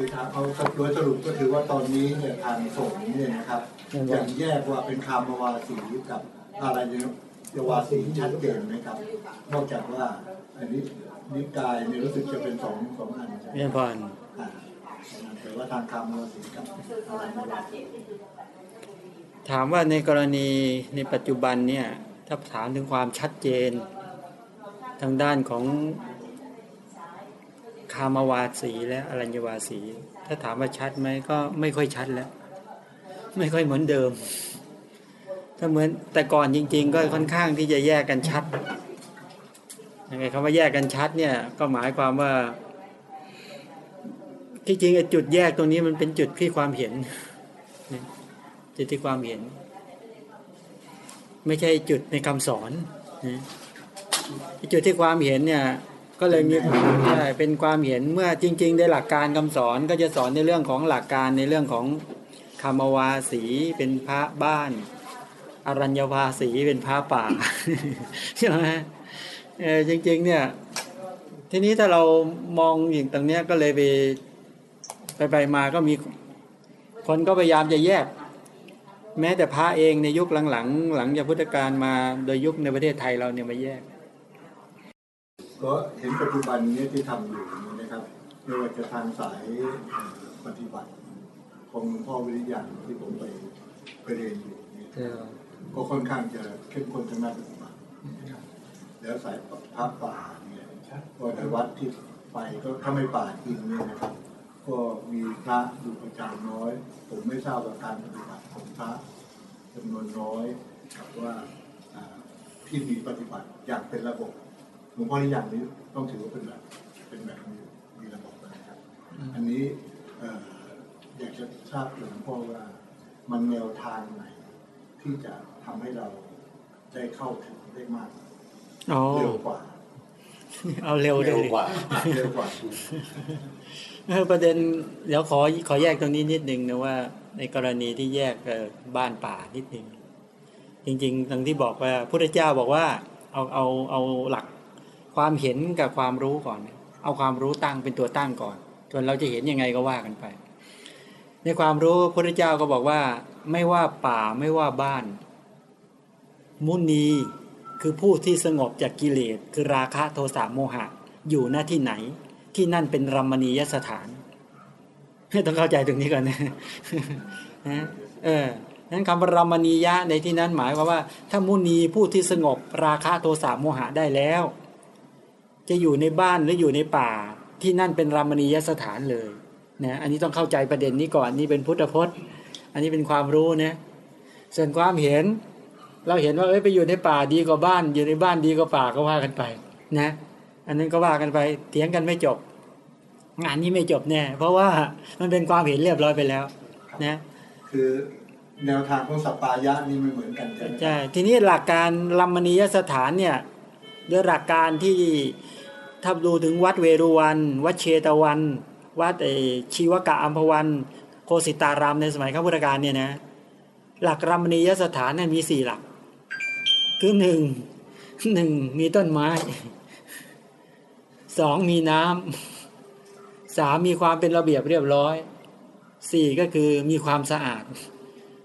คือทางเอาโดยสรุปก็คือว่าตอนนี้เนี่ยทางสงฆ์เนี่ยนะครับยังแยกว่าเป็นคามวาสีกับอะไรยวาสีชัดเจนไหมครับ นอกจากว่าอันนี้นิกายเนี่ยรู้สึกจะเป็นสองสองอันใช่ไหมเรียนพรอ่าแต่ว่าทางคามวาสีกับอะไรยวาสีถามว่าในกรณีในปัจจุบันเนี่ยถ้าถามถึงความชัดเจน ทางด้านของ คามวาสีและอรัญญวาสี ถ้าถามว่าชัดไหมก็ไม่ค่อยชัดแล้ว ไม่ค่อยเหมือนเดิม ถ้าเหมือนแต่ก่อนจริง ๆ ก็ค่อนข้างที่จะแยกกันชัดยังไงคำว่าแยกกันชัดเนี่ยก็หมายความว่า ที่จริงไอ้จุดแยกตรงนี้มันเป็นจุดที่ความเห็นจุดที่ความเห็น ไม่ใช่จุดในคำสอนจุดที่ความเห็นเนี่ย ก็เลยมีใช่เป็นความเห็นเมื่อจริง ๆ ได้หลักการคำสอนก็จะสอนในเรื่องของหลักการในเรื่องของคำวาสีเป็นพระบ้าน อรัญญวาสีเป็นพระป่าใช่ไหมเออจริง ๆ เนี่ย ทีนี้ถ้าเรามองอย่างตรงเนี้ยก็เลยไปไปไปมาก็มีคนก็พยายามจะแยก แม้แต่พระเองในยุคหลังๆหลังจากพุทธกาลมาโดยยุคในประเทศไทยเราเนี่ยมาแยก ก็เห็นปัจจุบันนี้ที่ทำอยู่นะครับไม่ว่าจะทางสายปฏิบัติ ของพ่อวิริยังที่ผมไปไปเรียนอยู่นี่ก็ค่อนข้างจะเข้มข้นทางด้านปฏิบัติแล้วสายพระป่าเนี่ยก็ในวัดที่ไปก็ถ้าไม่ป่าจริงเนี่ยนะครับ ก็มีพระอยู่ประจำน้อย ผมไม่ทราบว่าการปฏิบัติของพระจำนวนน้อยกับว่าที่มีปฏิบัติอย่างเป็นระบบ ลวงพ่อที่อย่างนี้ต้องถือว่าเป็นแบบเป็นแบบมีมีระบบนะครับ อันนี้เอ่ออยากจะทราบหลวงพ่อว่ามันแนวทางไหน ที่จะทำให้เราได้เข้าถึงได้มากอ๋อเร็วกว่า เอาเร็วเลเร็วยกว่าเร็วกว่าเออประเด็นเดี๋ยวขอขอแยกตรงนี้นิดนึงนะว่า ในกรณีที่แยกเอ่อบ้านป่านิดนึงจริงๆทั้งที่บอกว่าพุทธเจ้าบอกว่า เอาเอาเอาหลัก ความเห็นกับความรู้ก่อน เอาความรู้ตั้งเป็นตัวตั้งก่อนส่วนเราจะเห็นยังไงก็ว่ากันไป ในความรู้พระพุทธเจ้าก็บอกว่า ไม่ว่าป่าไม่ว่าบ้าน มุนีคือผู้ที่สงบจากกิเลสคือราคะโทสะโมหะ อยู่หน้าที่ไหน ที่นั่นเป็นรัมมณียสถานต้องเข้าใจตรงนี้ก่อนนะนะเออนั้นคำว่ารัมมณียะในที่นั้นหมายความว่า ถ้ามุนีผู้ที่สงบราคะโทสะโมหะได้แล้ว จะอยู่ในบ้านหรืออยู่ในป่าที่นั่นเป็นรัมมณียสถานเลยนะอันนี้ต้องเข้าใจประเด็นนี้ก่อนนี่เป็นพุทธพจน์ อันนี้เป็นความรู้นะส่วนความเห็น เราเห็นว่าเอ้ยไปอยู่ในป่าดีกว่าบ้าน อยู่ในบ้านดีกว่าป่าก็ว่ากันไปนะ อันนั้นก็ว่ากันไปเถียงกันไม่จบ งานนี้ไม่จบแน่เพราะว่ามันเป็นความเห็นเรียบร้อยไปแล้วนะคือแนวทางของสัปปายะนี่ไม่เหมือนกันใช่ไหมใช่ทีนี้หลักการลัมมณียสถานเนี่ยด้วยหลักการที่ ถ้าดูถึงวัดเวรุวัน วัดเชตวัน วัดเอชีวกะอัมพวัน โคสิตารามในสมัยข้าพุทธกาลเนี่ยนะ หลักรัมณียสถานเนี่ยมีสี่หลัก คือหนึ่งหนึ่งมีต้นไม้สองมีน้ำสามมีความเป็นระเบียบเรียบร้อยสี่ก็คือมีความสะอาด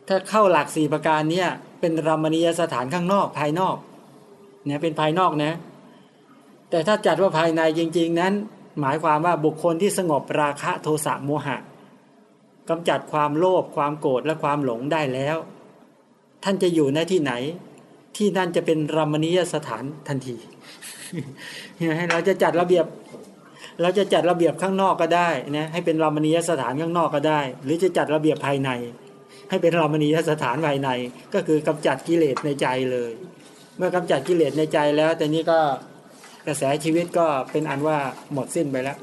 ถ้าเข้าหลักสี่ประการเนี้ยเป็นรัมมณียสถานข้างนอกภายนอกเนี่ยเป็นภายนอกนะ แต่ถ้าจัดว่าภายในจริง ๆ นั้น หมายความว่าบุคคลที่สงบราคะโทสะโมหะกำจัดความโลภความโกรธและความหลงได้แล้ว ท่านจะอยู่ในที่ไหน ที่นั่นจะเป็นรมณียสถานทันทีเห็นไหมเราจะจัดระเบียบ เราจะจัดระเบียบข้างนอกก็ได้นะให้เป็นรัมณียสถานข้างนอกก็ได้ หรือจะจัดระเบียบภายใน ให้เป็นรามณียสถานภายใน ก็คือกำจัดกิเลสในใจเลย เมื่อกำจัดกิเลสในใจแล้วแต่นี้ก็ กระแสชีวิตก็เป็นอันว่าหมดสิ้นไปแล้ว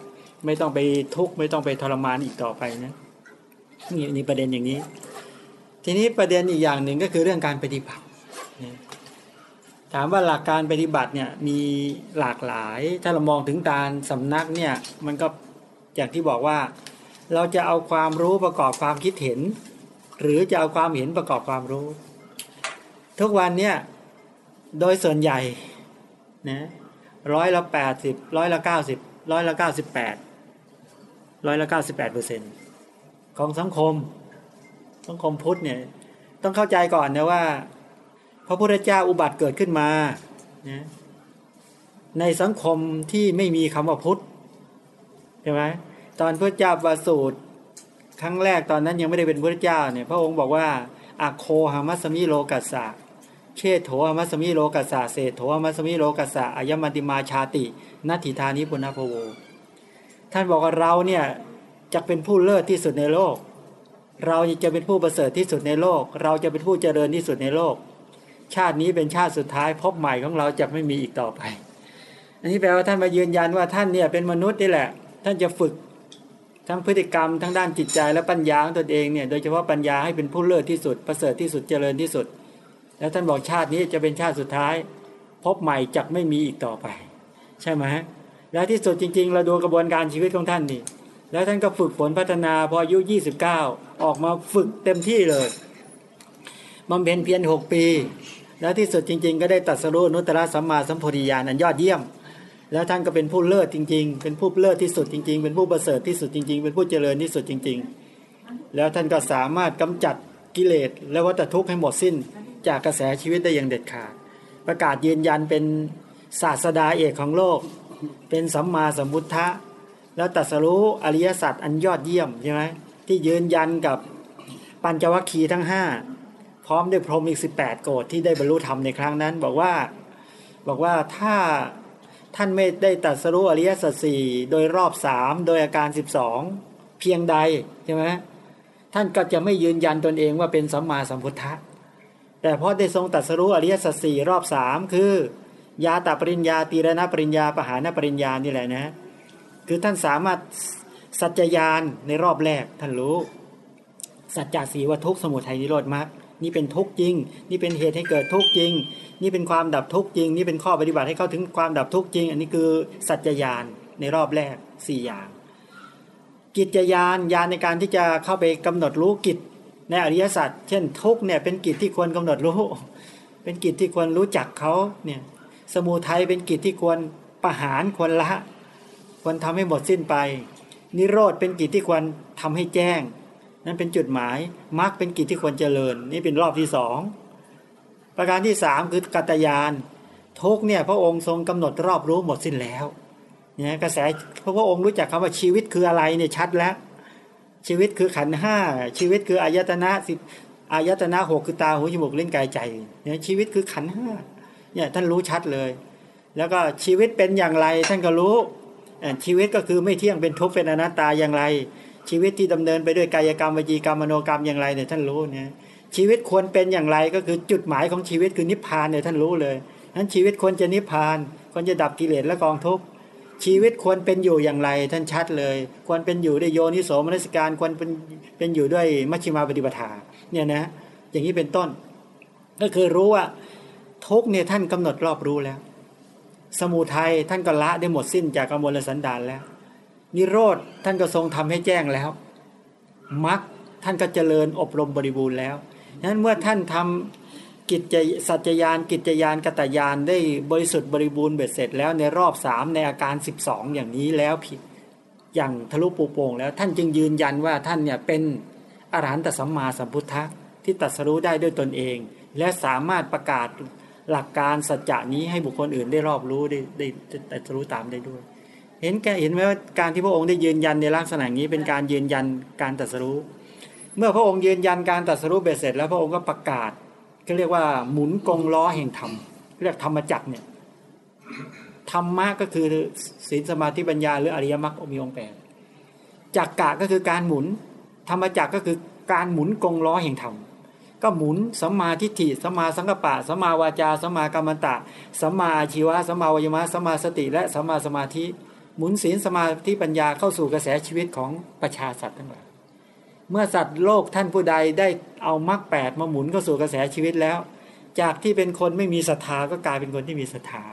ไม่ต้องไปทุกข์ไม่ต้องไปทรมานอีกต่อไปนะนี่นี่ประเด็นอย่างนี้ ทีนี้ประเด็นอีกอย่างหนึ่งก็คือเรื่องการปฏิบัติถามว่าหลักการปฏิบัติเนี่ยมีหลากหลายถ้าเรามองถึงการสำนักเนี่ยมันก็อย่างที่บอกว่า เราจะเอาความรู้ประกอบความคิดเห็น หรือจะเอาความเห็นประกอบความรู้ ทุกวันเนี่ยโดยส่วนใหญ่นะ ร้อยละแปดสิบร้อยละเก้าสิบร้อยละเก้าสิบแปดร้อยละเก้าสิบแปดเปอร์เซ็นของสังคม สังคมพุทธเนี่ยต้องเข้าใจก่อนนะว่า พระพุทธเจ้าอุบัติเกิดขึ้นมานะในสังคมที่ไม่มีคำว่าพุทธใช่ไหมตอนพระเจ้าประสูติครั้งแรกตอนนั้นยังไม่ได้เป็นพระเจ้าเนี่ยพระองค์บอกว่าอโคหามัสมิโลกัสสะ เชโถหามัสมิโลกัสสะเศโถหามัสมิโลกัสสะอายมัติมาชาตินัตถิธานิปุณพโว ท่านบอกว่าเราเนี่ยจะเป็นผู้เลิศที่สุดในโลก เราจะเป็นผู้ประเสริฐที่สุดในโลก เราจะเป็นผู้เจริญที่สุดในโลก ชาตินี้เป็นชาติสุดท้ายพบใหม่ของเราจะไม่มีอีกต่อไป อันนี้แปลว่าท่านมายืนยันว่าท่านเนี่ยเป็นมนุษย์นี่แหละ ท่านจะฝึกทั้งพฤติกรรมทั้งด้านจิตใจและปัญญาของตนเองเนี่ยโดยเฉพาะปัญญาให้เป็นผู้เลิศที่สุดประเสริฐที่สุดเจริญที่สุด แล้วท่านบอกชาตินี้จะเป็นชาติสุดท้าย พบใหม่จะไม่มีอีกต่อไป ใช่ไหมแล้วที่สุดจริง ๆ เราดูกระบวนการชีวิตของท่านนี่แล้วท่านก็ฝึกฝนพัฒนาพออายุ 29 ออกมาฝึกเต็มที่เลยบำเพ็ญเพียร6 ปี แล้วที่สุดจริง ๆ ก็ได้ตัดสรุนุตตรสัมมาสัมโพธิญาณอันยอดเยี่ยม แล้วท่านก็เป็นผู้เลิศจริง ๆ เป็นผู้เลิศที่สุดจริง ๆ เป็นผู้ประเสริฐที่สุดจริง ๆ เป็นผู้เจริญที่สุดจริง ๆ แล้วท่านก็สามารถกำจัดกิเลสและวัฏทุกข์ให้หมดสิ้น จากกระแสชีวิตได้อย่างเด็ดขาด ประกาศยืนยันเป็นศาสดาเอกของโลก เป็นสัมมาสัมพุทธะ แล้วตัสรู้อริยสัจอันยอดเยี่ยมใช่ไหมที่ยืนยันกับปัญจวัคคีย์ทั้งห้าพร้อมด้วยพรหมอีก 18 โกรธที่ได้บรรลุธรรมในครั้งนั้น บอกว่าบอกว่าถ้าท่านไม่ได้ตัดสรู้อริยสัจสี่โดยรอบสามโดยอาการ 12 เพียงใดใช่ไหมท่านก็จะไม่ยืนยันตนเองว่าเป็นสัมมาสัมพุทธะ แต่พอได้ทรงตัดสรู้อริยสัจสี่รอบสามคือยาตาปริญญาตีรณปริญญาปหานปริญญานี่แหละนะ คือท่านสามารถสัจจยานในรอบแรกท่านรู้ สัจจะสีว่าทุกสมุทัยนิโรธมรรคนี่เป็นทุกจริง นี่เป็นเหตุให้เกิดทุกจริง นี่เป็นความดับทุกจริง นี่เป็นข้อปฏิบัติให้เข้าถึงความดับทุกจริง อันนี้คือสัจจยานในรอบแรกสี่อย่าง กิจยานยานในการที่จะเข้าไปกำหนดรู้กิจ ในอริยสัจเช่นทุกเนี่ยเป็นกิจที่ควรกำหนดรู้ เป็นกิจที่ควรรู้จักเขาเนี่ยสมุทัยเป็นกิจที่ควรประหารควรละ ควรทำให้หมดสิ้นไป นิโรธเป็นกิจที่ควรทำให้แจ้ง นั่นเป็นจุดหมายมรรคเป็นกิจที่ควรเจริญ นี่เป็นรอบที่สองประการที่สามคือกัตยานทุกเนี่ยพระองค์ทรงกำหนดรอบรู้หมดสิ้นแล้วเนี่ยกระแสพระพระองค์รู้จักคำว่าชีวิตคืออะไรเนี่ยชัดแล้ว ชีวิตคือขันห้าชีวิตคืออายตนะสิอายตนะหกคือตาหูจมูกลิ้นกายใจเนี่ยชีวิตคือขันห้าเนี่ยท่านรู้ชัดเลย แล้วก็ชีวิตเป็นอย่างไรท่านก็รู้ชีวิตก็คือไม่เที่ยงเป็นทุกข์เป็นอนัตตาอย่างไร ชีวิตที่ดำเนินไปด้วยกายกรรมวิจีกรรมมโนกรรมอย่างไรเนี่ยท่านรู้เนี่ยชีวิตควรเป็นอย่างไรก็คือจุดหมายของชีวิตคือนิพพานเนี่ยท่านรู้เลยนั้นชีวิตควรจะนิพพานควรจะดับกิเลสและกองทุกข์ ชีวิตควรเป็นอยู่อย่างไรท่านชัดเลย ควรเป็นอยู่ด้วยโยนิโสมนสิการควรเป็นเป็นอยู่ด้วยมัชฌิมาปฏิปทาเนี่ยนะอย่างนี้เป็นต้น ก็คือรู้ว่าทุกเนี่ยท่านกำหนดรอบรู้แล้ว สมุทัยท่านก็ละได้หมดสิ้นจากกมลสันดานแล้ว นิโรธท่านก็ทรงทำให้แจ้งแล้วมรรคท่านก็เจริญอบรมบริบูรณ์แล้วนั้นเมื่อท่านทำ กิจสัจจยานกิจยานกตยานได้บริสุทธิ์บริบูรณ์เบ็ดเสร็จแล้วในรอบสามในอาการสิบสองอย่างนี้แล้วผิดอย่างทะลุปูโป่งแล้วท่านจึงยืนยันว่าท่านเนี่ยเป็นอรหันตสัมมาสัมพุทธะที่ตัดสรู้ได้ด้วยตนเอง และสามารถประกาศหลักการสัจจะนี้ให้บุคคลอื่นได้รอบรู้ได้ได้ได้รู้ตามได้ด้วย เห็นแกเห็นไหมว่าการที่พระองค์ได้ยืนยันในลักษณะนี้เป็นการยืนยันการตัดสรู้ เมื่อพระองค์ยืนยันการตัดสรู้เบ็ดเสร็จ แล้วพระองค์ก็ประกาศ ก็เรียกว่าหมุนกงล้อแห่งธรรมเรียกธรรมจักรเนี่ยธรรมะก็คือศีลสมาธิปัญญาหรืออริยมรรคมีองค์แปดจักกะก็คือการหมุน ธรรมจักรก็คือการหมุนกงล้อแห่งธรรมก็หมุนสัมมาทิฏฐิสัมมาสังกปะสัมมาวาจาสัมมากรรมตะสัมมาชีวะสัมมาวิมารสัมมาสติ และสัมมาสมาธิ หมุนศีลสมาธิปัญญาเข้าสู่กระแสชีวิตของประชาสัตว์ทั้งหลาย เมื่อสัตว์โลกท่านผู้ใดได้เอามรรคแปดมาหมุนเข้าสู่กระแสชีวิตแล้ว จากที่เป็นคนไม่มีศรัทธาก็กลายเป็นคนที่มีศรัทธา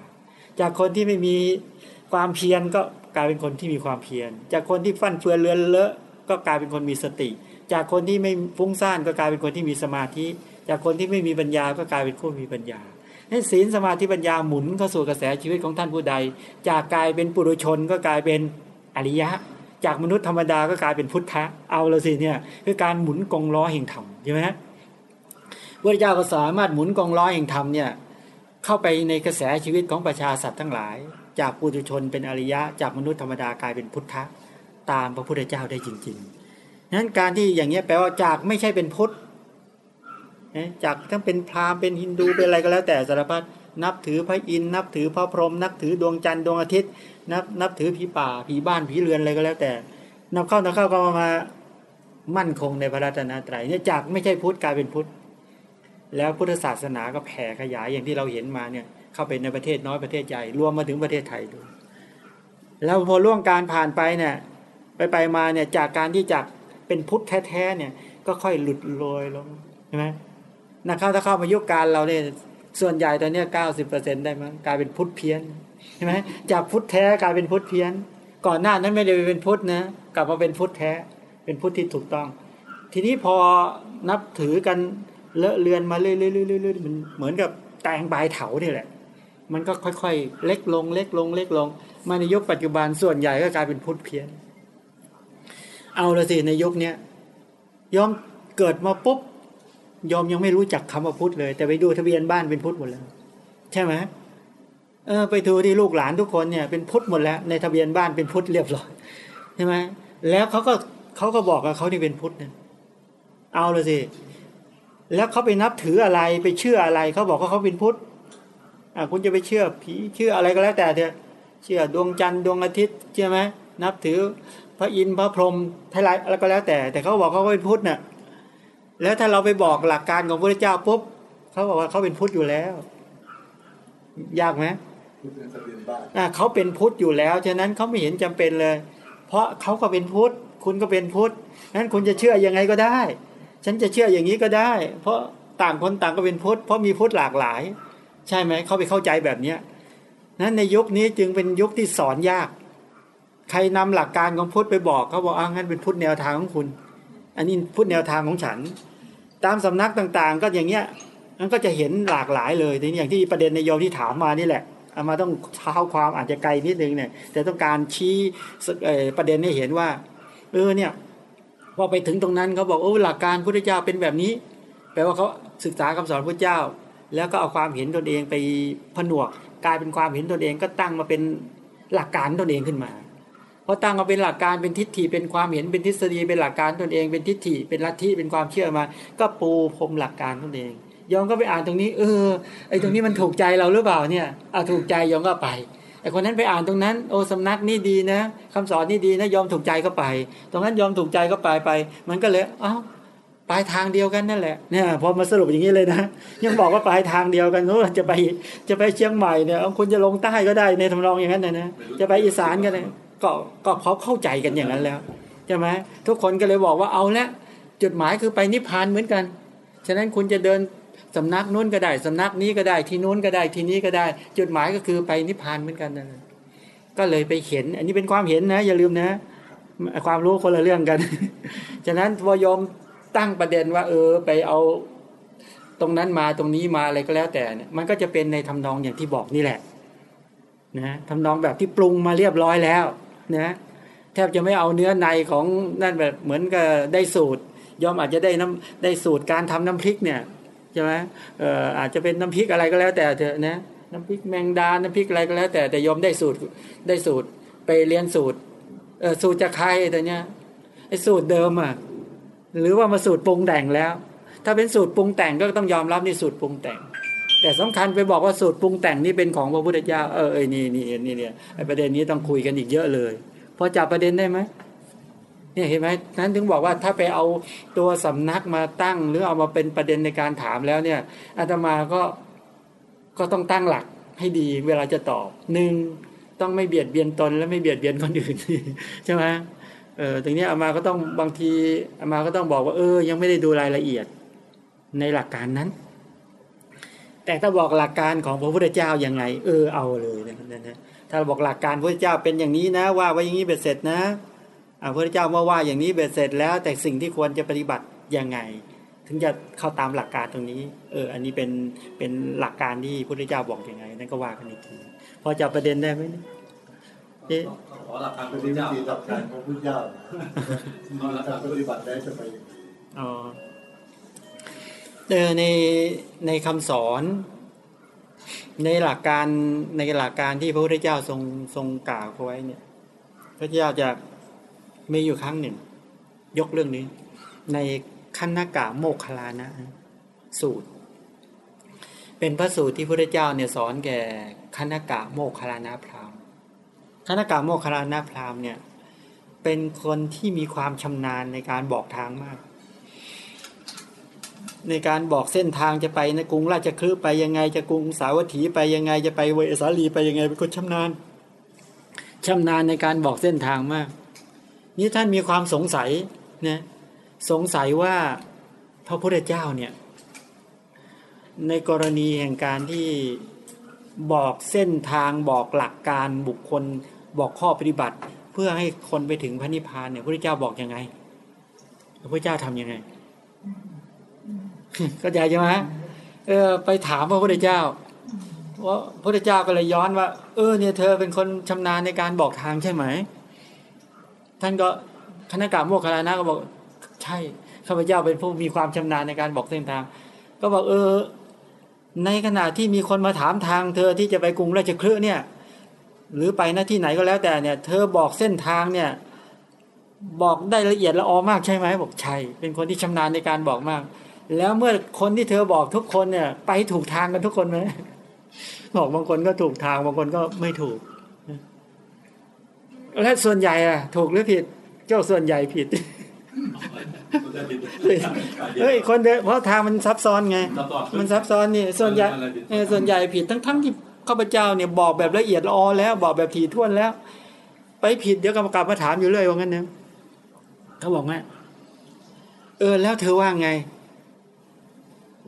จากคนที่ไม่มีความเพียรก็กลายเป็นคนที่มีความเพียร จากคนที่ฟั่นเฟือนเลือนเลอะก็กลายเป็นคนมีสติ จากคนที่ไม่ฟุ้งซ่านก็กลายเป็นคนที่มีสมาธิ จากคนที่ไม่มีปัญญาก็กลายเป็นผู้มีปัญญาให้ศีลสมาธิปัญญาหมุนเข้าสู่กระแสชีวิตของท่านผู้ใด จากกลายเป็นปุถุชนก็กลายเป็นอริยะ จากมนุษย์ธรรมดาก็กลายเป็นพุทธะเอาละสิเนี่ยคือการหมุนกองล้อแห่งธรรมใช่ไหมพระเจ้าก็สามารถหมุนกองล้อแห่งธรรมเนี่ยเข้าไปในกระแสชีวิตของประชาสัตว์ทั้งหลาย จากปุถุชนเป็นอริยะ จากมนุษย์ธรรมดากลายเป็นพุทธะตามพระพุทธเจ้าได้จริงๆนั้นการที่อย่างนี้แปลว่าจากไม่ใช่เป็นพุทธจากทั้งเป็นพราหมณ์เป็นฮินดูเป็นอะไรก็แล้วแต่สารพัดนับถือพระอินทร์นับถือพระพรหมนับถือดวงจันทร์ดวงอาทิตย์ นับนับถือผีป่าผีบ้านผีเรือนอะไรก็แล้วแต่นับเข้านับเข้าก็มามั่นคงในพระรัตนตรัยเนี่ยจากไม่ใช่พุทธกลายเป็นพุทธ แล้วพุทธศาสนาก็แผ่ขยายอย่างที่เราเห็นมาเนี่ย เข้าไปในประเทศน้อยประเทศใหญ่รวมมาถึงประเทศไทยด้วยแล้วพอล่วงการผ่านไปเนี่ย ไปไปมาเนี่ยจากการที่จากเป็นพุทธแท้ๆเนี่ย ก็ค่อยหลุดลอยลงใช่ไหมนักเข้าถ้าเข้ามายุคการเราเนี่ยส่วนใหญ่ตอนนี้เก้าสิบเปอร์เซ็นได้มั้งกลายเป็นพุทธเพี้ยน ใช่ไหมจากพุทธแท้กลายเป็นพุทธเพี้ยน ก่อนหน้านั้นไม่ได้เป็นพุทธนะกลับมาเป็นพุทธแท้ เป็นพุทธที่ถูกต้อง ทีนี้พอนับถือกันเลอะเลือนมาเรื่อยๆมันเหมือนกับแตงใบเถาเนี่ยแหละ มันก็ค่อยๆ เล็กลง เล็กลง เล็กลง มาในยุคปัจจุบันส่วนใหญ่ก็กลายเป็นพุทธเพี้ยน เอาละสิในยุคเนี้ยยอมเกิดมาปุ๊บยอมยังไม่รู้จักคำว่าพุทธเลย แต่ไปดูทะเบียนบ้านเป็นพุทธหมดแล้ว ใช่ไหม เออไปดูที่ลูกหลานทุกคนเนี่ยเป็นพุทธหมดแล้วในทะเบียนบ้านเป็นพุทธเรียบร้อยใช่ไหมแล้วเขาก็เขาก็บอกว่าเขานี่เป็นพุทธเนี่ยเอาเลยสิแล้วเขาไปนับถืออะไรไปเชื่ออะไรเขาบอกว่าเขาเป็นพุทธอ่าคุณจะไปเชื่อผีเชื่ออะไรก็แล้วแต่เถอะเชื่อดวงจันทร์ดวงอาทิตย์ใช่ไหมนับถือพระอินทร์พระพรหมไทยไรอะไรก็แล้วแต่ แต่เขาบอกเขาเป็นพุทธเนี่ยแล้วถ้าเราไปบอกหลักการของพระเจ้าปุ๊บเขาบอกว่าเขาเป็นพุทธอยู่แล้ว ยากไหม เบียนบ้าเขาเป็นพุทธอยู่แล้ว ฉะนั้นเขาไม่เห็นจำเป็นเลย เพราะเขาก็เป็นพุทธ คุณก็เป็นพุทธนั้นคุณจะเชื่อยังไงก็ได้ ฉันจะเชื่ออย่างนี้ก็ได้ เพราะต่างคนต่างก็เป็นพุทธ เพราะมีพุทธหลากหลาย ใช่ไหม เขาไปเข้าใจแบบเนี้ยนั้นในยุคนี้จึงเป็นยุคที่สอนยาก ใครนำหลักการของพุทธไปบอกเขาบอกอ่างั้นเป็นพุทธแนวทางของคุณ อันนี้พุทธแนวทางของฉัน ตามสำนักต่างๆ ก็อย่างเงี้ยมันก็จะเห็นหลากหลายเลยทีนี้อย่างที่ประเด็นในโยมที่ถามมานี่แหละ เอามาต้องเท้าความอาจจะไกลนิดนึงเนี่ย แต่ต้องการชี้ประเด็นให้เห็นว่า เออเนี่ยพอไปถึงตรงนั้นเขาบอกโอ้หลักการพุทธเจ้าเป็นแบบนี้ แปลว่าเขาศึกษาคำสอนพระเจ้า แล้วก็เอาความเห็นตนเองไปผนวก กลายเป็นความเห็นตนเองก็ตั้งมาเป็นหลักการตนเองขึ้นมาพอตั้งมาเป็นหลักการเป็นทิฏฐิเป็นความเห็นเป็นทฤษฎีเป็นหลักการตนเองเป็นทิฏฐิเป็นลัทธิเป็นความเชื่อมา ก็ปูพรมหลักการตนเอง ยอมก็ไปอ่านตรงนี้ เออไอตรงนี้มันถูกใจเราหรือเปล่าเนี่ยอ่าถูกใจยอมก็ไปไอคนนั้นไปอ่านตรงนั้น โอ้สำนักนี่ดีนะคำสอนนี่ดีนะยอมถูกใจก็ไป ตรงนั้นยอมถูกใจก็ไปไป มันก็เลยเอ้าปลายทางเดียวกันนั่นแหละเนี่ยพอมาสรุปอย่างนี้เลยนะยังบอกว่าปลายทางเดียวกันโอ้จะไปจะไปเชียงใหม่เนี่ยคุณจะลงใต้ก็ได้ในทำนองอย่างนั้นนะนะจะไปอีสานก็ได้ก็ก็เขาเข้าใจกันอย่างนั้นแล้วใช่ไหมทุกคนก็เลยบอกว่าเอาละจุดหมายคือไปนิพพานเหมือนกัน ฉะนั้นคุณจะเดิน สำนักนู้นก็ได้สำนักนี้ก็ได้ที่นู้นก็ได้ที่นี้ก็ได้ จุดหมายก็คือไปนิพพานเหมือนกันนะก็เลยไปเห็น อันนี้เป็นความเห็นนะ อย่าลืมนะ ความรู้คนละเรื่องกัน ฉะนั้นพอยอมตั้งประเด็นว่า เออ ไปเอาตรงนั้นมาตรงนี้มาอะไรก็แล้วแต่เนี่ยมันก็จะเป็นในทำนองอย่างที่บอกนี่แหละนะทำนองแบบที่ปรุงมาเรียบร้อยแล้วนะแทบจะไม่เอาเนื้อในของนั่นแบบเหมือนกับได้สูตรยอมอาจจะได้น้ำได้สูตรการทำน้ำพริกเนี่ย ช่ไหมเอ่ออาจจะเป็นน้ำพริกอะไรก็แล้วแต่เถอะนะน้ำพริกแมงดา น้ำพริกอะไรก็แล้ว แต่แต่ยอมได้สูตรได้สูตรไปเรียนสูตรเออสูตรจากใครแต่เนี้ยไอ้สูตรเดิมอะหรือว่ามาสูตรปรุงแต่งแล้ว ถ้าเป็นสูตรปรุงแต่งก็ต้องยอมรับในสูตรปรุงแต่ง แต่สำคัญไปบอกว่าสูตรปรุงแต่งนี่เป็นของพระพุทธเจ้าเออเออนี่นี่นี่เนี่ยไอ้ประเด็นนี้ต้องคุยกันอีกเยอะเลย พอจับประเด็นได้ไหม เนี่ยเห็นไหมนั้นถึงบอกว่าถ้าไปเอาตัวสำนักมาตั้ง หรือเอามาเป็นประเด็นในการถามแล้วเนี่ยอาตมาก็ก็ต้องตั้งหลักให้ดีเวลาจะตอบหนึ่งต้องไม่เบียดเบียนตนและไม่เบียดเบียนคนอื่นใช่ไหมเออตรงนี้อามาก็ต้องบางทีอามาก็ต้องบอกว่าเออ ยังไม่ได้ดูรายละเอียดในหลักการนั้น แต่ถ้าบอกหลักการของพระพุทธเจ้ายังไง เออเอาเลยนะนะถ้าบอกหลักการพระพุทธเจ้าเป็นอย่างนี้นะ ว่าไว้อย่างนี้เบ็ดเสร็จนะ พระพุทธเจ้าเมื่อว่าอย่างนี้เบ็ดเสร็จแล้ว แต่สิ่งที่ควรจะปฏิบัติยังไง ถึงจะเข้าตามหลักการตรงนี้ เออ อันนี้เป็นเป็นหลักการที่พระพุทธเจ้าบอกยังไง นั่นก็ว่ากันอีกทีพอจับประเด็นได้ไหมเนี่ยพเอ๊ะขอหลักการพประฏิพุทธวิเจ้าธีหลักการของพุทธเจ้าเอาหลักกาการรปฏิบัติได้จะไปยังไงอ๋อเออในในคำสอนในหลักการในหลักการที่พระพุทธเจ้าทรงทรงกล่าวเอาไว้เนี่ย พระเจ้าจะ มีอยู่ครั้งหนึ่ง ยกเรื่องนี้ ในขันนากะโมคคลานะ สูตร เป็นพระสูตรที่พระเจ้าเนี่ยสอนแก่ขันนากะโมคคลานะพราหมณ์ขันนากะโมคคลานะพราหมณ์เนี่ยเป็นคนที่มีความชำนาญในการบอกทางมาก ในการบอกเส้นทางจะไปในกรุงราชคฤห์ไปยังไงจะกรุงสาวัตถีไปยังไงจะไปเวสาลีไปยังไงเป็นคนชำนาญชำนาญในการบอกเส้นทางมาก นี่ท่านมีความสงสัยนะสงสัยว่าพระพุทธเจ้าเนี่ยในกรณีแห่งการที่บอกเส้นทางบอกหลักการบุคคลบอกข้อปฏิบัติ เพื่อให้คนไปถึงพระนิพพานเนี่ยพระพุทธเจ้าบอกยังไงพระพุทธเจ้าทำยังไงเข้าใจใช่ไหมเออไปถามพระพุทธเจ้าว่าพระพุทธเจ้าก็เลยย้อนว่า เออเนี่ยเธอเป็นคนชำนาญในการบอกทางใช่ไหม ท่านก็คณะกรรมโมคคลานะก็บอกใช่ข้าพเจ้าเป็นผู้มีความชำนาญในการบอกเส้นทาง ก็บอกเออ ในขณะที่มีคนมาถามทาง เธอที่จะไปกรุงราชคฤห์เนี่ย หรือไปหน้าที่ไหนก็แล้วแต่เนี่ย เธอบอกเส้นทางเนี่ย บอกได้ละเอียดละออมากใช่ไหมบอกใช่เป็นคนที่ชำนาญในการบอกมาก แล้วเมื่อคนที่เธอบอกทุกคนเนี่ย ไปถูกทางกันทุกคนไหมบอกบางคนก็ถูกทางบางคนก็ไม่ถูก แล้วส่วนใหญ่อะถูกหรือผิดเจ้าส่วนใหญ่ผิดเฮ้ยคนเดินเพราะทางมันซับซ้อนไง มันซับซ้อนนี่ส่วนใหญ่เออส่วนใหญ่ผิดทั้งทั้งที่ข้าพเจ้าเนี่ยบอกแบบละเอียดละออแล้ว บอกแบบถี่ถ้วนแล้ว ไปผิดเดี๋ยวกรรมการมาถามอยู่เรื่อยว่างั้นนะเขาบอกว่าเออแล้วเธอว่าไง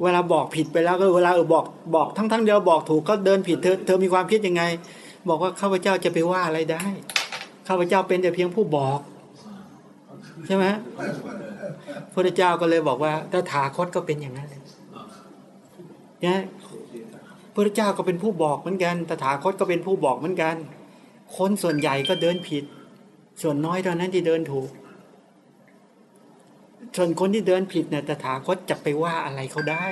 เวลาบอกผิดไปแล้วก็เวลาเออบอกบอกทั้งทั้งๆเดียวบอกถูกก็เดินผิดเธอเธอมีความคิดยังไง บอกว่าข้าพเจ้าจะไปว่าอะไรได้ ข้าพเจ้าเป็นแต่เพียงผู้บอกใช่ไหมพระเจ้าก็เลยบอกว่า ถ้าถาคตก็เป็นอย่างนั้นเลยนะพระเจ้าก็เป็นผู้บอกเหมือนกันตถาคตก็เป็นผู้บอกเหมือนกัน คนส่วนใหญ่ก็เดินผิด ส่วนน้อยเท่านั้นที่เดินถูก ส่วนคนที่เดินผิดเนี่ยตถาคตจะไปว่าอะไรเขาได้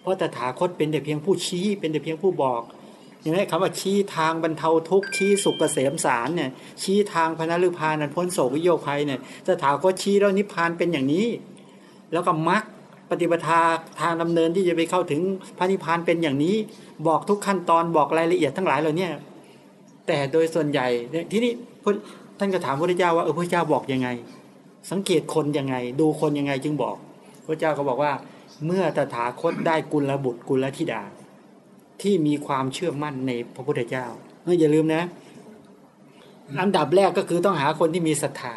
เพราะตถาคตเป็นแต่เพียงผู้ชี้ เป็นแต่เพียงผู้บอก อย่างนี้คำว่าชี้ทางบรรเทาทุกข์ชี้สุขเกษมสารเนี่ยชี้ทางพระนรุพานันพ้นโศกวิโยภัยเนี่ยตถาคตชี้แล้วนิพพานเป็นอย่างนี้ แล้วก็มรรคปฏิปทาทางดำเนินที่จะไปเข้าถึงพระนิพพานเป็นอย่างนี้ บอกทุกขั้นตอนบอกรายละเอียดทั้งหลายเหล่านี้แต่โดยส่วนใหญ่ที่นี่ทธท่านก็ถามพระพุทธเจ้าว่าเออพระเจ้าบอกยังไง สังเกตคนยังไง ดูคนยังไงจึงบอก พระเจ้าก็บอกว่า เมื่อตถาคตได้กุลบุตรกุลธิดา ที่มีความเชื่อมั่นในพระพุทธเจ้าเอย่าลืมนะ อันดับแรกก็คือต้องหาคนที่มีศรัทธา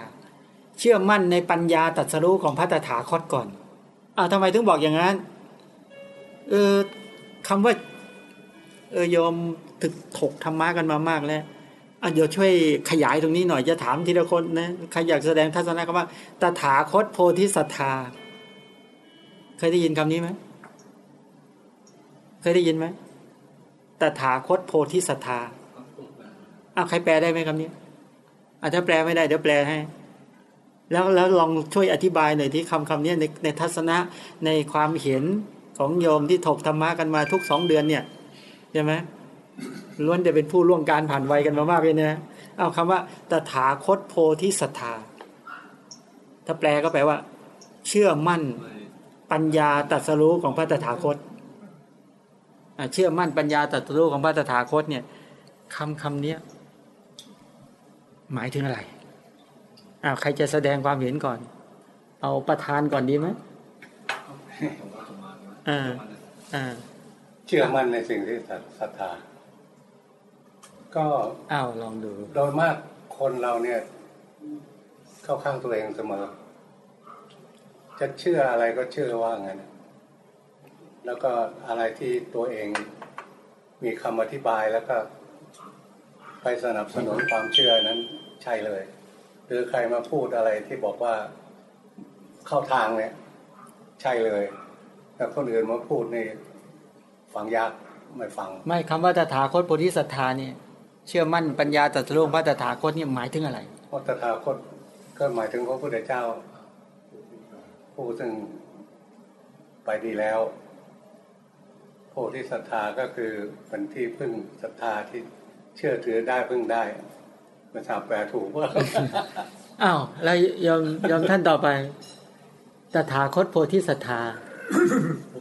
เชื่อมั่นในปัญญาตรัสรู้ของพระตถาคตก่อนอ่าทำไมถึงบอกอย่างนั้น เออคำว่า เออโยมถึกถกธรรมะกันมามากแล้วอะเดี๋ยวช่วยขยายตรงนี้หน่อยจะถามทีละคนนะใครอยากแสดงทัศนะก็ว่า ตถาคตโพธิศรัทธา เคยได้ยินคำนี้ไหมเคยได้ยินไหม ตถาคตโพธิศรัทธาอ้าวใครแปลได้ไหมคำนี้อะถ้าแปลไม่ได้เดี๋ยวแปลให้ แล้วแล้วลองช่วยอธิบายหน่อยที่คำคำนี้ในในทัศนะในความเห็นของโยมที่ถกธรรมะกันมาทุกสองเดือนเนี่ยใช่ไหมล้วนจะเป็นผู้ล่วงการผ่านวัยกันมามากเลยนะเอาคำว่าตถาคตโพธิศรัทธาถ้าแปลก็แปลว่า เชื่อมั่นปัญญาตรัสรู้ของพระตถาคตอะ เชื่อมั่นปัญญาตรัสรู้ของพระตถาคตเนี่ยคำคำนี้หมายถึงอะไรอ้าวใครจะแสดงความเห็นก่อน เอาประธานก่อนดีไหมอ่าอ่าเชื่อมั่นในสิ่งที่ศรัทธาก็อ้าวลองดูโดยมากคนเราเนี่ย เข้าข้างตัวเองเสมอ จะเชื่ออะไรก็เชื่อว่างั้น แล้วก็อะไรที่ตัวเองมีคำอธิบายแล้วก็ไปสนับสนุนความเชื่อนั้นใช่เลย หรือใครมาพูดอะไรที่บอกว่าเข้าทางเนี่ย ใช่เลย แต่คนอื่นมาพูดนี่ฟังยากไม่ฟัง ไม่คำว่าตถาคตโพธิศรัทธาเนี่ย เชื่อมั่นปัญญาตรัสรู้ของพระตถาคตเนี่ยหมายถึงอะไรพระตถาคตก็หมายถึงพระพุทธเจ้า ผู้ซึ่งไปดีแล้ว ผู้ที่ศรัทธาก็คือเป็นที่พึ่งศรัทธาที่เชื่อถือได้พึ่งได้ไม่ทราบแปลถูกว่าอ้าวแล้วยอมยอมท่านต่อไปตถาคตโพธิศรัทธา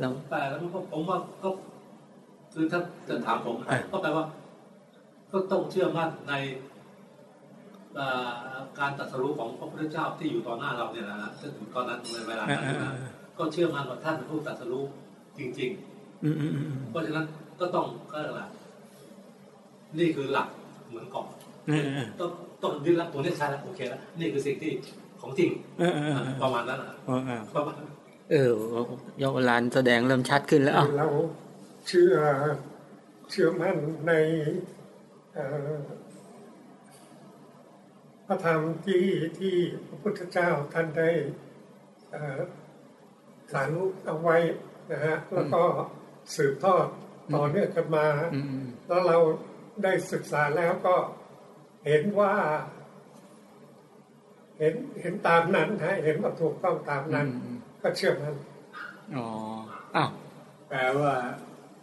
เราแต่แล้วก็ผมว่าก็คือถ้าจะถามผมก็แปลว่า ก็ต้องเชื่อมั่นในเอ่อการตรัสรู้ของพระพุทธเจ้าที่อยู่ต่อหน้าเราเนี่ยนะฮะจนถึงตอนนั้นในเวลานั้นนะก็เชื่อมั่นว่าท่านเป็นผู้ตรัสรู้จริงอืมอืมอืมๆ เพราะฉะนั้นก็ต้องก็อะไรนี่คือหลักเหมือนก่อนอืมอืมต้องต้องยึดหลักตัวนี้ใช่แล้วโอเคแล้วนี่คือสิ่งที่ของจริงเออเออเออประมาณนั้นนะเออเออประมาณนั้นเออโยมลานแสดงเริ่มชัดขึ้นแล้วอ้าวเราเชื่อเชื่อมั่นในเอ่อพระธรรมที่ที่พระพุทธเจ้าท่านได้เอ่อสารุเอาไว้นะฮะแล้วก็ สืบทอดต่อเนื่องกันมาอืมอืมแล้วเราได้ศึกษาแล้วก็เห็นว่า เห็นเห็นตามนั้นฮะเห็นว่าถูกต้องตามอืนั้นมอืมก็เชื่อมันอ๋ออ้าวแปลว่า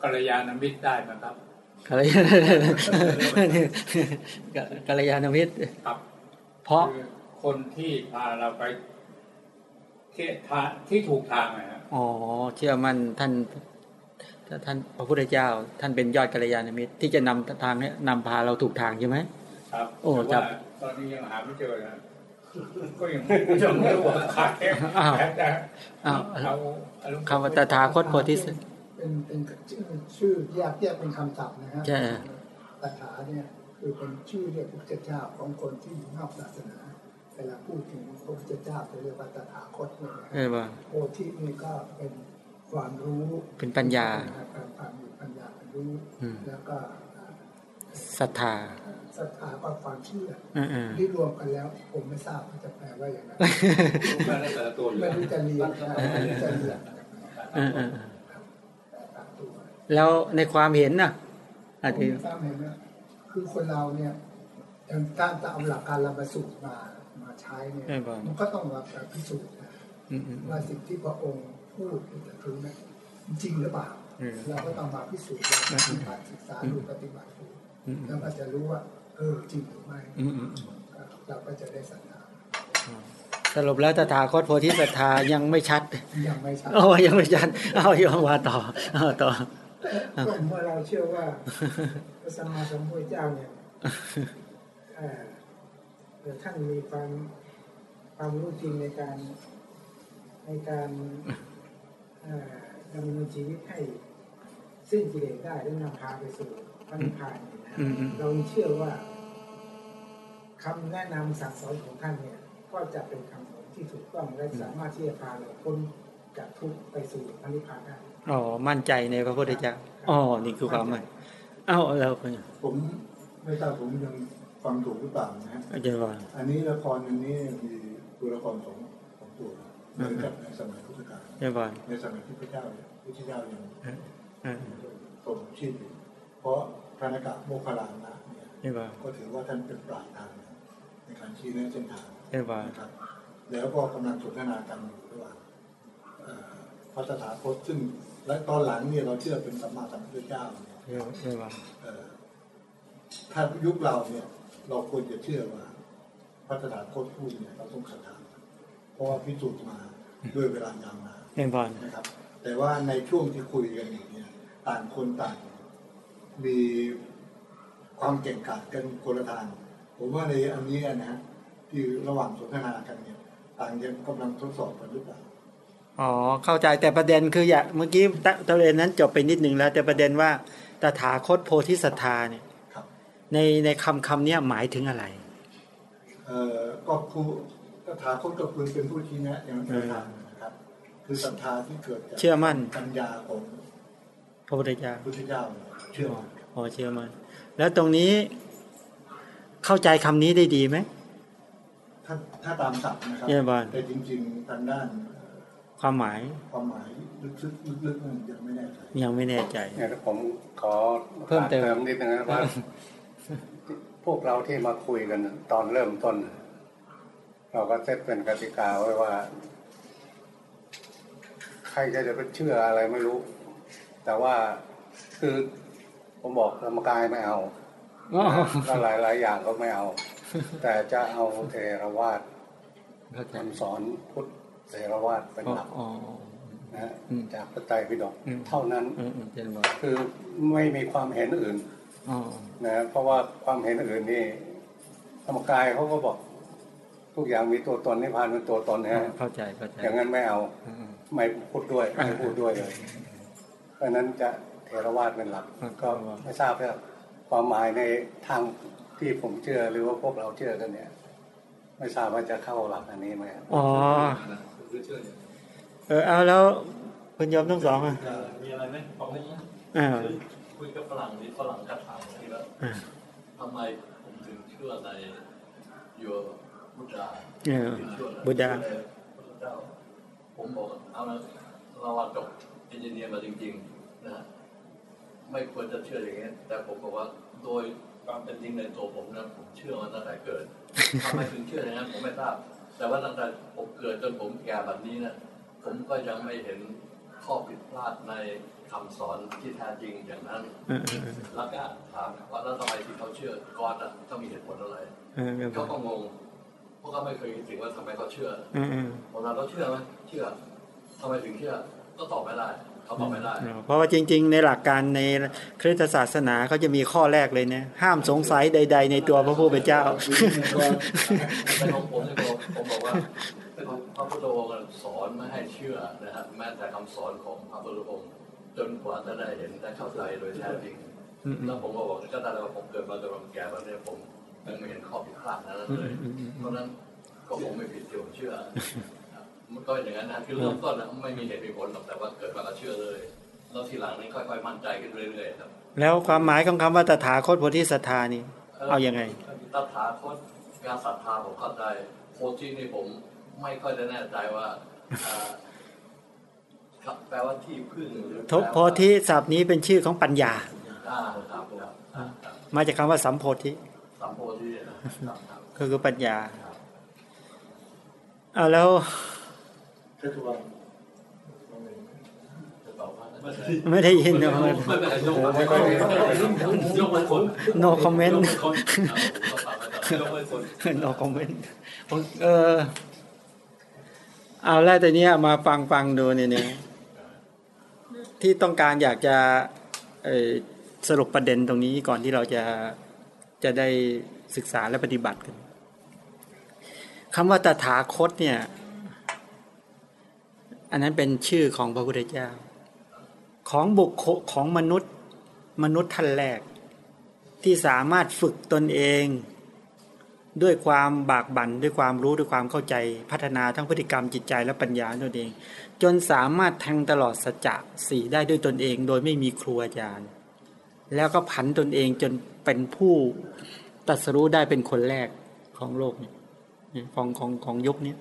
กัลยาณมิตรได้นะครับกัลยาณกัลยาณมิตรครับ เพราะคือคนที่พาเราไปที่ทางที่ถูกทางนะฮะอ๋อเชื่อมั่นท่านถ้า ท่านพระพุทธเจ้า ท่านเป็นยอดกัลยาณมิตรที่จะนำทางเนี้ยนำพาเราถูกทางใช่ไหมครับโอ้แต่ครัว่าบตอนนี้ยังหาไม่เจอนะก็ยังยังไม่รู้ว่าใครอ้าวแต่อ้าวเอาอารมณ์คำว่าตถาคตโพธิสัตว์เป็นเป็นชื่อชื่อแยกแยกเป็นคำศัพท์นะฮะใช่ตถาเนี่ยคือเป็นชื่อเรียกพระพุทธเจ้าของคนที่อยู่นอกศาสนาเวลาพูดถึงพระพุทธเจ้าจะเรียกว่าตถาคตเนี่ยนะเออว่าโพธินี่ก็เป็น ความรู้เป็นปัญญาการความมีปัญญาความรู้อืมแล้วก็ศรัทธาศรัทธาก็ความเชื่อเออเออที่รวมกันแล้ว ผมไม่ทราบว่าจะแปลว่าอย่างไรไม่ได้แต่ละตัวอยู่ไม่แล้วรู้จะเรียนนะไม่รู้จะเรียนนะเออเออเออแต่ตามตัวแล้วในความเห็นน่ะอาจผจะมทราบเห็นนะคือคนเราเนี่ยอย่างการจะเอาหลักการลำประสูตรมามาใช้เนี่ยเออว่ามันก็ต้องมาพิสูจน์นะอืมอืมว่าสิ่งที่พระองค์ พูดหรือจะถึงนั้นจริงหรือเปล่าเออเราก็ต้องมาพิสูจน์เราปฏิบัติศึกษาดูปฏิบัติดูอืมแล้วก็จะรู้ว่า เออจริงหรือไม่อืมอืมเราก็จะได้สัญญาสรุปแล้วตถาคตโพธิศรัทธายังไม่ชัด ยังไม่ชัดโอ้ยังไม่ชัดเอาโยมว่าต่อเอาต่อก็เมื่อเราเชื่อว่าพระสัมมาสัมพุทธเจ้าเนี่ยเอ่อเอ่อท่านมีความความรู้จริงในการในการเอ่อ ดำเนินชีวิตให้สิ้นกิเลสได้และนำพาไปสู่พระนิพพานเนี่ยนะอืมอืมเราเชื่อว่าคำแนะนำสั่งสอนของท่านเนี่ย ก็จะเป็นคำสอนที่ถูกต้องและสามารถที่จะพาเราพ้นจากทุกข์ไปสู่พระนิพพานได้อ๋อมั่นใจในพระพุทธเจ้าอ๋อนี่คือความหมายเอ้าแล้วก็ผมไม่ทราบผมยังฟังถูกหรือเปล่านะฮะอาจารย์ว่าอันนี้ละครอันนี้มีตัวละครสองสองตัวเหมือนกับในสมัยพุทธกาล อาจารย์ว่าในสมัยที่พระเจ้าเนี่ยพระเจ้ายังเออทรงชีพอยู่เพราะพระนกะโมคคัลลานะเนี่ยอาจารย์ว่าก็ถือว่าท่านเป็นปราชญ์ทางในการชี้แนะเส้นทางอาจารย์ว่านะครับ แล้วก็กำลังสนทนากันอยู่ระหว่างเอ่อพระตถาคตซึ่งและตอนหลังเนี่ยเราเชื่อเป็นสัมมาสัมพุทธเจ้าเนี่ยอาจารย์ว่าเอ่อถ้ายุคเราเนี่ย เราควรจะเชื่อว่าพระตถาคตพูดเนี่ยเราต้องศรัทธาเพราะว่าพิสูจน์มาด้วยเวลายาวนาน อาจารย์ว่านะครับ แต่ว่าในช่วงที่คุยกันอยู่เนี่ยต่างคนต่างมีความเก่งกาจกันคนละทางผมว่าในอันนี้นะฮะที่ระหว่างสนทนากันเนี่ยต่างยังกำลังทดสอบกันหรือเปล่าอ๋อเข้าใจแต่ประเด็นคืออย่าเมื่อกี้ตะประเด็นนั้นจบไปนิดหนึ่งแล้ว แต่ประเด็นว่าตถาคตโพธิศรัทธาเนี่ยครับในในคำคำเนี้ยหมายถึงอะไรเอ่อก็ผู้ตถาคตก็คือเป็นผู้ชี้แนะอย่างเป็นทางนะครับ คือศรัทธาที่เกิดจากเชื่อมั่น ปัญญาของพระพุทธเจ้าพระพุทธเจ้าเนี่ยเชื่อมั่นอ๋อเชื่อมันแล้วตรงนี้เข้าใจคำนี้ได้ดีไหมถ้าถ้าตามศัพท์นะครับเยี่ยมบ้านแต่จริง ๆ ทางด้านเอ่อความหมายความหมายลึกๆลึกๆนั่นยังไม่แน่ใจยังไม่แน่ใจเนี่ยผมขอเพิ่มเติมนิดนึงนะว่าพวกเราที่มาคุยกันตอนเริ่มต้น เราก็เซตเป็นกติกาไว้ว่า ใครจะจะไปเชื่ออะไรไม่รู้ แต่ว่าคือผมบอกธรรมกายไม่เอาอ๋อก็หลายหลายอย่างก็ไม่เอา แต่จะเอาเทรวาสเข้าใจคำสอนพุทธเทรวาสเป็นหลักอ๋อนะฮะอืมจากพระไตรปิฎกอืมเท่านั้นอืมอืมเจนบอกคือไม่มีความเห็นอื่นอ๋อนะเพราะว่าความเห็นอื่นนี่ธรรมกายเขาก็บอก ทุกอย่างมีตัวตนนิพพานเป็นตัวตนนะฮะเข้าใจเข้าใจอย่างนั้นไม่เอาอืมอืม ไม่พูดด้วยอ่าไม่พูดด้วยเลย เพราะฉะนั้นจะเทรวาสเป็นหลักอ่าก็ไม่ทราบว่าความหมายในทางที่ผมเชื่อหรือว่าพวกเราเชื่อกันเนี่ย ไม่ทราบว่าจะเข้าหลักอันนี้ไหมครับอ๋อคือเชื่ออย่างเออเอาแล้วคุณโยมทั้งสองอะมีอะไรไหมบอกได้ไหมอ่าคุยกับฝรั่งนี่ฝรั่งก็ถามทีว่าอ่าทำไมผมถึงเชื่อในโยบุตดาเออถึงเชื่อในบุตดาพระเจ้า ผมบอกเอาละเราว่าจบเอนจิเนียร์มาจริง ๆนะฮะไม่ควรจะเชื่ออย่างนี้แต่ผมบอกว่าโดยความเป็นจริงในตัวผมนะผมเชื่อมาตั้งแต่เกิดทำไมถึงเชื่ออย่างนั้นผมไม่ทราบ แต่ว่าตั้งแต่ผมเกิดจนผมแก่แบบนี้นะผมก็ยังไม่เห็นข้อผิดพลาดในคำสอนที่แท้จริงอย่างนั้นเออเออเออแล้วก็ถามว่าแล้วทำไมที่เขาเชื่อก่อนอะเขามีเหตุผลอะไรเออเออเขาก็งงเพราะเขาไม่เคยคิดถึงว่าทำไมเขาเชื่อเออเออเวลาเราเชื่อไหมเชื่อทำไมถึงเชื่อ ก็ตอบไม่ได้เขาตอบไม่ได้ เพราะว่าจริง ๆ ในหลักการในคริสตศาสนาเขาจะมีข้อแรกเลยเนี่ยห้ามสงสัยใด ๆ ในตัวพระผู้เป็นเจ้าเป็นของผมเนี่ยผมผมบอกว่าพระพุทธองค์สอนไม่ให้เชื่อนะครับแม้แต่คำสอนของพระพุทธองค์จนกว่าจะได้เห็นได้เข้าใจโดยแท้จริงอืมแล้วผมก็บอกก็ได้แล้วาผมเกิดมาจนผมแก่แบบนี้ผม ยังไม่เห็นข้อผิดพลาดนั้นเลยอืมอืมอืมเพราะฉะนั้นก็คงไม่ผิดที่ผมเชื่อครับมันก็อย่างนั้นนะคือเริ่มต้นนะไม่มีเหตุมีผลหรอกแต่ว่าเกิดมาก็เชื่อเลยแล้วทีหลังนี่ค่อยๆมั่นใจขึ้นเรื่อยๆครับ แล้วความหมายของคำว่าตถาคตโพธิสัตธานี่ เอายังไงตถาคตการศรัทธาผมเข้าใจโพธินี่ผมไม่ค่อยได้แน่ใจว่าอ่าครับแปลว่าที่พึ่งหรือทบโพธิศัพท์นี้เป็นชื่อของปัญญาอ่าครับครับอ่าครับมาจากคำว่าสัมโพธิ สัมโพธินะครับครับก็คือปัญญาเอาแล้วก็คือว่าจะตอบว่าไม่ได้ยินนะไม่เป็นไรยกมาไม่ค่อยได้ยกมาคน no comment ยกมาคนยกมาคน no comment เออเอาแล้วแต่เนี้ยมาฟังฟังดูเนี่ยเนี่ยที่ต้องการอยากจะเอ่อสรุปประเด็นตรงนี้ก่อนที่เราจะ จะได้ศึกษาและปฏิบัติกันคำว่าตถาคตเนี่ย อันนั้นเป็นชื่อของพระพุทธเจ้า ของบุคคลของมนุษย์มนุษย์ท่านแรก ที่สามารถฝึกตนเอง ด้วยความบากบั่นด้วยความรู้ด้วยความเข้าใจพัฒนาทั้งพฤติกรรมจิตใจและปัญญาตนเอง จนสามารถแทงตลอดสัจจะสี่ได้ด้วยตนเอง โดยไม่มีครูอาจารย์ แล้วก็ผันตนเองจนเป็นผู้ตรัสรู้ได้เป็นคนแรกของโลกเนี่ยของของของยุคนี้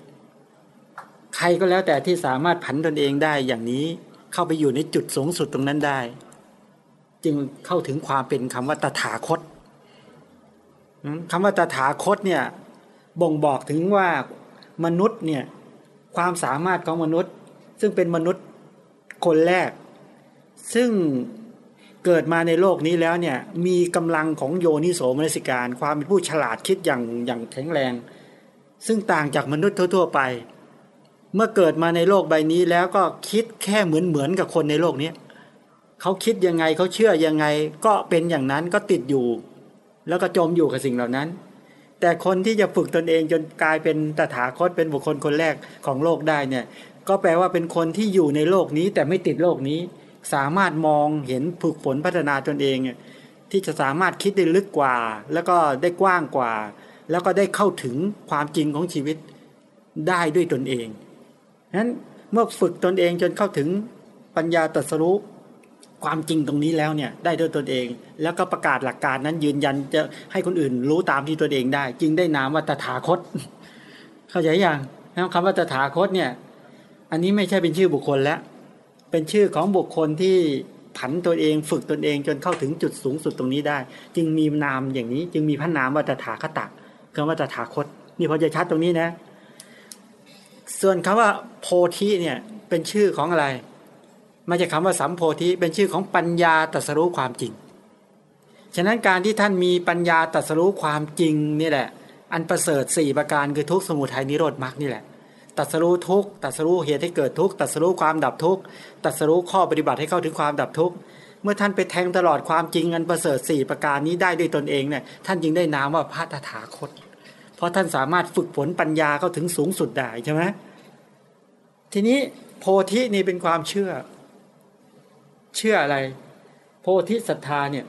ใครก็แล้วแต่ที่สามารถผันตนเองได้อย่างนี้เข้าไปอยู่ในจุดสูงสุดตรงนั้นได้ จึงเข้าถึงความเป็นคำว่าตถาคตคำว่าตถาคตเนี่ยบ่งบอกถึงว่ามนุษย์เนี่ยความสามารถของมนุษย์ ซึ่งเป็นมนุษย์คนแรก ซึ่ง เกิดมาในโลกนี้แล้วเนี่ยมีกำลังของโยนิโสมนสิการ ความเป็นผู้ฉลาดคิดอย่างอย่างแข็งแรง ซึ่งต่างจากมนุษย์ทั่ว ๆ ไป เมื่อเกิดมาในโลกใบนี้แล้วก็คิดแค่เหมือนเหมือนกับคนในโลกนี้เขาคิดยังไงเขาเชื่อยังไงก็เป็นอย่างนั้นก็ติดอยู่ แล้วก็จมอยู่กับสิ่งเหล่านั้น แต่คนที่จะฝึกตนเองจนกลายเป็นตถาคตเป็นบุคคลคนแรกของโลกได้เนี่ยก็แปลว่าเป็นคนที่อยู่ในโลกนี้แต่ไม่ติดโลกนี้ สามารถมองเห็นฝึกฝนพัฒนาตนเองที่จะสามารถคิดได้ลึกกว่า แล้วก็ได้กว้างกว่า แล้วก็ได้เข้าถึงความจริงของชีวิตได้ด้วยตนเองนั้นเมื่อฝึกตนเองจนเข้าถึงปัญญาตรัสรู้ความจริงตรงนี้แล้วเนี่ยได้ด้วยตนเอง แล้วก็ประกาศหลักการนั้นยืนยันจะให้คนอื่นรู้ตามที่ตนเองได้ จึงได้นามว่าตถาคต เข้าใจยังนะคำว่าตถาคตเนี่ย อันนี้ไม่ใช่เป็นชื่อบุคคลแล้ว เป็นชื่อของบุคคลที่ผันตัวเองฝึกตนเองจนเข้าถึงจุดสูงสุดตรงนี้ได้ จึงมีนามอย่างนี้ จึงมีพระนามว่าตถาคตคำว่าตถาคต นี่พอจะชัดตรงนี้นะ ส่วนคำว่าโพธิเนี่ยเป็นชื่อของอะไรมาจากคาว่าสัมโพธิเป็นชื่อของปัญญาตรัสรู้ความจริง ฉะนั้นการที่ท่านมีปัญญาตรัสรู้ความจริงนี่แหละ อันประเสริฐสี่ประการคือทุกสมุทัยนิโรธมรรคนี่แหละ ตรัสรู้ทุกตรัสรู้เหตุให้เกิดทุกตรัสรู้ความดับทุกตรัสรู้ข้อปฏิบัติให้เข้าถึงความดับทุกเมื่อท่านไปแทงตลอดความจริงอันประเสริฐสี่ประการนี้ได้ด้วยตนเองเนี่ยท่านจึงได้นามว่าพระตถาคต เพราะท่านสามารถฝึกฝนปัญญาเข้าถึงสูงสุดได้ใช่ไหมทีนี้โพธินี่เป็นความเชื่อ เชื่ออะไร โพธิศรัทธาเนี่ย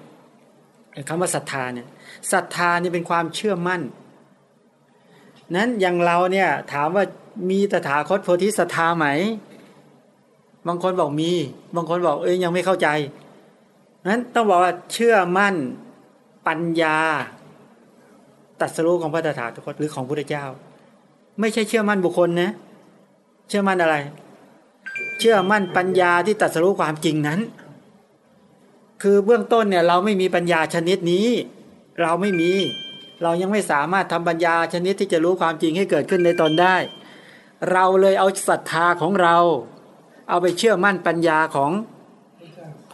คำว่าศรัทธาเนี่ยศรัทธานี่เป็นความเชื่อมั่น นั้นอย่างเราเนี่ยถามว่า มีตถาคตโพธิศรัทธาไหม บางคนบอกมี บางคนบอกเอ้ยยังไม่เข้าใจนั้นต้องบอกว่าเชื่อมั่นปัญญาตัดสรู้ของพระตถาคตหรือของพระเจ้า ไม่ใช่เชื่อมั่นบุคคลนะ เชื่อมั่นอะไร เชื่อมั่นปัญญาที่ตัดสรู้ความจริงนั้น คือเบื้องต้นเนี่ยเราไม่มีปัญญาชนิดนี้ เราไม่มี เรายังไม่สามารถทำปัญญาชนิดที่จะรู้ความจริงให้เกิดขึ้นในตนได้ เราเลยเอาศรัทธาของเรา เอาไปเชื่อมั่นปัญญาของ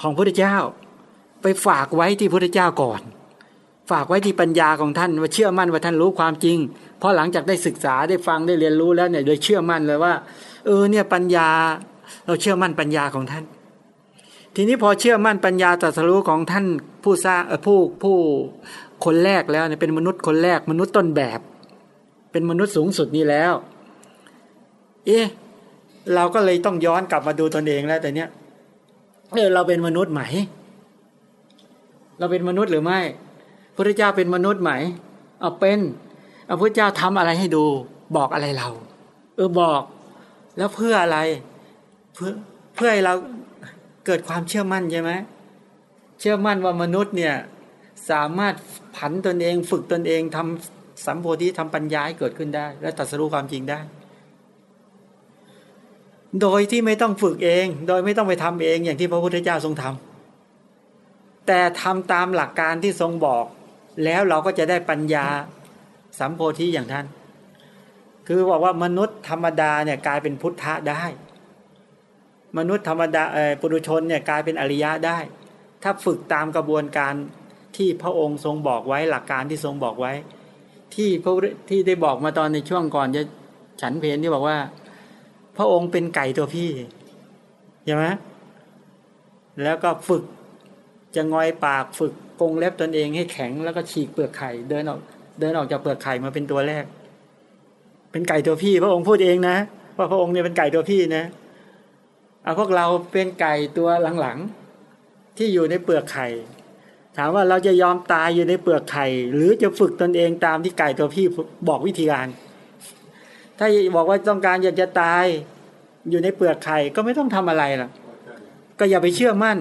ของพระพุทธเจ้า ไปฝากไว้ที่พระพุทธเจ้าก่อน ฝากไว้ที่ปัญญาของท่านว่าเชื่อมั่นว่าท่านรู้ความจริง เพราะหลังจากได้ศึกษาได้ฟังได้เรียนรู้แล้วเนี่ยโดยเชื่อมั่นเลยว่า เออเนี่ยปัญญา เราเชื่อมั่นปัญญาของท่าน ทีนี้พอเชื่อมั่นปัญญาตรัสรู้ของท่านผู้สร้างผู้ผู้คนแรกแล้วเนี่ยเป็นมนุษย์คนแรกมนุษย์ต้นแบบ เป็นมนุษย์สูงสุดนี้แล้ว เอ๊ะเราก็เลยต้องย้อนกลับมาดูตนเองแล้วแต่เนี้ยเออเราเป็นมนุษย์ไหม เราเป็นมนุษย์หรือไม่พระเจ้าเป็นมนุษย์ไหมเอาเป็นเอาพระเจ้าทำอะไรให้ดูบอกอะไรเรา เออบอก แล้วเพื่ออะไร เพื่อเพื่อให้เราเกิดความเชื่อมั่นใช่ไหมเชื่อมั่นว่ามนุษย์เนี่ยสามารถผันตนเอง ฝึกตนเองทำสัมโพธิทำปัญญาให้เกิดขึ้นได้ และตัดสู้ความจริงได้ โดยที่ไม่ต้องฝึกเอง โดยไม่ต้องไปทำเองอย่างที่พระพุทธเจ้าทรงทำแต่ทำตามหลักการที่ทรงบอก แล้วเราก็จะได้ปัญญาสัมโพธิอย่างท่าน คือบอกว่ามนุษย์ธรรมดาเนี่ยกลายเป็นพุทธะได้ มนุษย์ธรรมดาเออปุถุชนเนี่ยกลายเป็นอริยะได้ ถ้าฝึกตามกระบวนการที่พระองค์ทรงบอกไว้หลักการที่ทรงบอกไว้ ที่พระที่ได้บอกมาตอนในช่วงก่อนจะฉันเพนที่บอกว่า พระองค์เป็นไก่ตัวพี่ใช่ไหมแล้วก็ฝึกจะงอยปากฝึกกงเล็บตนเองให้แข็งแล้วก็ฉีกเปลือกไข่เดินออก เดินออกจากเปลือกไข่มาเป็นตัวแรก เป็นไก่ตัวพี่ พระองค์พูดเองนะว่าพระองค์เนี่ยเป็นไก่ตัวพี่นะเอาพวกเราเป็นไก่ตัวหลังๆที่อยู่ในเปลือกไข่ถามว่าเราจะยอมตายอยู่ในเปลือกไข่ หรือจะฝึกตนเองตามที่ไก่ตัวพี่บอกวิธีการ ถ้าบอกว่าต้องการอยากจะตายอยู่ในเปลือกไข่ก็ไม่ต้องทำอะไรล่ะ ก็อย่าไปเชื่อมั่น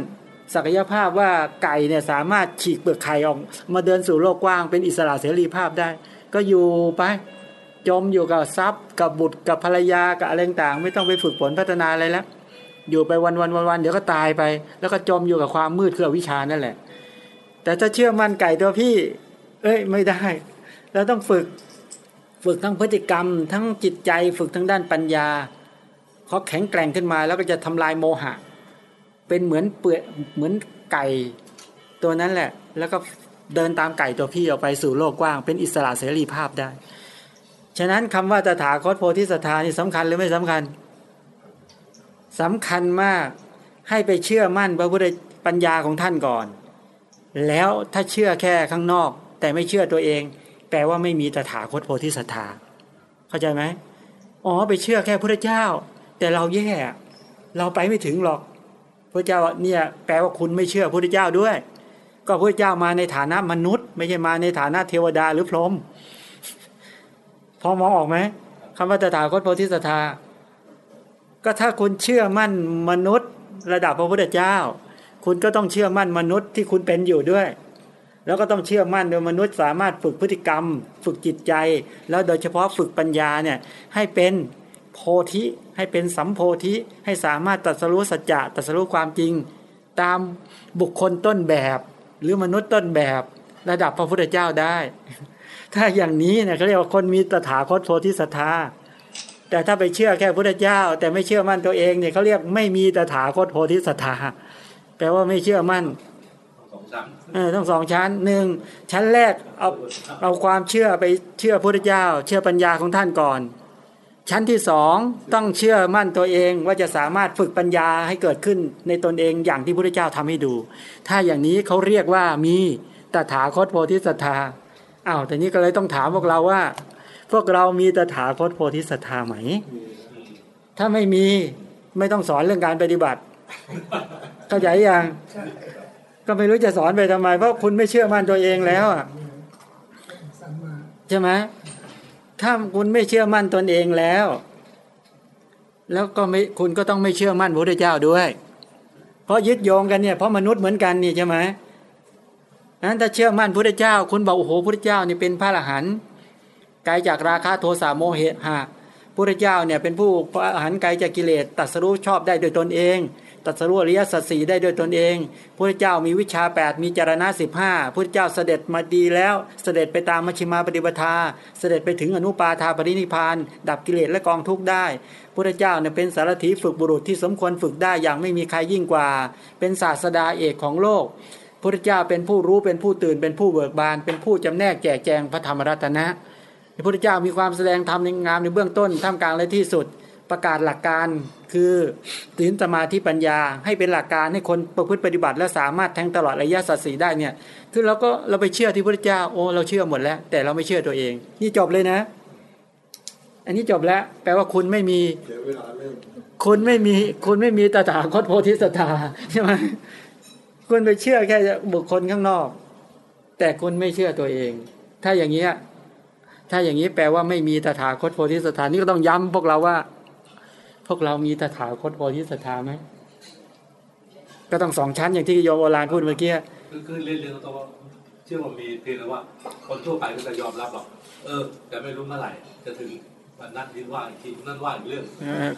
ศักยภาพว่าไก่เนี่ยสามารถฉีกเปลือกไข่ออก มาเดินสู่โลกกว้างเป็นอิสระเสรีภาพได้ ก็อยู่ไปจมอยู่กับทรัพย์กับบุตรกับภรรยากับอะไรต่างไม่ต้องไปฝึกฝนพัฒนาอะไรแล้วอยู่ไปวันวันวันวันเดี๋ยวก็ตายไป แล้วก็จมอยู่กับความมืดคือวิชานั่นแหละ แต่ถ้าเชื่อมั่นไก่ตัวพี่ เอ้ยไม่ได้ เราต้องฝึก ฝึกทั้งพฤติกรรม ทั้งจิตใจฝึกทั้งด้านปัญญาเขาแข็งแกร่งขึ้นมาแล้วก็จะทำลายโมหะ เป็นเหมือนเปลือเหมือนไก่ตัวนั้นแหละ แล้วก็เดินตามไก่ตัวพี่ออกไปสู่โลกกว้าง เป็นอิสระเสรีภาพได้ ฉะนั้นคำว่าตถาคตโพธิสัตานี่สำคัญหรือไม่สำคัญสำคัญมากให้ไปเชื่อมั่นพระพุทธปัญญาของท่านก่อน แล้วถ้าเชื่อแค่ข้างนอก แต่ไม่เชื่อตัวเอง แปลว่าไม่มีตถาคตโพธิสัตธาเข้าใจไหมอ๋อไปเชื่อแค่พระเจ้า แต่เราแย่ เราไปไม่ถึงหรอก พระเจ้าเนี่ยแปลว่าคุณไม่เชื่อพระเจ้าด้วย ก็พระเจ้ามาในฐานะมนุษย์ ไม่ใช่มาในฐานะเทวดาหรือพรหมพอมองออกไหมคำว่าตถาคตโพธิสัตธาก็ถ้าคุณเชื่อมั่นมนุษย์ ระดับพระพุทธเจ้า คุณก็ต้องเชื่อมั่นมนุษย์ที่คุณเป็นอยู่ด้วย แล้วก็ต้องเชื่อมั่นว่ามนุษย์สามารถฝึกพฤติกรรม ฝึกจิตใจ แล้วโดยเฉพาะฝึกปัญญาเนี่ยให้เป็นโพธิให้เป็นสัมโพธิให้สามารถตัดสรู้สัจจะตัดสรู้ความจริง ตามบุคคลต้นแบบ หรือมนุษย์ต้นแบบระดับพระพุทธเจ้าได้ ถ้าอย่างนี้เนี่ยเขาเรียกว่าคนมีตถาคตโพธิสัตธาแต่ถ้าไปเชื่อแค่พุทธเจ้า แต่ไม่เชื่อมั่นตัวเองเนี่ยเขาเรียกไม่มีตถาคตโพธิสัตธาแปลว่าไม่เชื่อมั่น ต้องสองชั้นหนึ่งชั้นแรกเอาเอาความเชื่อไปเชื่อพระพุทธเจ้า เชื่อปัญญาของท่านก่อน ชั้นที่สองต้องเชื่อมั่นตัวเองว่าจะสามารถฝึกปัญญาให้เกิดขึ้นในตนเองอย่างที่พระพุทธเจ้าทำให้ดู ถ้าอย่างนี้เขาเรียกว่ามีตถาคตโพธิสัตธาอ้าวแต่นี้ก็เลยต้องถามพวกเราว่า พวกเรามีตถาคตโพธิสัตธาไหม ถ้าไม่มีไม่ต้องสอนเรื่องการปฏิบัติเข้าใจยัง ก็ไม่รู้จะสอนไปทำไม เพราะคุณไม่เชื่อมั่นตัวเองแล้วอะใช่ไหมถ้าคุณไม่เชื่อมั่นตนเองแล้ว แล้วก็ไม่คุณก็ต้องไม่เชื่อมั่นพระพุทธเจ้าด้วย เพราะยึดโยงกันเนี่ยเพราะมนุษย์เหมือนกันนี่ใช่ไหมนั้นถ้าเชื่อมั่นพระพุทธเจ้า คุณบอกโอ้โหพระพุทธเจ้านี่เป็นพระอรหันต์ไกลจากราคะโทสะโมเหหะพระพุทธเจ้าเนี่ยเป็นผู้พระอรหันต์ไกลจากกิเลสตรัสรู้ชอบได้โดยตนเอง ตัสรู้อริยสัจสีได้โดยตนเองพระเจ้ามีวิชา 8 มีจารณะสิบห้าพระเจ้าเสด็จมาดีแล้ว เสด็จไปตามมัชฌิมาปฏิปทา เสด็จไปถึงอนุปาทาปรินิพพาน ดับกิเลสและกองทุกข์ได้พระเจ้าเนี่ยเป็นสารถีฝึกบุรุษที่สมควรฝึกได้อย่างไม่มีใครยิ่งกว่า เป็นศาสดาเอกของโลกพระเจ้าเป็นผู้รู้เป็นผู้ตื่นเป็นผู้เบิกบาน เป็นผู้จำแนกแจกแจงพระธรรมรัตนะพระพุทธเจ้ามีความแสดงธรรมในงามในเบื้องต้นท่ามกลางและที่สุด ประกาศหลักการคือศีลสมาธิปัญญา ให้เป็นหลักการให้คนประพฤติปฏิบัติ และสามารถแทงตลอดระยะสัตสีได้เนี่ยคือเราก็เราไปเชื่อที่พระเจ้าโอ้เราเชื่อหมดแล้ว แต่เราไม่เชื่อตัวเอง นี่จบเลยนะ อันนี้จบแล้ว แปลว่าคุณไม่มีคุณไม่มีคุณไม่มีตถาคตโพธิสัตธาใช่ไหมคุณไปเชื่อแค่บุคคลข้างนอก แต่คุณไม่เชื่อตัวเอง ถ้าอย่างนี้ถ้าอย่างนี้แปลว่าไม่มีตถาคตโพธิสัตธานี่ก็ต้องย้ำพวกเราว่า พวกเรามีตถาคตโพธิสัตธาไหมก็ต้องสองชั้นอย่างที่โยมโอฬารพูดเมื่อกี้คือคือเรียนเรียนตรงๆว่าเชื่อว่ามีเพียงแต่ว่า คนทั่วไปก็จะยอมรับหรอกเออแต่ไม่รู้เมื่อไหร่จะถึงวันนั้นที่ว่าอีกทีนั่นว่าอีกเรื่องเออ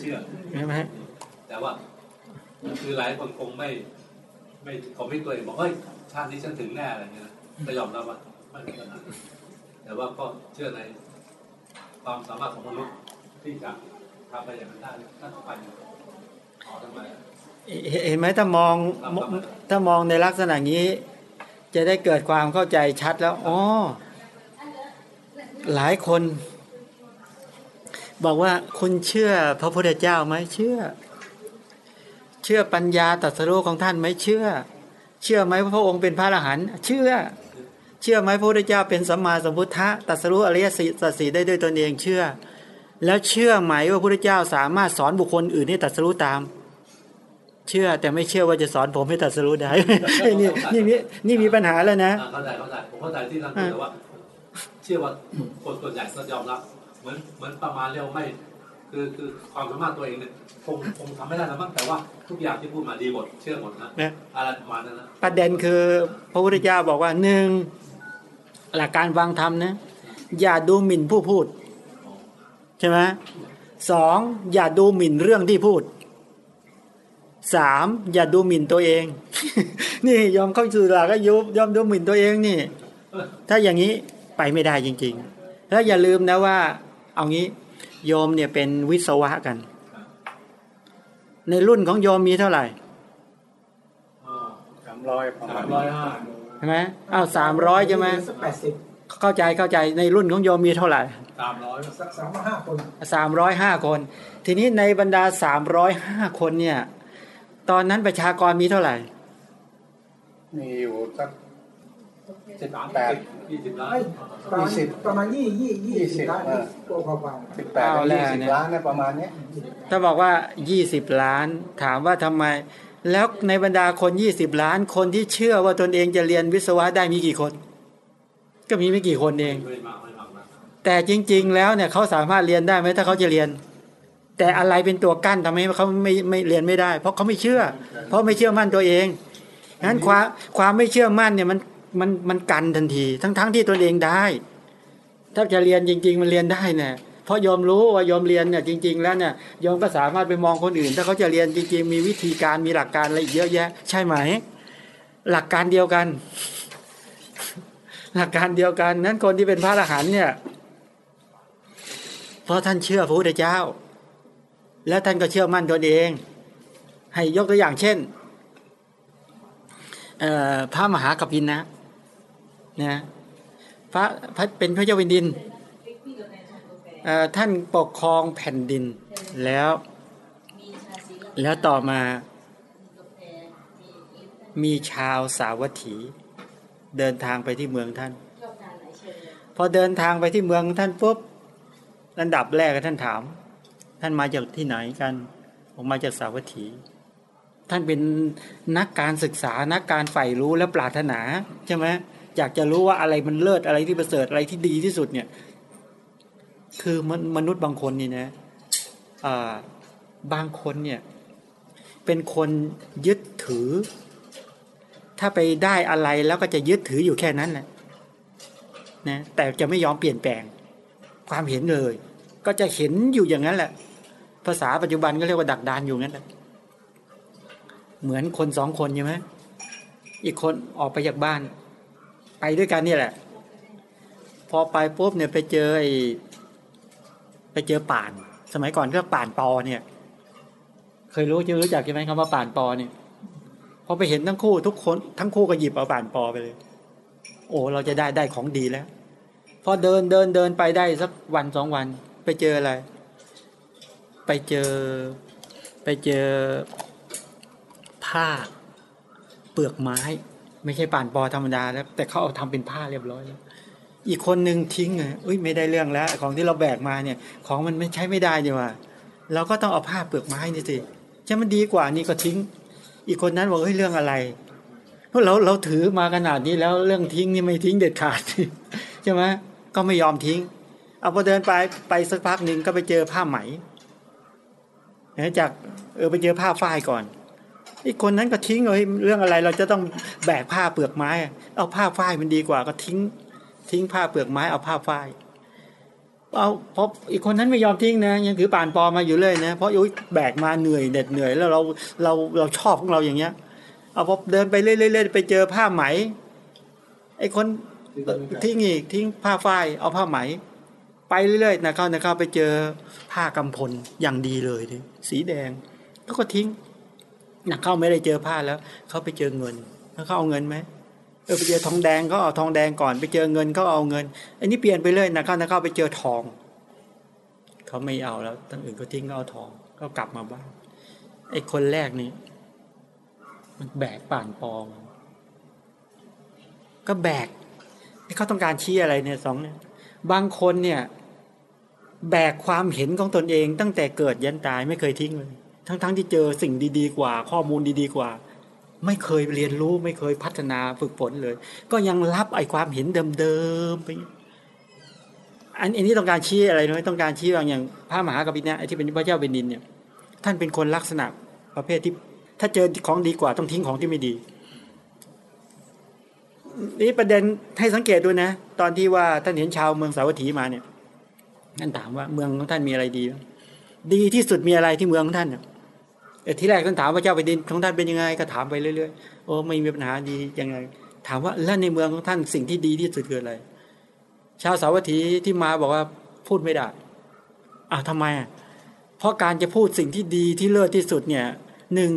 เชื่อใช่ไหมแต่ว่า คือหลายคนคงไม่ ไม่คอมมิตตัวเองบอกเฮ้ยชาตินี้ฉันถึงแน่อะไรเงี้ยนะก็ยอมรับว่าไม่เป็นขนาดนั้นแต่ว่าก็เชื่อในความสามารถของมนุษย์ที่จะ ทำไปอย่างนั้นได้ถ้าต่อไปขอทำไมเห็นไหมถ้ามองถ้ามองในลักษณะนี้ จะได้เกิดความเข้าใจชัดแล้วอ๋อหลายคน บอกว่าคุณเชื่อพระพุทธเจ้าไหมเชื่อ เชื่อปัญญาตรัสรู้ของท่านไหมเชื่อ เชื่อไหมพระองค์เป็นพระอรหันต์เชื่อ เชื่อไหมพระพุทธเจ้าเป็นสัมมาสัมพุทธะตรัสรู้อริยสัจสีได้ด้วยตนเองเชื่อ แล้วเชื่อไหมว่าพระพุทธเจ้าสามารถสอนบุคคลอื่นให้ตรัสรู้ตาม เชื่อแต่ไม่เชื่อว่าจะสอนผมให้ตรัสรู้ได้นี่นี่มีนี่มีปัญหาแล้วนะอ่าเข้าใจเข้าใจผมเข้าใจที่ท่านพูดแต่ว่า เชื่อว่าคนส่วนใหญ่ก็ยอมรับเหมือนเหมือนประมาณเรียกว่าไม่ คือคือความสามารถตัวเองเนี่ยคงคงทำไม่ได้แล้วมั้งแต่ว่าทุกอย่างที่พูดมาดีหมดเชื่อหมดนะนะอะไรประมาณนั้นนะประเด็นคือพระพุทธเจ้าบอกว่าหนึ่งหลักการฟังธรรมนะอย่าดูหมิ่นผู้พูด ใช่ไหมสองอย่าดูหมิ่นเรื่องที่พูดสามอย่าดูหมิ่นตัวเอง นี่ยอมเข้าสู่หลักก็ยุบยอมดูหมิ่นตัวเองนี่ ถ้าอย่างนี้ไปไม่ได้จริง ๆ แล้วอย่าลืมนะว่า เอางี้โยมเนี่ยเป็นวิศวะกัน ในรุ่นของโยมมีเท่าไหร่สามร้อยประมาณร้อยห้าใช่ไหมอ้าวสามร้อยใช่ไหมสักแปดสิบ เข้าใจเข้าใจในรุ่นของโยมมีเท่าไหร่สามร้อยสักสามห้าคนสามร้อยห้าคน ทีนี้ในบรรดาสามร้อยห้าคนเนี่ย ตอนนั้นประชากรมีเท่าไหร่ มีอยู่สักสิบสามแปดยี่สิบล้านเอ้ยประมาณยี่สิบประมาณยี่ยี่ยี่ยี่สิสิบบล้านเออตัวกว่าสิบแปดเอาถึงแล้วยี่สิบเนี่ยล้านนะประมาณเนี้ยถ้าบอกว่ายี่สิบล้านถามว่าทำไม แล้วในบรรดาคนยี่สิบล้านคนที่เชื่อว่าตนเองจะเรียนวิศวะได้มีกี่คน ก็มีไม่กี่คนเองไม่มากไม่มากนะแต่จริง ๆ แล้วเนี่ยเขาสามารถเรียนได้ไหมถ้าเขาจะเรียน แต่อะไรเป็นตัวกั้นทำให้เขาไม่ไม่เรียนไม่ได้ เพราะเขาไม่เชื่อ เพราะไม่เชื่อมั่นตัวเองงั้นความความไม่เชื่อมั่นเนี่ยมันมันมันกันทันที ทั้งๆที่ตนเองได้ ถ้าจะเรียนจริง ๆ มันเรียนได้เนี่ยเพราะโยมรู้ว่าโยมเรียนเนี่ยจริง ๆ แล้วเนี่ยโยมก็สามารถไปมองคนอื่น ถ้าเขาจะเรียนจริง ๆ มีวิธีการมีหลักการอะไรอีกเยอะแยะ ใช่ไหม หลักการเดียวกัน หลักการเดียวกันนั้นคนที่เป็นพระอรหันต์เนี่ยเพราะท่านเชื่อพระพุทธเจ้า แล้วท่านก็เชื่อมั่นตนเอง ให้ยกตัวอย่างเช่นพระมหากัปปินนะนะพระพระเป็นพระเจ้าแผ่นดินท่านปกครองแผ่นดินแล้ว แล้วต่อมามีชาวสาวัตถี เดินทางไปที่เมืองท่านพอเดินทางไปที่เมืองท่านปุ๊บอันดับแรกท่านถาม ท่านมาจากที่ไหนกันผมมาจากสาวัตถี ท่านเป็นนักการศึกษานักการใฝ่รู้และปรารถนาใช่ไหมอยากจะรู้ว่าอะไรมันเลิศอะไรที่ประเสริฐอะไรที่ดีที่สุดเนี่ย คือมนมนุษย์บางคนนี่นะอ่าบางคนเนี่ย เป็นคนยึดถือ ถ้าไปได้อะไรแล้วก็จะยึดถืออยู่แค่นั้นแหละนะแต่จะไม่ยอมเปลี่ยนแปลง ความเห็นเลย ก็จะเห็นอยู่อย่างนั้นแหละ ภาษาปัจจุบันก็เรียกว่าดักดานอยู่งั้นแหละเหมือนคนสองคนใช่ไหมอีกคนออกไปจากบ้าน ไปด้วยกันนี่แหละ พอไปปุ๊บเนี่ยไปเจอไอ้ไปเจอป่าน สมัยก่อนเรียกป่านปอเนี่ย เคยรู้จะรู้จักใช่ไหมคำว่าป่านปอเนี่ย พอไปเห็นทั้งคู่ทุกคนทั้งคู่ก็หยิบเอาป่านปอไปเลย โอ้เราจะได้ได้ของดีแล้ว พอเดินเดินเดินไปได้สักวันสองวัน ไปเจออะไร ไปเจอ ไปเจอ ผ้า เปลือกไม้ ไม่ใช่ป่านปอธรรมดาแล้ว แต่เขาเอาทำเป็นผ้าเรียบร้อยแล้วอีกคนหนึ่งทิ้งไงอุ้ยไม่ได้เรื่องแล้ว ของที่เราแบกมาเนี่ย ของมันไม่ใช้ไม่ได้ดีว่าเราก็ต้องเอาผ้าเปลือกไม้นี่สิใช่มันดีกว่านี่ก็ทิ้ง อีกคนนั้นบอกเฮ้ยเรื่องอะไรเพราะเราเราถือมาขนาดนี้แล้วเรื่องทิ้งนี่ไม่ทิ้งเด็ดขาดใช่ไหมก็ไม่ยอมทิ้ง เอาพอเดินไปไปสักพักหนึ่งก็ไปเจอผ้าไหมจากเออไปเจอผ้าฝ้ายก่อนอีกคนนั้นก็ทิ้งเลยเรื่องอะไรเราจะต้องแบกผ้าเปลือกไม้ เอาผ้าฝ้ายมันดีกว่าก็ทิ้ง ทิ้งผ้าเปลือกไม้เอาผ้าฝ้าย เอาเพราะอีกคนนั้นไม่ยอมทิ้งนะ ยังถือป่านปอมาอยู่เลยนะ เพราะยุ้ยแบกมาเหนื่อยเด็ดเหนื่อยแล้วเราเราเราชอบของเราอย่างเงี้ย เอาพอเดินไปเรื่อยๆไปเจอผ้าไหมไอ้คนทิ้งอีกทิ้งผ้าฝ้ายเอาผ้าไหม ไปเรื่อยๆนะเข้านะเข้าไปเจอผ้ากำพลอย่างดีเลยดิสีแดงแล้วก็ทิ้งนะเข้าไม่ได้เจอผ้าแล้ว เขาไปเจอเงินแล้วเขาเอาเงินไหม อไปเจอทองแดงก็เอาทองแดงก่อน ไปเจอเงินเขาเอาเงิน อันนี้เปลี่ยนไปเลยนะเข้านะเข้าไปเจอทอง เขาไม่เอาแล้วทั้งอื่นก็ทิ้งก็เอาทอง ก็กลับมาบ้านไอ้คนแรกนี่มันแบกป่านปอง ก็แบกนี่เขาต้องการชี้อะไรเนี่ยสองเนี่ยบางคนเนี่ย แบกความเห็นของตนเองตั้งแต่เกิดยันตายไม่เคยทิ้งเลย ทั้งๆทที่เจอสิ่งดี ๆ กว่า ข้อมูลดี ๆ กว่า ไม่เคยเรียนรู้ไม่เคยพัฒนาฝึกฝนเลย ก็ยังรับไอ้ความเห็นเดิมๆไปอันอันนี้ต้องการชี้อะไรน้อยต้องการชี้บางอย่างพระมหากบิณะไอ้ที่เป็นพระเจ้าเป็นดินเนี่ยท่านเป็นคนลักษณะประเภทที่ถ้าเจอของดีกว่าต้องทิ้งของที่ไม่ดี นี่ประเด็นให้สังเกตดูนะ ตอนที่ว่าท่านเห็นชาวเมืองสาวัตถีมาเนี่ยท่านถามว่าเมืองของท่านมีอะไรดี ดีที่สุดมีอะไรที่เมืองของท่านเนี่ย ที่แรกท่านถามว่าเจ้าแผ่นดินของท่านเป็นยังไงก็ถามไปเรื่อยๆโอ้ไม่มีปัญหาดียังไง ถามว่าแล้วในเมืองของท่านสิ่งที่ดีที่สุดคืออะไร ชาวสาวัตถีที่มาบอกว่าพูดไม่ได้อะทำไมเพราะการจะพูดสิ่งที่ดีที่เลิศที่สุดเนี่ยหนึ่ง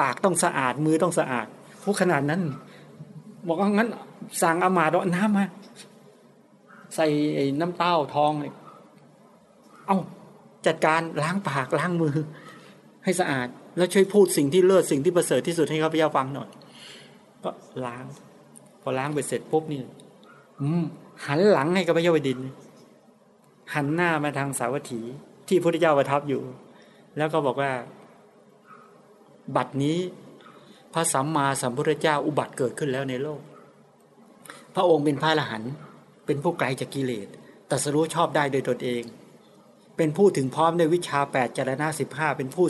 ปากต้องสะอาดมือต้องสะอาดพูดขนาดนั้น บอกว่างั้นสั่งอามาดเอาน้ำมาใส่น้ำเต้าทองเอาจัดการล้างปากล้างมือ ให้สะอาด แล้วช่วยพูดสิ่งที่เลิศสิ่งที่ประเสริฐที่สุดให้ข้าพเจ้าฟังหน่อย ก็ล้าง พอล้างไปเสร็จปุ๊บนี่อืมหันหลังให้ข้าพเจ้าไปดิน หันหน้ามาทางสาวัตถี ที่พระพุทธเจ้าประทับอยู่ แล้วก็บอกว่า บัดนี้ พระสัมมาสัมพุทธเจ้าอุบัติเกิดขึ้นแล้วในโลก พระองค์เป็นพระอรหันต์เป็นผู้ไกลจากกิเลสตรัสรู้ชอบได้โดยตนเอง เป็นผู้ถึงพร้อมในวิชาแปดจารณะสิบห้าเป็นผู้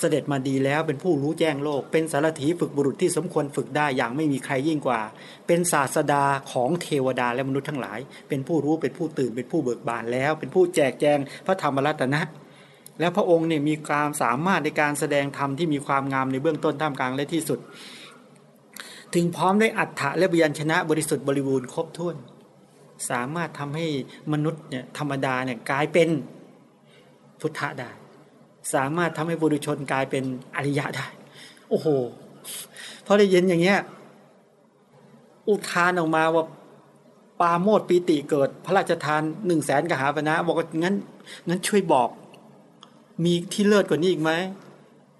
เสด็จมาดีแล้วเป็นผู้รู้แจ้งโลก เป็นสารถีฝึกบุรุษที่สมควรฝึกได้อย่างไม่มีใครยิ่งกว่า เป็นศาสดาของเทวดาและมนุษย์ทั้งหลาย เป็นผู้รู้เป็นผู้ตื่นเป็นผู้เบิกบานแล้ว เป็นผู้แจกแจงพระธรรมรัตนะ แล้วพระองค์เนี่ยมีความสามารถในการแสดงธรรมที่มีความงามในเบื้องต้นท่ามกลางและที่สุด ถึงพร้อมด้วยอัฏฐะและพยัญชนะบริสุทธิ์บริบูรณ์ครบถ้วน สามารถทำให้มนุษย์เนี่ยธรรมดาเนี่ยกลายเป็นพุทธะได้ สามารถทำให้บุรุชนกลายเป็นอริยะได้ โอ้โหพอได้ยินอย่างเงี้ย อุทานออกมาว่าปาโมดปีติเกิด พระราชทานหนึ่งแสนกหาปณะบอกว่างั้นงั้นช่วยบอก มีที่เลิศกว่านี้อีกไหม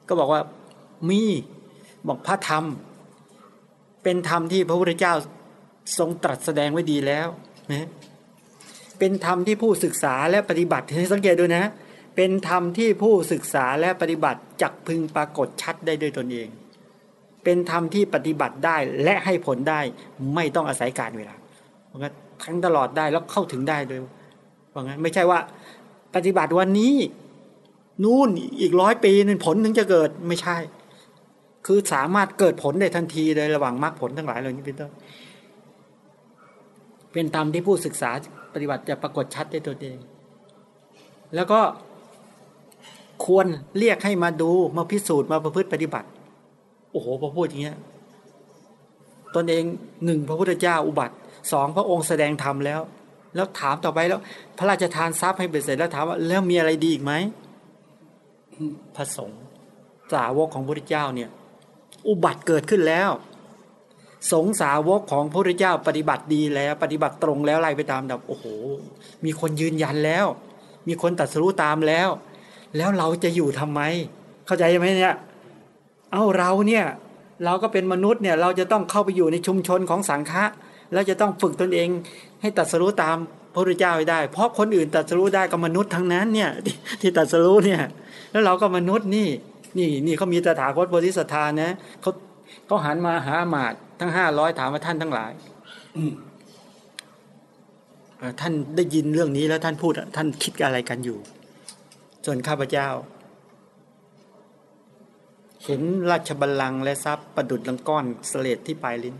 ก็บอกว่ามีบอกพระธรรม เป็นธรรมที่พระพุทธเจ้าทรงตรัสแสดงไว้ดีแล้วนะเป็นธรรมที่ผู้ศึกษาและปฏิบัติให้สังเกตดูนะ เป็นธรรมที่ผู้ศึกษาและปฏิบัติจักพึงปรากฏชัดได้ด้วยตนเอง เป็นธรรมที่ปฏิบัติได้และให้ผลได้ไม่ต้องอาศัยการเวลาเพราะงั้นทั้งตลอดได้แล้วเข้าถึงได้เลยเพราะงั้นไม่ใช่ว่า ปฏิบัติวันนี้ นู่นอีกร้อยปีนึงผลถึงจะเกิดไม่ใช่ คือสามารถเกิดผลได้ทันทีเลยระหว่างมรรคผลทั้งหลายเหล่านี้เป็นต้นเป็นธรรมที่ผู้ศึกษาปฏิบัติจะปรากฏชัดได้ตัวเอง แล้วก็ ควรเรียกให้มาดูมาพิสูจน์มาประพฤติปฏิบัติ โอ้โหพอพูดอย่างเงี้ยตนเองหนึ่งพระพุทธเจ้าอุบัติสองพระองค์แสดงธรรมแล้ว แล้วถามต่อไปแล้ว พระราชทานทรัพย์ให้เบ็ดเสร็จแล้วถามว่าแล้วมีอะไรดีอีกไหมพระสงฆ์สาวกของพระพุทธเจ้าเนี่ย อุบัติเกิดขึ้นแล้ว สงสาวกของพระพุทธเจ้าปฏิบัติดีแล้ว ปฏิบัติตรงแล้วไล่ไปตามดับโอ้โห มีคนยืนยันแล้ว มีคนตัดสู้ตามแล้ว แล้วเราจะอยู่ทำไม เข้าใจไหมเนี่ย เอ้าเราเนี่ย เราก็เป็นมนุษย์เนี่ย เราจะต้องเข้าไปอยู่ในชุมชนของสังฆะแล้วจะต้องฝึกตนเอง ให้ตัดสู้ตามพระพุทธเจ้าให้ได้ เพราะคนอื่นตัดสู้ได้ก็มนุษย์ทั้งนั้นเนี่ย ที่ที่ตัดสู้เนี่ย แล้วเราก็มนุษย์นี่ นี่นี่เขามีตถาคตโพธิสัตว์นะเขาเขาหันมาหาอามาตย์ทั้งห้าร้อยถามว่าท่านทั้งหลายเอ่อท่านได้ยินเรื่องนี้แล้วท่านพูดท่านคิดอะไรกันอยู่ ส่วนข้าพเจ้า เห็นราชบัลลังก์และทรัพย์ประดุดลังก้อนเสลดที่ปลายลิ้น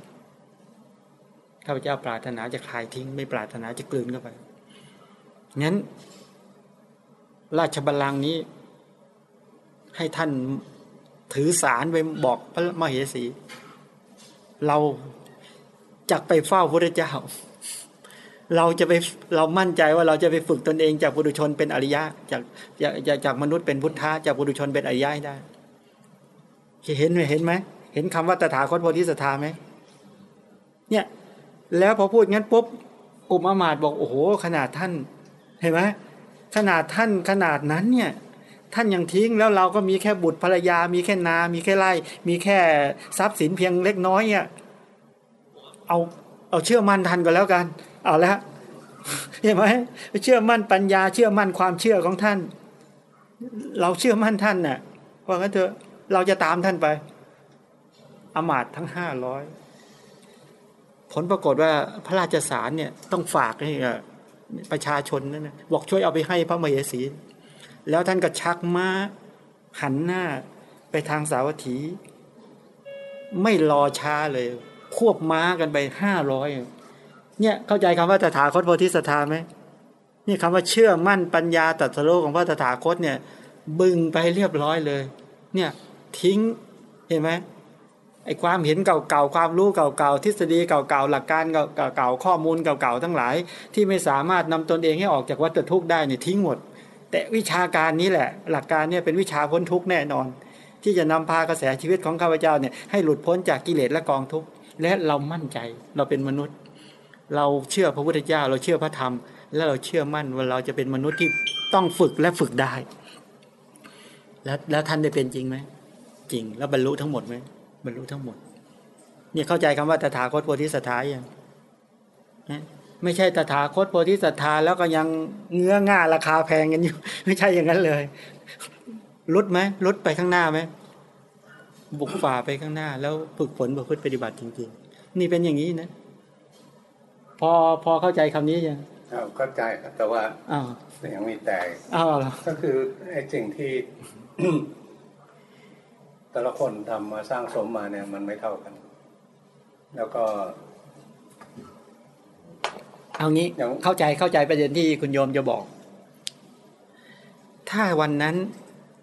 ข้าพเจ้าปรารถนาจะคลายทิ้ง ไม่ปรารถนาจะกลืนเข้าไปงั้น ราชบัลลังก์นี้ ให้ท่านถือสารไปบอกพระมเหสี เราจะไปเฝ้าพระเจ้า เราจะไปเรามั่นใจว่าเราจะไปฝึกตนเองจากบุรุชนเป็นอริยะจากจากจากมนุษย์เป็นพุทธะจากบุรุชนเป็นอริยะได้ เห็นไหมเห็นไหมเห็นคำว่าตถาคตโพธิสัตธาไหมเนี่ย แล้วพอพูดงั้นปุ๊บอุมอามาตบอกโอ้โห ขนาดท่านเห็นไหมขนาดท่านขนาดนั้นเนี่ยท่านยังทิ้งแล้วเราก็มีแค่บุตรภรรยา มีแค่นา มีแค่ไร่ มีแค่ทรัพย์สินเพียงเล็กน้อยเนี่ยเอาเอาเชื่อมั่นท่านก็แล้วกัน เอาแล้วเห็นไหมเชื่อมั่นปัญญา เชื่อมั่นความเชื่อของท่าน เราเชื่อมั่นท่านน่ะว่างั้นเถอะเราจะตามท่านไปอมาตทั้งห้าร้อยผลปรากฏว่าพระราชสารเนี่ยต้องฝากให้กับประชาชนนั่นนะบอกช่วยเอาไปให้พระมเหสี แล้วท่านก็ชักม้าหันหน้าไปทางสาวัตถี ไม่รอช้าเลย ควบม้ากันไปห้าร้อย เนี่ยเข้าใจคำว่าตถาคตโพธิสัตธาไหมนี่คำว่าเชื่อมั่นปัญญาตรัสรู้ของพระตถาคตเนี่ย บึงไปเรียบร้อยเลย เนี่ยทิ้งเห็นไหมไอ้ความเห็นเก่าๆความรู้เก่าๆทฤษฎีเก่าๆหลักการเก่าๆข้อมูลเก่าๆทั้งหลาย ที่ไม่สามารถนำตนเองให้ออกจากวัฏทุกข์ได้เนี่ยทิ้งหมด แต่วิชาการนี้แหละ หลักการเนี่ยเป็นวิชาพ้นทุกข์แน่นอน ที่จะนำพากระแสชีวิตของข้าพเจ้าเนี่ยให้หลุดพ้นจากกิเลสและกองทุกข์และเรามั่นใจเราเป็นมนุษย์ เราเชื่อพระพุทธเจ้า เราเชื่อพระธรรม และเราเชื่อมั่นว่าเราจะเป็นมนุษย์ที่ต้องฝึกและฝึกได้ แล้วแล้วท่านได้เป็นจริงไหมจริง แล้วบรรลุทั้งหมดไหมบรรลุทั้งหมด เนี่ยเข้าใจคำว่าตถาคตโพธิสัตถายังนะไม่ใช่ตถาคตโพธิสัตธาแล้วก็ยังเงื้อง่าราคาแพงกันอยู่ ไม่ใช่อย่างนั้นเลยลดไหมลดไปข้างหน้าไหมบุกฝ่าไปข้างหน้า แล้วฝึกฝนประพฤติปฏิบัติจริง ๆ นี่เป็นอย่างนี้นะ พอพอเข้าใจคำนี้ยังครับเข้าใจครับแต่ว่าอ้าวยังมีแต่อ้าวเหรอก็คือไอ้สิ่งที่ แต่ละคนทำมาสร้างสมมาเนี่ย มันไม่เท่ากัน แล้วก็ เอางี้อย่างเข้าใจเข้าใจประเด็นที่คุณโยมจะบอก ถ้าวันนั้น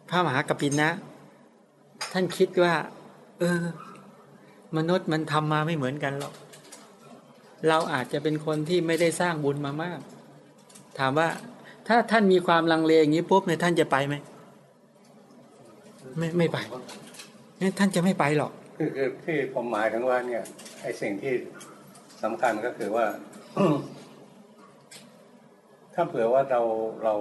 พระมหากปินนะ ท่านคิดว่า เออ มนุษย์มันทำมาไม่เหมือนกันหรอก เราอาจจะเป็นคนที่ไม่ได้สร้างบุญมามาก ถามว่าถ้าท่านมีความลังเลอย่างนี้ปุ๊บเนี่ยท่านจะไปไหมไม่ไม่ไปเนี่ยท่านจะไม่ไปหรอกคือคือที่ผมหมายถึงว่าเนี่ยไอ้สิ่งที่สำคัญก็คือว่า ถ้าเผื่อว่าเราเรา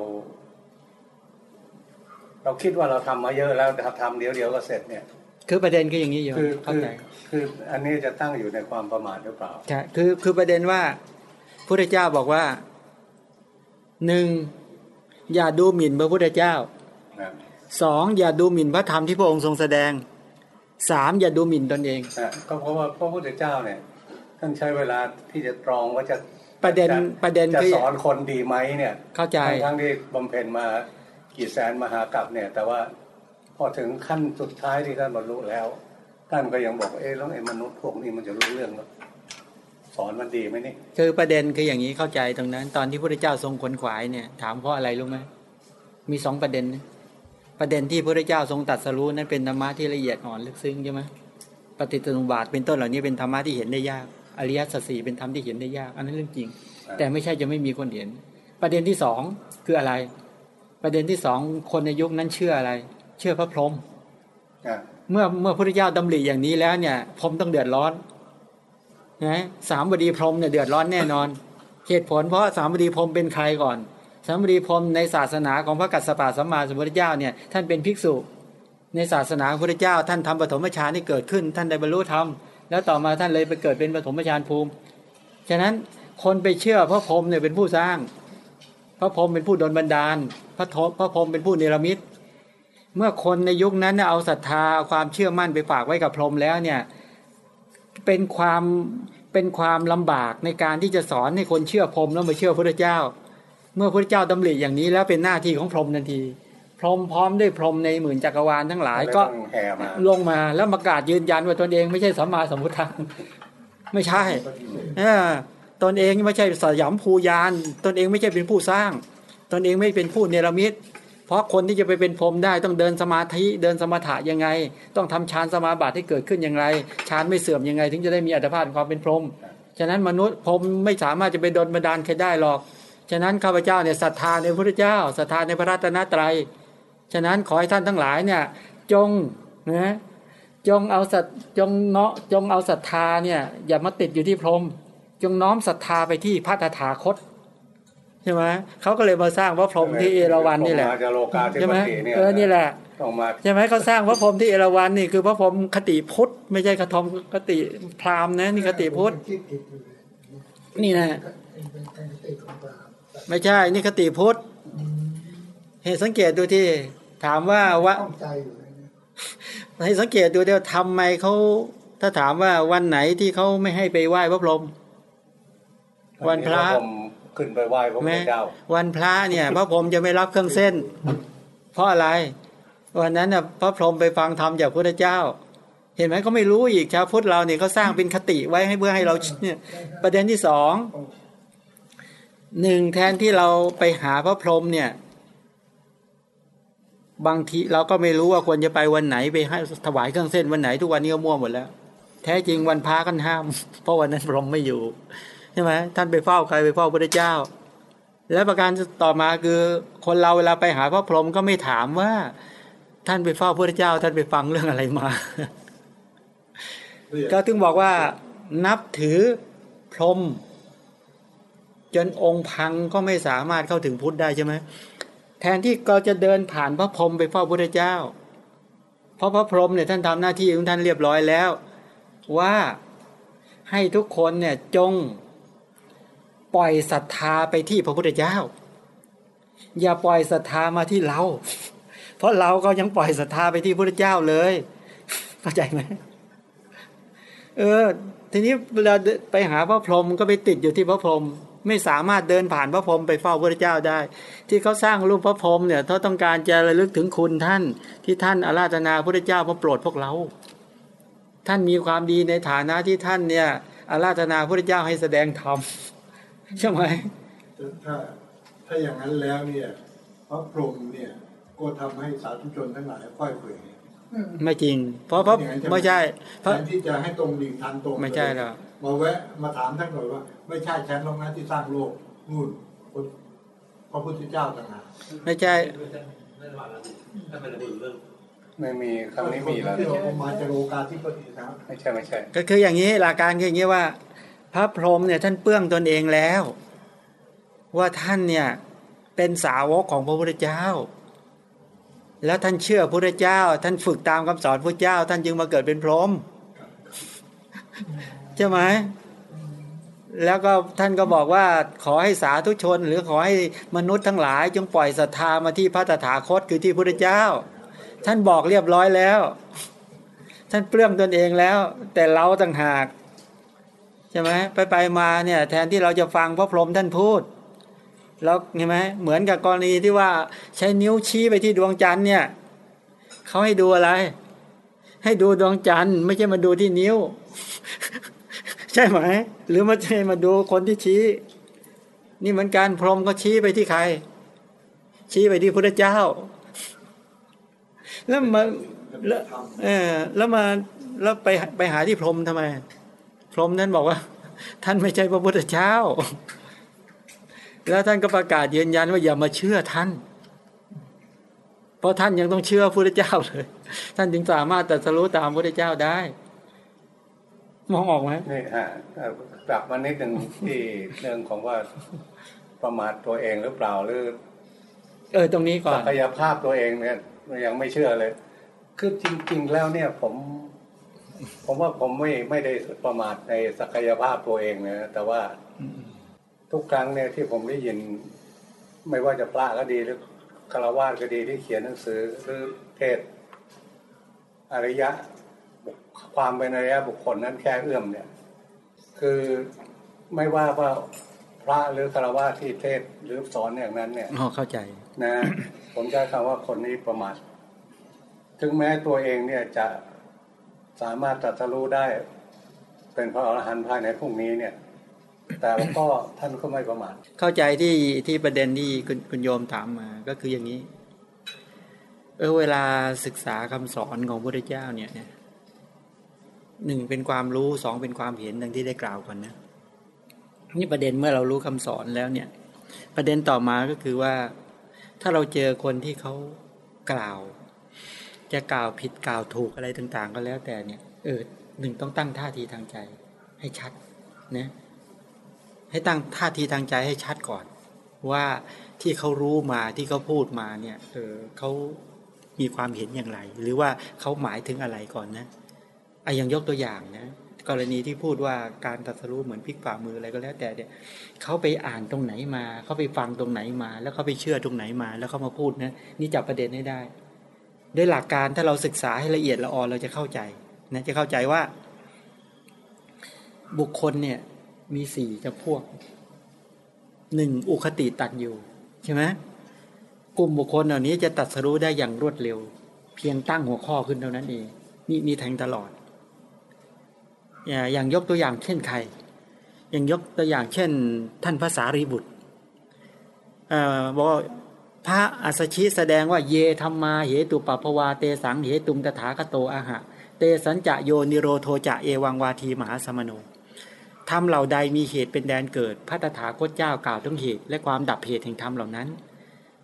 เราคิดว่าเราทำมาเยอะแล้วแต่ทำเดี๋ยวเดียวก็เสร็จเนี่ย คือประเด็นคืออย่างนี้โยมคือเข้าคือใจ คืออันนี้จะตั้งอยู่ในความประมาทหรือเปล่าใช่คือคือประเด็นว่าพระเจ้าบอกว่าหนึ่งอย่าดูหมิ่นพระพุทธเจ้านะสองอย่าดูหมิ่นพระธรรมที่พระองค์ทรงแสดงสามอย่าดูหมิ่นตนเองนะก็เพราะว่าพระพุทธเจ้าเนี่ยท่านใช้เวลาที่จะตรองว่าจะประเด็นจประเด็นจะคือสอนคนดีไหมเนี่ย เข้าใจทั้งทั้งที่บำเพ็ญมากี่แสนมหากรัปเนี่ย แต่ว่าพอถึงขั้นสุดท้ายที่ท่านบรรลุแล้ว ท่านก็ยังบอกว่าเอ๊ะแล้วไอ้มนุษย์พวกนี้มันจะรู้เรื่องหรอสอนมันดีไหมนี่คือประเด็นคืออย่างนี้เข้าใจตรงนั้น ตอนที่พระพุทธเจ้าทรงขนขวายเนี่ย ถามเพราะอะไรรู้ไหมมีสองประเด็นนะประเด็นที่พระพุทธเจ้าทรงตรัดสรู้นั้นเป็นธรรมะที่ละเอียดอ่อนลึกซึ้งใช่ไหมปฏิจจสมุปบาทเป็นต้นเหล่านี้เป็นธรรมะที่เห็นได้ยาก อริยสัจสี่เป็นธรรมที่เห็นได้ยาก อันนั้นเรื่องจริง แต่ไม่ใช่จะไม่มีคนเห็น ประเด็นที่สองคืออะไร ประเด็นที่สองคนในยุคนั้นเชื่ออะไร เชื่อพระพรหมอะ เมื่อเมื่อพระพุทธเจ้าดำริอย่างนี้แล้วเนี่ยพรมต้องเดือดร้อนนะสามบดีพรมเนี่ยเดือดร้อนแน่นอน เหตุผลเพราะสามบดีพรมเป็นใครก่อน สามบดีพรมในศาสนาของพระกัสสปะสัมมาสัมพุทธเจ้าเนี่ยท่านเป็นภิกษุ ในศาสนาพระพุทธเจ้า ท่านทำปฐมฌานที่เกิดขึ้น ท่านได้บรรลุธรรมแล้วต่อมาท่านเลยไปเกิดเป็นปฐมฌานภูมิ ฉะนั้นคนไปเชื่อพระพรมเนี่ยเป็นผู้สร้าง พระพรมเป็นผู้ดลบันดาล พระพรมเป็นผู้เนรมิต เมื่อคนในยุคนั้นเนี่ยเอาศรัทธาความเชื่อมั่นไปฝากไว้กับพรหมแล้วเนี่ยเป็นความเป็นความลำบากในการที่จะสอนให้คนเชื่อพรหมแล้วมาเชื่อพระเจ้า เมื่อพระเจ้าดำริอย่างนี้แล้วเป็นหน้าที่ของพรหมทันที พรหมพร้อมด้วยพรหมในหมื่นจักรวาลทั้งหลายก็เลยต้องแห่มาลงมาแล้วประกาศยืนยันว่าตนเองไม่ใช่สัมมาสัมพุทธะไม่ใช่เออตนเองไม่ใช่สยามภูยาน ตนเองไม่ใช่เป็นผู้สร้าง ตนเองไม่เป็นผู้เนรมิต เพราะคนที่จะไปเป็นพรหมได้ต้องเดินสมาธิเดินสมถะยังไง ต้องทำฌานสมาบัติให้เกิดขึ้นอย่างไรฌานไม่เสื่อมยังไง ถึงจะได้มีอัตภาพความเป็นพรหมฉะนั้นมนุษย์พรหมไม่สามารถจะไปดลบันดาลใครได้หรอก ฉะนั้นข้าพเจ้าเนี่ยศรัทธาในพระพุทธเจ้าศรัทธาในพระรัตนตรัย ฉะนั้นขอให้ท่านทั้งหลายเนี่ยจงนะจงเอาสัตจงเนาะจงเอาศรัทธาเนี่ยอย่ามาติดอยู่ที่พรหมจงน้อมศรัทธาไปที่พระตถาคต ช่ไหมเขาก็เลยมาสร้างพระพรหมที่เอราวัณนี่แหละมาจะโลกาธิใช่ปไหมติเนี่ยเออนี่แหละต้องมาใช่ไหมเขาสร้างพระพรหมที่เอราวัณนี่คือพระพรหมคติพุทธไม่ใช่คทมคติพราหมณ์นะนี่คติพุทธคิดผิดอยู่เลยนี่นะเป็นเป็นคติของเราไม่ใช่นี่คติพุทธเหตุสังเกตดูที่ ถามว่าว่าต้องใจอยู่เลยนะให้สังเกตดูเดียวทำไมเขาถ้าถามว่าวันไหนที่เขาไม่ให้ไปไหว้พระพรหมวันพระผม ขึ้นไปไหว้พระพุทแม้ธเจ้า วันพระเนี่ย พระพรหมจะไม่รับเครื่องเส้น เพราะอะไร วันนั้นน่ะพระพรหมไปฟังธรรมจากพระพุทธเจ้า เห็นไหมเขาไม่รู้อีกชาวพุทธเราเนี่ยเขาสร้างเป็นคติไว้ให้เพื่อให้เราเนี่ยประเด็นที่สองหนึ่งแทนที่เราไปหาพระพรหมเนี่ย บางทีเราก็ไม่รู้ว่าควรจะไปวันไหนไปให้ถวายเครื่องเส้นวันไหนทุกวันนี้ก็มั่วหมดแล้ว แท้จริงวันพระกันห้าม เพราะวันนั้นพรหมไม่อยู่ ช่ไหมท่านไปเฝ้าใครไปเฝ้าพระเจ้า และประการต่อมาคือคนเราเวลาไปหาพระพรหมก็ไม่ถามว่า ท่านไปเฝ้าพระเจ้า ท่านไปฟังเรื่องอะไรมา ก็ถึงบอกว่า นับถือพรหมจนองค์พังก็ไม่สามารถเข้าถึงพุทธได้ใช่ไหมแทนที่เราจะเดินผ่านพระพรหมไปเฝ้าพระเจ้า เพราะพระพรหมเนี่ยท่านทำหน้าที่ของท่านเรียบร้อยแล้ว ว่าให้ทุกคนเนี่ยจง ปล่อยศรัทธาไปที่พระพุทธเจ้า อย่าปล่อยศรัทธามาที่เรา เพราะเราก็ยังปล่อยศรัทธาไปที่พระพุทธเจ้าเลยเข้าใจไหมเออ ทีนี้เวลาไปหาพระพรหมก็ไปติดอยู่ที่พระพรหมไม่สามารถเดินผ่านพระพรหมไปเฝ้าพระเจ้าได้ ที่เขาสร้างรูปพระพรหมเนี่ยเขาต้องการจะระลึกถึงคุณท่าน ที่ท่านอาราธนาพระเจ้ามาโปรดพวกเรา ท่านมีความดีในฐานะที่ท่านเนี่ยอาราธนาพระเจ้าให้แสดงธรรม ใช่ไหมถ้าถ้าอย่างนั้นแล้วเนี่ยพระพรหมเนี่ยก็ทำให้สาธุชนทั้งหลายค่อยเผยไม่จริง เพราะเพราะอย่างนั้นใช่ไหมไม่ใช่เพแทราะนที่จะให้ตรงดิ่งทันตรงไม่ใช่หรอกมาแวะมาถามท่านหน่อยว่า ไม่ใช่ฉันลงนะที่สร้างโลกนู่นพระพุทธเจ้าต่างหากไม่ใช่ไม่ใช่ไม่ได้ว่าอะไรถ้าเป็นระเบิดเรื่องไม่มีคำนี้มีแล้วที่เรามาจากโลกาที่ปฏิสังไม่ใช่ไม่ใช่ ก็คืออย่างนี้หลักการคืออย่างนี้ว่าพ ระพรหมเนี่ยท่านเปื้องตนเองแล้ว ว่าท่านเนี่ยเป็นสาวกของพระพุทธเจ้า แล้วท่านเชื่อพระพุทธเจ้า ท่านฝึกตามคำสอนพระเจ้า ท่านจึงมาเกิดเป็นพรหมใช่ไหมแล้วก็ท่านก็บอกว่าขอให้สาธุชน หรือขอให้มนุษย์ทั้งหลาย จงปล่อยศรัทธามาที่พระตถาคตคือที่พระพุทธเจ้า ท่านบอกเรียบร้อยแล้ว ท่านเปลื้องตนเองแล้ว แต่เราต่างหาก ช่ไหมไปไปมาเนี่ยแทนที่เราจะฟังพระพรหมท่านพูด แล้วเห็นไหมเหมือนกับกรณีที่ว่าใช้นิ้วชี้ไปที่ดวงจันทร์เนี่ยเขาให้ดูอะไร ให้ดูดวงจันทร์ไม่ใช่มาดูที่นิ้ว ใช่ไหม หรือมาใช่มาดูคนที่ชี้ นี่เหมือนการพรหมก็ชี้ไปที่ใคร ชี้ไปที่พระเจ้า แล้วมาแล้วเออแล้วมาแล้วไปไปหาที่พรหมทำไม พรหมนั้นบอกว่า ท่านไม่ใช่พระพุทธเจ้า แล้วท่านก็ประกาศยืนยันว่าอย่ามาเชื่อท่าน เพราะท่านยังต้องเชื่อพระพุทธเจ้าเลย ท่านจึงสามารถตรัสรู้ตามพระพุทธเจ้าได้ มองออกไหมนี่ฮะเอ่อกลับมานิดหนึ่งที่เรื่องของว่าประมาทตัวเองหรือเปล่าหรือเออตรงนี้ก่อศันกยภาพตัวเองเนี่ยยังไม่เชื่อเลย คือจริง ๆ แล้วเนี่ยผม ผมว่าผมไม่ไม่ได้ประมาทในศักยภาพตัวเองนะแต่ว่าทุกครั้งเนี่ยที่ผมได้ยิน ไม่ว่าจะพระก็ดีหรือคารวะก็ดีที่เขียนหนังสือหรือเทศน์อริยะบุคความเป็นอริยะบุคคลนั้นแค่เอื้อมเนี่ย คือไม่ว่าว่าพระหรือคารวะที่เทศน์หรือสอนอย่างนั้นเนี่ยอ๋อเข้าใจนะ ผมใช้คำว่าคนนี้ประมาทถึงแม้ตัวเองเนี่ยจะ สามารถตรัสรู้ได้ เป็นพระอรหันต์ภายในพรุ่งนี้เนี่ย แต่ก็ท่านก็ไม่ประมาทเข้าใจที่ที่ประเด็นที่คุณคุณโยมถามมาก็คืออย่างนี้ เออเวลาศึกษาคำสอนของพระพุทธเจ้าเนี่ยเนี่ยหนึ่งเป็นความรู้สองเป็นความเห็นดังที่ได้กล่าวก่อนนะนี่ประเด็นเมื่อเรารู้คำสอนแล้วเนี่ย ประเด็นต่อมาก็คือว่า ถ้าเราเจอคนที่เขากล่าว จะกล่าวผิดกล่าวถูกอะไรต่างๆ ก็แล้วแต่เนี่ย เออหนึ่งต้องตั้งท่าทีทางใจ ให้ชัดนะให้ตั้งท่าทีทางใจให้ชัดก่อน ว่าที่เขารู้มาที่เขาพูดมาเนี่ยเออเขามีความเห็นอย่างไร หรือว่าเขาหมายถึงอะไรก่อนนะไอะอย่างยกตัวอย่างนะกรณีที่พูดว่าการตรัสรู้เหมือนพลิกฝ่ามืออะไรก็แล้ว แต่เนี่ยเขาไปอ่านตรงไหนมาเขาไปฟังตรงไหนมา แล้วเขาไปเชื่อตรงไหนมา แล้วเขามาพูดนะนี่จับประเด็นให้ได้ ด้วยหลักการถ้าเราศึกษาให้ละเอียดละออเราจะเข้าใจนะจะเข้าใจว่า บุคคลเนี่ยมีสี่จำพวกหนึ่งอุคติตันอยู่ใช่ไหมกลุ่มบุคคลเหล่านี้จะตัดสรู้ได้อย่างรวดเร็ว เพียงตั้งหัวข้อขึ้นเท่านั้นเองนี่มีแทงตลอด อย่างยกตัวอย่างเช่นใคร อย่างยกตัวอย่างเช่น ท่านภาษารีบุตรอ่อบอกว่า พระอัสสชิแสดงว่าเยธรรมาเหตุปปภวาเตสังเหตุมตถาคโตอาหะ เตสัญจะโยนิโรโทจะเอวังวาทีมหาสมโนธรรมเหล่าใดมีเหตุเป็นแดนเกิด พระตถาคตเจ้ากล่าวทั้งเหตุ และความดับเหตุแห่งธรรมเหล่านั้น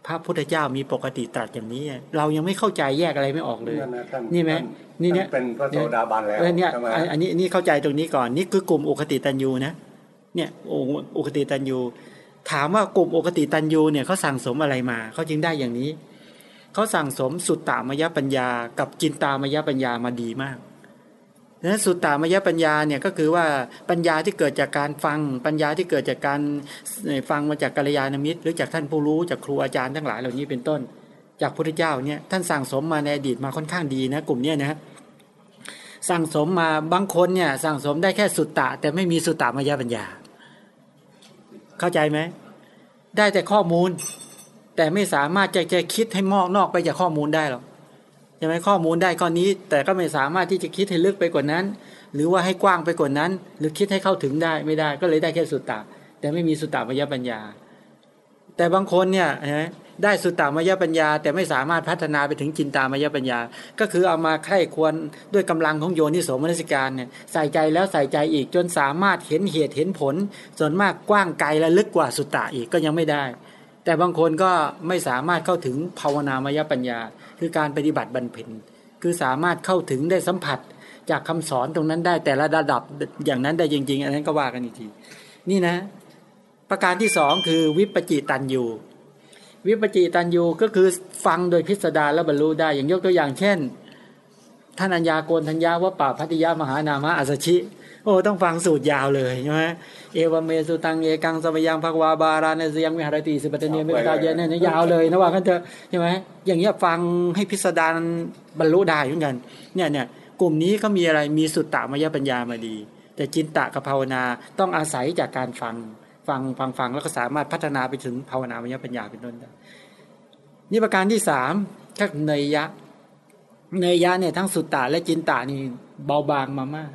พระพุทธเจ้ามีปกติตรัสอย่างนี้ เรายังไม่เข้าใจแยกอะไรไม่ออกเลยนั่นนะท่านนี่ไหมท่านี่เนี่ยท่าเป็นพระโสดาบันแล้วเออเนี่ยใช่ไหมอันอันนี้อันนี้เข้าใจตรงนี้ก่อนนี่คือกลุ่มอุคติตันยูนะเนี่ยโออุคติตันยู ถามว่ากลุ่มโอุคติตันยูเนี่ยเขาสั่งสมอะไรมาเขาจึงได้อย่างนี้เขาสั่งสมสุตตามยปัญญา กับจินตามยปัญญามาดีมากนะสุตตามยปัญญาเนี่ยก็คือว่าปัญญาที่เกิดจากการฟังปัญญาที่เกิดจากการฟังมาจากกัลยาณมิตร หรือจากท่านผู้รู้จากครูอาจารย์ทั้งหลายเหล่านี้เป็นต้น จากพระพุทธเจ้าเนี่ยท่านสั่งสมมาในอดีตมาค่อนข้างดีนะกลุ่มเนี้ยนะสั่งสมมาบางคนเนี่ยสั่งสมได้แค่สุตตะแต่ไม่มีสุตตามยปัญญา เข้าใจไหมได้แต่ข้อมูล แต่ไม่สามารถจะจะคิดให้มอกนอกไปจากข้อมูลได้หรอกใช่ไหมข้อมูลได้ก้อนนี้ แต่ก็ไม่สามารถที่จะคิดให้ลึกไปกว่านั้น หรือว่าให้กว้างไปกว่านั้น หรือคิดให้เข้าถึงได้ไม่ได้ก็เลยได้แค่สุตตะแต่ไม่มีสุตตะมยปัญญา แต่บางคนเนี่ยนะ ได้สุตตามยปัญญา แต่ไม่สามารถพัฒนาไปถึงจินตามยปัญญา ก็คือเอามาใคร่ควรด้วยกำลังของโยนิโสมนสิการเนี่ยใส่ใจแล้วใส่ใจอีกจนสามารถเห็นเหตุเห็นผล ส่วนมากกว้างไกลและลึกกว่าสุตตะอีกก็ยังไม่ได้ แต่บางคนก็ไม่สามารถเข้าถึงภาวนามยปัญญา คือการปฏิบัติบรรเพ็ญคือสามารถเข้าถึงได้สัมผัสจากคำสอนตรงนั้นได้แต่ละระดับอย่างนั้นได้จริง ๆ อันนั้นก็ว่ากันอีกที นี่นะ ประการที่สองคือวิปจิตันยู วิปจิตันยูก็คือฟังโดยพิสดารแล้วบรรลุได้ อย่างยกตัวอย่างเช่น ท่านอัญญาโกนทัญญาว่าป่าพัทยามหานามะอัสชิ โอ้ต้องฟังสูตรยาวเลยใช่ไหมเอวเมสุตังเอกังสมยังภควาบาราเนสยังวิหารติสิปตเนียเมตตาเยนเนี่ยยาวเลยนะว่ากันเถอะใช่ไหมอย่างเงี้ยฟังให้พิสดารบรรลุได้เหมือนกันเนี่ยเนี่ยกลุ่มนี้ก็มีอะไรมีสุตตามยปัญญามาดี แต่จินตะกับภาวนาต้องอาศัยจากการฟัง ฟังฟังฟังแล้วก็สามารถพัฒนาไปถึงภาวนามยปัญญาเป็นต้นได้นี่ประการที่สามก็เนยยะ เนยยะเนี่ยทั้งสุตตะและจินตะนี่เบาบางมามาก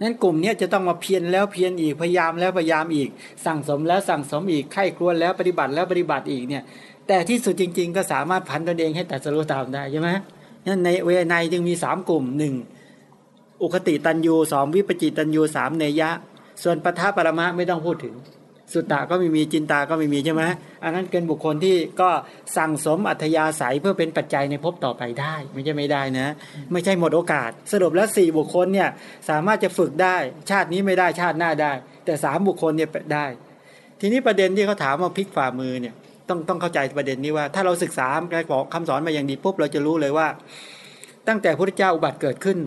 นั้นกลุ่มนี้จะต้องมาเพียรแล้วเพียรอีกพยายามแล้วพยายามอีก สั่งสมแล้วสั่งสมอีกไข้ครวญแล้วปฏิบัติแล้วปฏิบัติอีกเนี่ย แต่ที่สุดจริง ๆ ก็สามารถพันตนเองให้ตัดสรุตามได้ใช่ไหมนั้นในเวไนจึงมีสามกลุ่มหนึ่งอุคติตันยูสองวิปจิตันยูสามเนยยะส่วนปทะปรมะไม่ต้องพูดถึง สุตตะก็ไม่มีจินตาก็ไม่มีใช่ไหมอันนั้นเป็นบุคคลที่ก็สั่งสมอัธยาศัยเพื่อเป็นปัจจัยในภพต่อไปได้ ไม่ใช่ไม่ได้นะ ไม่ใช่หมดโอกาส สรุปแล้วสี่บุคคลเนี่ยสามารถจะฝึกได้ ชาตินี้ไม่ได้ชาติหน้าได้ แต่สามบุคคลเนี่ยได้ ทีนี้ประเด็นที่เขาถามว่าพลิกฝ่ามือเนี่ยต้องต้องเข้าใจประเด็นนี้ว่า ถ้าเราศึกษาการบอกคำสอนมาอย่างดีปุ๊บเราจะรู้เลยว่า ตั้งแต่พระพุทธเจ้าอุบัติเกิดขึ้น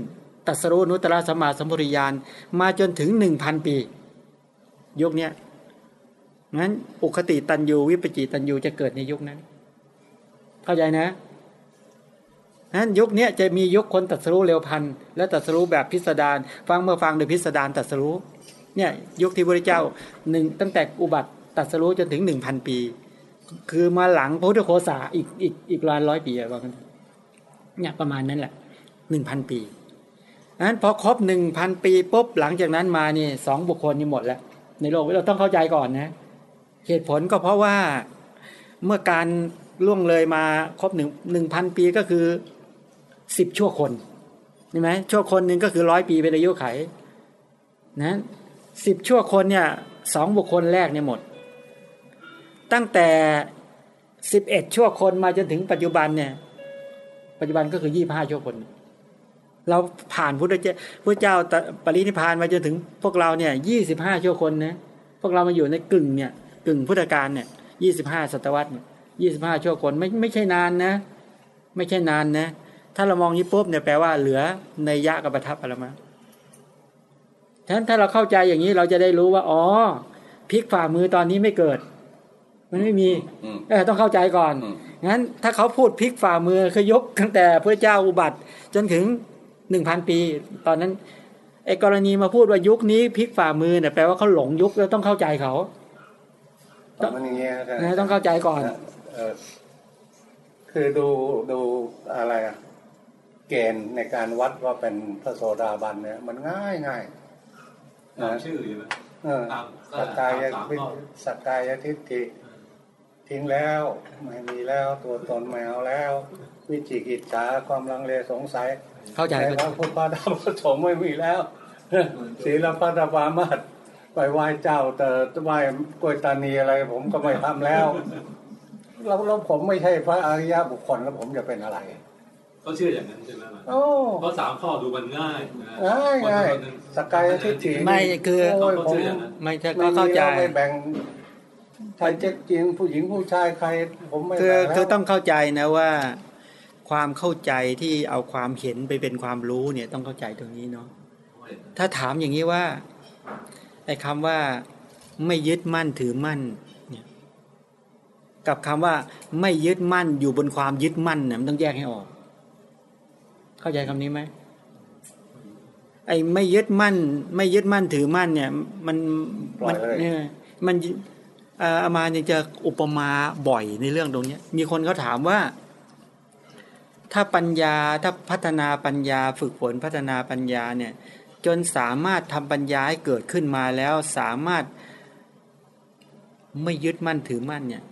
ตรัสรู้นุตตรสัมมาสัมพุริยานมาจนถึงหนึ่งพันปี ยุคเนี้ย งั้นอุคติตันยูวิปจิตันยูจะเกิดในยุคนั้น เข้าใจนะนั้นยุคนี้จะมียุคคนตัดสรู้เร็วพันและตัดสรู้แบบพิสดารฟังเมื่อฟังโดยพิสดารตัดสรู้เนี่ยยุคที่พระเจ้าหนึ่งตั้งแต่อุบัติตัดสรู้จนถึงหนึ่งพันปี คือมาหลังพระพุทธโคสาอีกอีกอีกร้อยร้อยปีอะว่ากันเนี่ยประมาณนั้นแหละหนึ่งพันปีนั้นพอครบหนึ่งพันปีปุ๊บหลังจากนั้นมานี่สองบุคคลนี่หมดแล้ว ในโลกเราต้องเข้าใจก่อนนะ เหตุผลก็เพราะว่าเมื่อการล่วงเลยมาครบหนึ่งหนึ่งพันปีก็คือสิบชั่วคนใช่ไหมชั่วคนหนึ่งก็คือร้อยปีเป็นอายุไขนะสิบชั่วคนเนี่ยสองบุคคลแรกเนี่ยหมด ตั้งแต่สิบเอ็ดชั่วคนมาจนถึงปัจจุบันเนี่ย ปัจจุบันก็คือยี่ห้าชั่วคน เราผ่านพุทธเจ้าพระเจ้าปรินิพานมาจนถึงพวกเราเนี่ยยี่สิบห้าชั่วคนนะพวกเรามาอยู่ในกึ่งเนี่ย กึ่งพุทธกาลเนี่ยยี่สิบห้าศตวรรษเนี่ยยี่สิบห้าชั่วคนไม่ไม่ใช่นานนะ ไม่ใช่นานนะ ถ้าเรามองนี้ปุ๊บเนี่ยแปลว่าเหลือในยะกับประทับอะไรมาฉะนั้นถ้าเราเข้าใจอย่างนี้เราจะได้รู้ว่า อ๋อพลิกฝ่ามือตอนนี้ไม่เกิด มันไม่มีเออต้องเข้าใจก่อนงั้นถ้าเขาพูดพลิกฝ่ามือคือยกตั้งแต่พระเจ้าอุบัติ จนถึงหนึ่งพันปี ตอนนั้นไอ้กรณีมาพูดว่ายุคนี้พลิกฝ่ามือเนี่ยแปลว่าเขาหลงยุคแล้วต้องเข้าใจเขา มันอย่างเงี้ยนะต้องเข้าใจก่อนเออคือดูดูอะไรอะเกณฑ์ในการวัดว่าเป็นพระโสดาบันเนี่ย มันง่ายง่ายตามชื่อใช่ไหมเออตามสกายตามทิข้อสกายทิฏฐิทิ้งแล้วไม่มีแล้วตัวตนแมวแล้ว วิจิกิจฉาความลังเลสงสัย เข้าใจในเข้าพใจระพุทธพระธรรมพระสงฆ์ไม่มีแล้วศีลพัตปามาต ไปไหว้เจ้า แต่ไหว้กล้วยตานีอะไร ผมก็ไม่ทำแล้วแล้วแล้วผมไม่ใช่พระอริยบุคคลแล้วผมจะเป็นอะไรเขาเชื่ออย่างนั้นใช่ไหมล่ะโอ้เพราะสามข้อดูมันง่ายนะง่ายง่ายคนคนหนึ่งสกายทิฏฐิไม่คือโอ้ยผมไม่ใช่ก็เข้าใจไม่แบ่งชายเจ๊กจริงผู้หญิงผู้ชายใคร ผมไม่คือแบ่งแล้วคือต้องเข้าใจนะว่า ความเข้าใจที่เอาความเห็นไปเป็นความรู้เนี่ยต้องเข้าใจตรงนี้เนาะถ้าถามอย่างนี้ว่า ไอ้คำว่าไม่ยึดมั่นถือมั่นเนี่ยกับคำว่าไม่ยึดมั่นอยู่บนความยึดมั่นเนี่ยมันต้องแยกให้ออก เข้าใจคำนี้ไหมไอ้ไม่ยึดมั่น ไม่ยึดมั่นถือมั่นเนี่ย มันมันเนี่ยมันเอ่ออามายังจะอุปมาบ่อยในเรื่องตรงเนี้ยมีคนเขาถามว่า ถ้าปัญญาถ้าพัฒนาปัญญา ฝึกฝนพัฒนาปัญญาเนี่ย จนสามารถทำปัญญาให้เกิดขึ้นมาแล้วสามารถไม่ยึดมั่นถือมั่นเนี่ย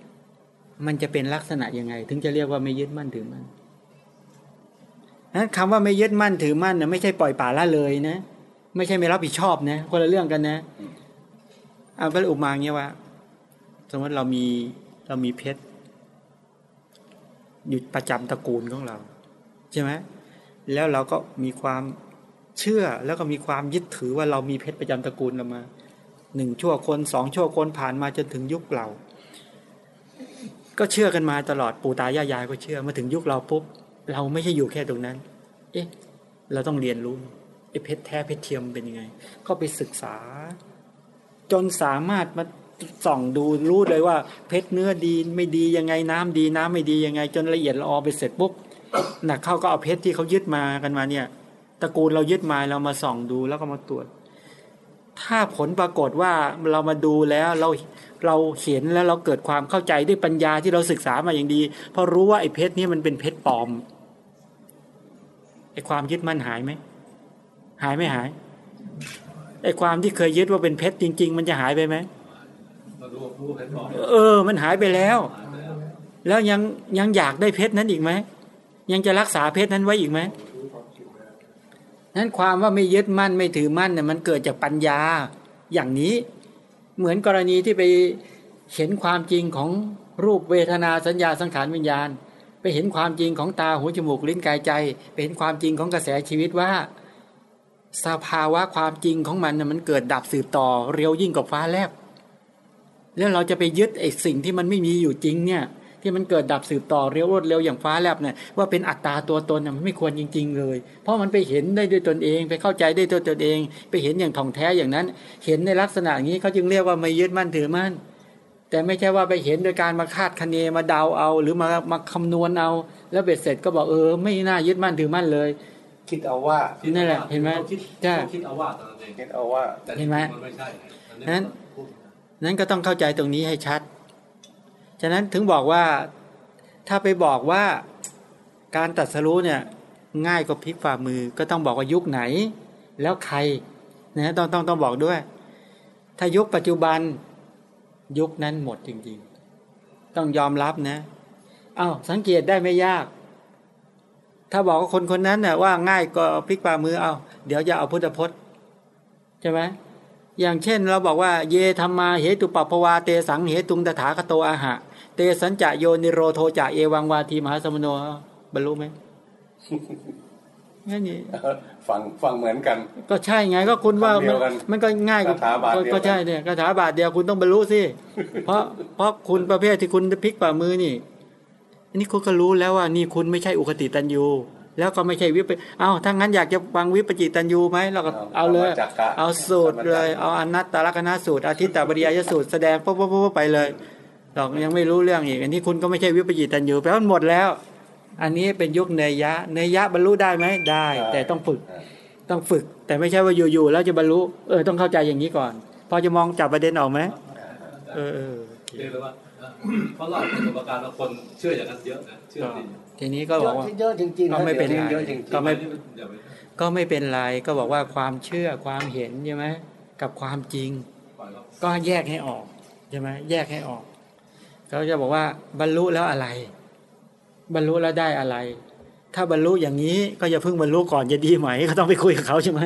มันจะเป็นลักษณะยังไง ถึงจะเรียกว่าไม่ยึดมั่นถือมั่นนั้นคำว่าไม่ยึดมั่นถือมั่นเนี่ยไม่ใช่ปล่อยป่าละเลยนะ ไม่ใช่ไม่รับผิดชอบนะคนละเรื่องกันนะเอาก็อุมาเงี้ยว่า สมมติเรามีเรามีเพชรอยู่ประจำตระกูลของเรา ใช่ไหมแล้วเราก็มีความ เชื่อแล้วก็มีความยึดถือว่าเรามีเพชรประจำตระกูลเรามาหนึ่งชั่วคนสองชั่วคนผ่านมาจนถึงยุคเรา ก็เชื่อกันมาตลอดปู่ตายายายก็เชื่อมาถึงยุคเราปุ๊บเราไม่ใช่อยู่แค่ตรงนั้น เอ๊ะ เราต้องเรียนรู้ไอ้เพชรแท้เพชรเทียมเป็นยังไง ก็ไปศึกษา จนสามารถมาส่องดูรู้เลยว่า เพชรเนื้อดีไม่ดียังไงน้ำดีน้ำไม่ดียังไง จนละเอียดละออไปเสร็จปุ๊บหนักเข้าก็เอาเพชรที่เขายึดมากันมาเนี่ย ตระกูลเรายึดมาเรามาส่องดูแล้วก็มาตรวจ ถ้าผลปรากฏว่าเรามาดูแล้วเราเราเห็นแล้วเราเกิดความเข้าใจด้วยปัญญาที่เราศึกษามาอย่างดีเพราะรู้ว่าไอ้เพชรนี้มันเป็นเพชรปลอมไอ้ความยึดมั่นหายไหมหายไม่หายไอ้ความที่เคยยึดว่าเป็นเพชรจริง ๆ มันจะหายไปไหมเออ มันหายไปแล้ว แล้วยังยังอยากได้เพชรนั้นอีกไหมยังจะรักษาเพชรนั้นไว้อีกไหม นั้นความว่าไม่ยึดมั่นไม่ถือมั่นเนี่ยมันเกิดจากปัญญาอย่างนี้ เหมือนกรณีที่ไปเห็นความจริงของรูปเวทนาสัญญาสังขารวิญญาณ ไปเห็นความจริงของตาหูจมูกลิ้นกายใจ ไปเห็นความจริงของกระแสชีวิตว่า สภาวะความจริงของมันน่ะมันเกิดดับสืบต่อเร็วยิ่งกว่าฟ้าแลบแล้วเราจะไปยึดไอ้สิ่งที่มันไม่มีอยู่จริงเนี่ย ที่มันเกิดดับสืบต่อเร็วรวดเร็วอย่างฟ้าแลบเนี่ยว่าเป็นอัตตาตัวตนน่ะมันไม่ควรจริง ๆ เลย เพราะมันไปเห็นได้ด้วยตนเอง ไปเข้าใจได้ด้วยตนเอง ไปเห็นอย่างท่องแท้อย่างนั้น เห็นในลักษณะอย่างนี้เขาจึงเรียกว่าไม่ยึดมั่นถือมั่น แต่ไม่ใช่ว่าไปเห็นโดยการมาคาดคะเนมาเดาเอา หรือมามาคำนวณเอา แล้วเบ็ดเสร็จก็บอกเออ ไม่น่ายึดมั่นถือมั่นเลยคิดเอาว่าคิดนั่นแหละเห็นไหมขาคิดใช่เขาคิดเอาว่าตอนนั้นเองคิดเอาว่าแต่เห็นไหมมันไม่ใช่ไงอันนี้นั้นพูดนั้นก็ต้องเข้าใจตรงนี้ให้ชัด ฉะนั้นถึงบอกว่าถ้าไปบอกว่าการตัดสรู้เนี่ยง่ายกว่าพลิกฝ่ามือ ก็ต้องบอกว่ายุคไหน แล้วใครนะต้องต้องต้องบอกด้วย ถ้ายุคปัจจุบันยุคนั้นหมดจริงๆ ต้องยอมรับนะเอา้าสังเกตได้ไม่ยาก ถ้าบอกว่าคนคนนั้นน่ะว่าง่ายกว่าพลิกฝ่ามือเอาเดี๋ยวจะเอาพุทธพจน์ใช่ไหมอย่างเช่น เราบอกว่า เยธรรมาเหตุปปภวาเตสังเหตุงตถาคโตอาหะ ตสัญจะโยนิโรโทจะเอวังวาทีมหาสมโนบรรลุไหมแค่นี้ฟังฟังเหมือนกัน ก็ใช่ไงก็คุณว่าคำเดีมันยวกันมันก็ง่ายกว่าคาถาบาทเดียวกันก็ใช่เนี่ยคาถาบาทเดียวคุณต้องบรรลุสิเพราะเพราะคุณประเภทที่คุณพลิกฝ่ามือนี่อันนี้คุณก็รู้แล้วว่านี่คุณไม่ใช่อุคติตันยูแล้วก็ไม่ใช่วิปเอ้าถ้างั้นอยากจะฟังวิปจิตันยูไหมเราก็เอาเลยธรรมจักระเอาสูตรเลยธรรมจักระเอาอนัตตลกนาสูตรอาทิตตบริยายสูตรแสดงปุ๊บปุ๊บปุ๊บไปเลย เรายังไม่รู้เรื่องอีก อันนี้คุณก็ไม่ใช่วิปจิตันยูแปลว่าหมดแล้ว อันนี้เป็นยุคเนยยะเนยยะบรรลุได้ไหมได้ แต่ต้องฝึกต้องฝึก แต่ไม่ใช่ว่าอยู่ๆแล้วจะบรรลุเออต้องเข้าใจอย่างนี้ก่อน พอจะมองจับประเด็นออกไหมเออเออโอเคเรียกเลยว่าเอ่อเพราะเราประสบการณ์เราคนเชื่ออย่างนั้นเยอะนะเชื่อจริงทีนี้ก็บอกว่าเยอะจริงๆก็ไม่เป็นไรเยอะจริงก็ไม่เดี๋ยวไปก็ไม่เป็นไรก็บอกว่าความเชื่อความเห็นใช่ไหมกับความจริงปล่อยแล้วก็แยกให้ออกใช่ไหมแยกให้ออก เขาจะบอกว่าบรรลุแล้วอะไร บรรลุแล้วได้อะไร ถ้าบรรลุอย่างนี้ก็อย่าเพิ่งบรรลุก่อนจะดีไหม ก็ต้องไปคุยกับเขาใช่ไหม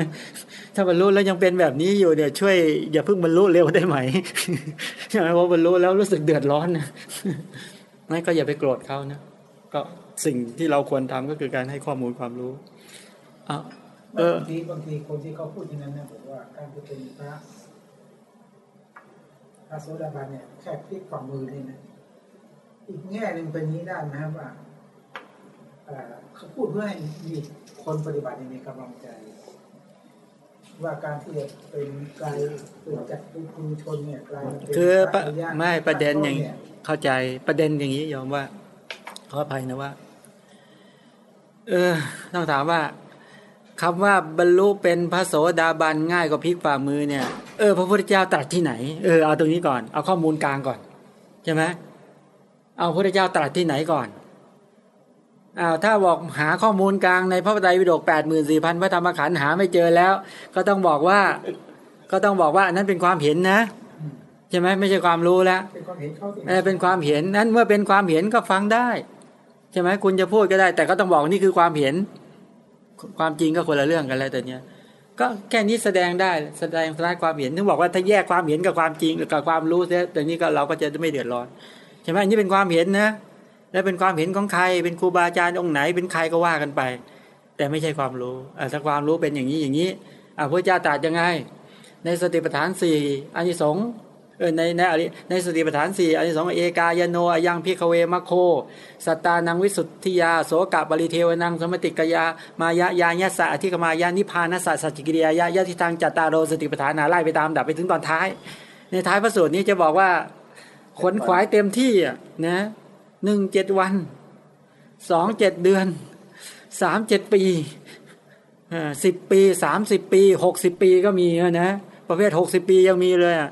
ถ้าบรรลุแล้วยังเป็นแบบนี้อยู่เนี่ย ช่วยอย่าเพิ่งบรรลุเร็วได้ไหมใช่ไหมเพราะบรรลุแล้วรู้สึกเดือดร้อนนะนั่นก็อย่าไปโกรธเขานะก็สิ่งที่เราควรทำก็คือการให้ข้อมูลความรู้อาเออบางทีบางทีคนที่เขาพูดอย่างนั้นนะบอกว่าการจะเป็นพระพระโสดาบันเนี่ยแค่พลิกฝ่ามือนี่นะ อีกแง่หนึ่งเป็นนี้ได้นะครับว่าเขาพูดเพื่อให้มีคนปฏิบัติเนี่ยมีกำลังใจ ว่าการที่เป็นกลายเป็นจักรคุณชนเนี่ยกลายเป็นคือปไม่ประเด็นอย่างเข้าใจประเด็นอย่างนี้ยอมว่าขออภัยนะว่า เออต้องถามว่าคำว่าบรรลุเป็นพระโสดาบันง่ายกว่าพลิกฝ่ามือเนี่ย เออพระพุทธเจ้าตรัสที่ไหน เออเอาตรงนี้ก่อน เอาข้อมูลกลางก่อน ใช่ไหม เอาพระเจ้าตรัสที่ไหนก่อนอ้าวถ้าบอกหาข้อมูลกลางในพระไตรปิฎกแปดหมื่นสี่พันพระธรรมขันธ์หาไม่เจอแล้ว ก็ต้องบอกว่า ก็ต้องบอกว่าอันนั้นเป็นความเห็นนะใช่ไหมไม่ใช่ความรู้แล้วเป็นความเห็นเขาสิเออเป็นความเห็นนั้นเมื่อเป็นความเห็นก็ฟังได้ใช่ไหมคุณจะพูดก็ได้ แต่ก็ต้องบอกนี่คือความเห็น ความจริงก็คนละเรื่องกันแล้วแต่เนี้ยก็แค่นี้แสดงได้แสดงสลายความเห็นถึงบอกว่าถ้าแยกความเห็นกับความจริงกับความรู้เสียแต่นี้ก็เราก็จะไม่เดือดร้อน ใช่ไหมอันนี้เป็นความเห็นนะและเป็นความเห็นของใคร เป็นครูบาอาจารย์องค์ไหน เป็นใครก็ว่ากันไป แต่ไม่ใช่ความรู้อะถ้าความรู้เป็นอย่างนี้อย่างนี้อพระเจ้าตรัสยังไง ในสติปัฏฐานสี่อานิสงส์เออในในอริในสติปัฏฐานสี่อานิสงส์เอกายโนอะยัง ภิกขเวมัคโค สัตตานังวิสุทธิยาโสกะปริเทวานังสมติกกมายะ ญายัสสะอธิคมายะ นิพพานัสสะสัจฉิกิริยายะยะทิทังจัตตาโรสติปัฏฐานาไล่ไปตามลำดับไปถึงตอนท้าย ในท้ายพระสูตรนี้จะบอกว่า ขวนขวายเต็มที่อะนะหนึ่งเจ็ดวันสองเจ็ดเดือนสามเจ็ดปีสิบปีสามสิบปีหกสิบปีก็มีอะนะ ประเภทหกสิบปียังมีเลยอะ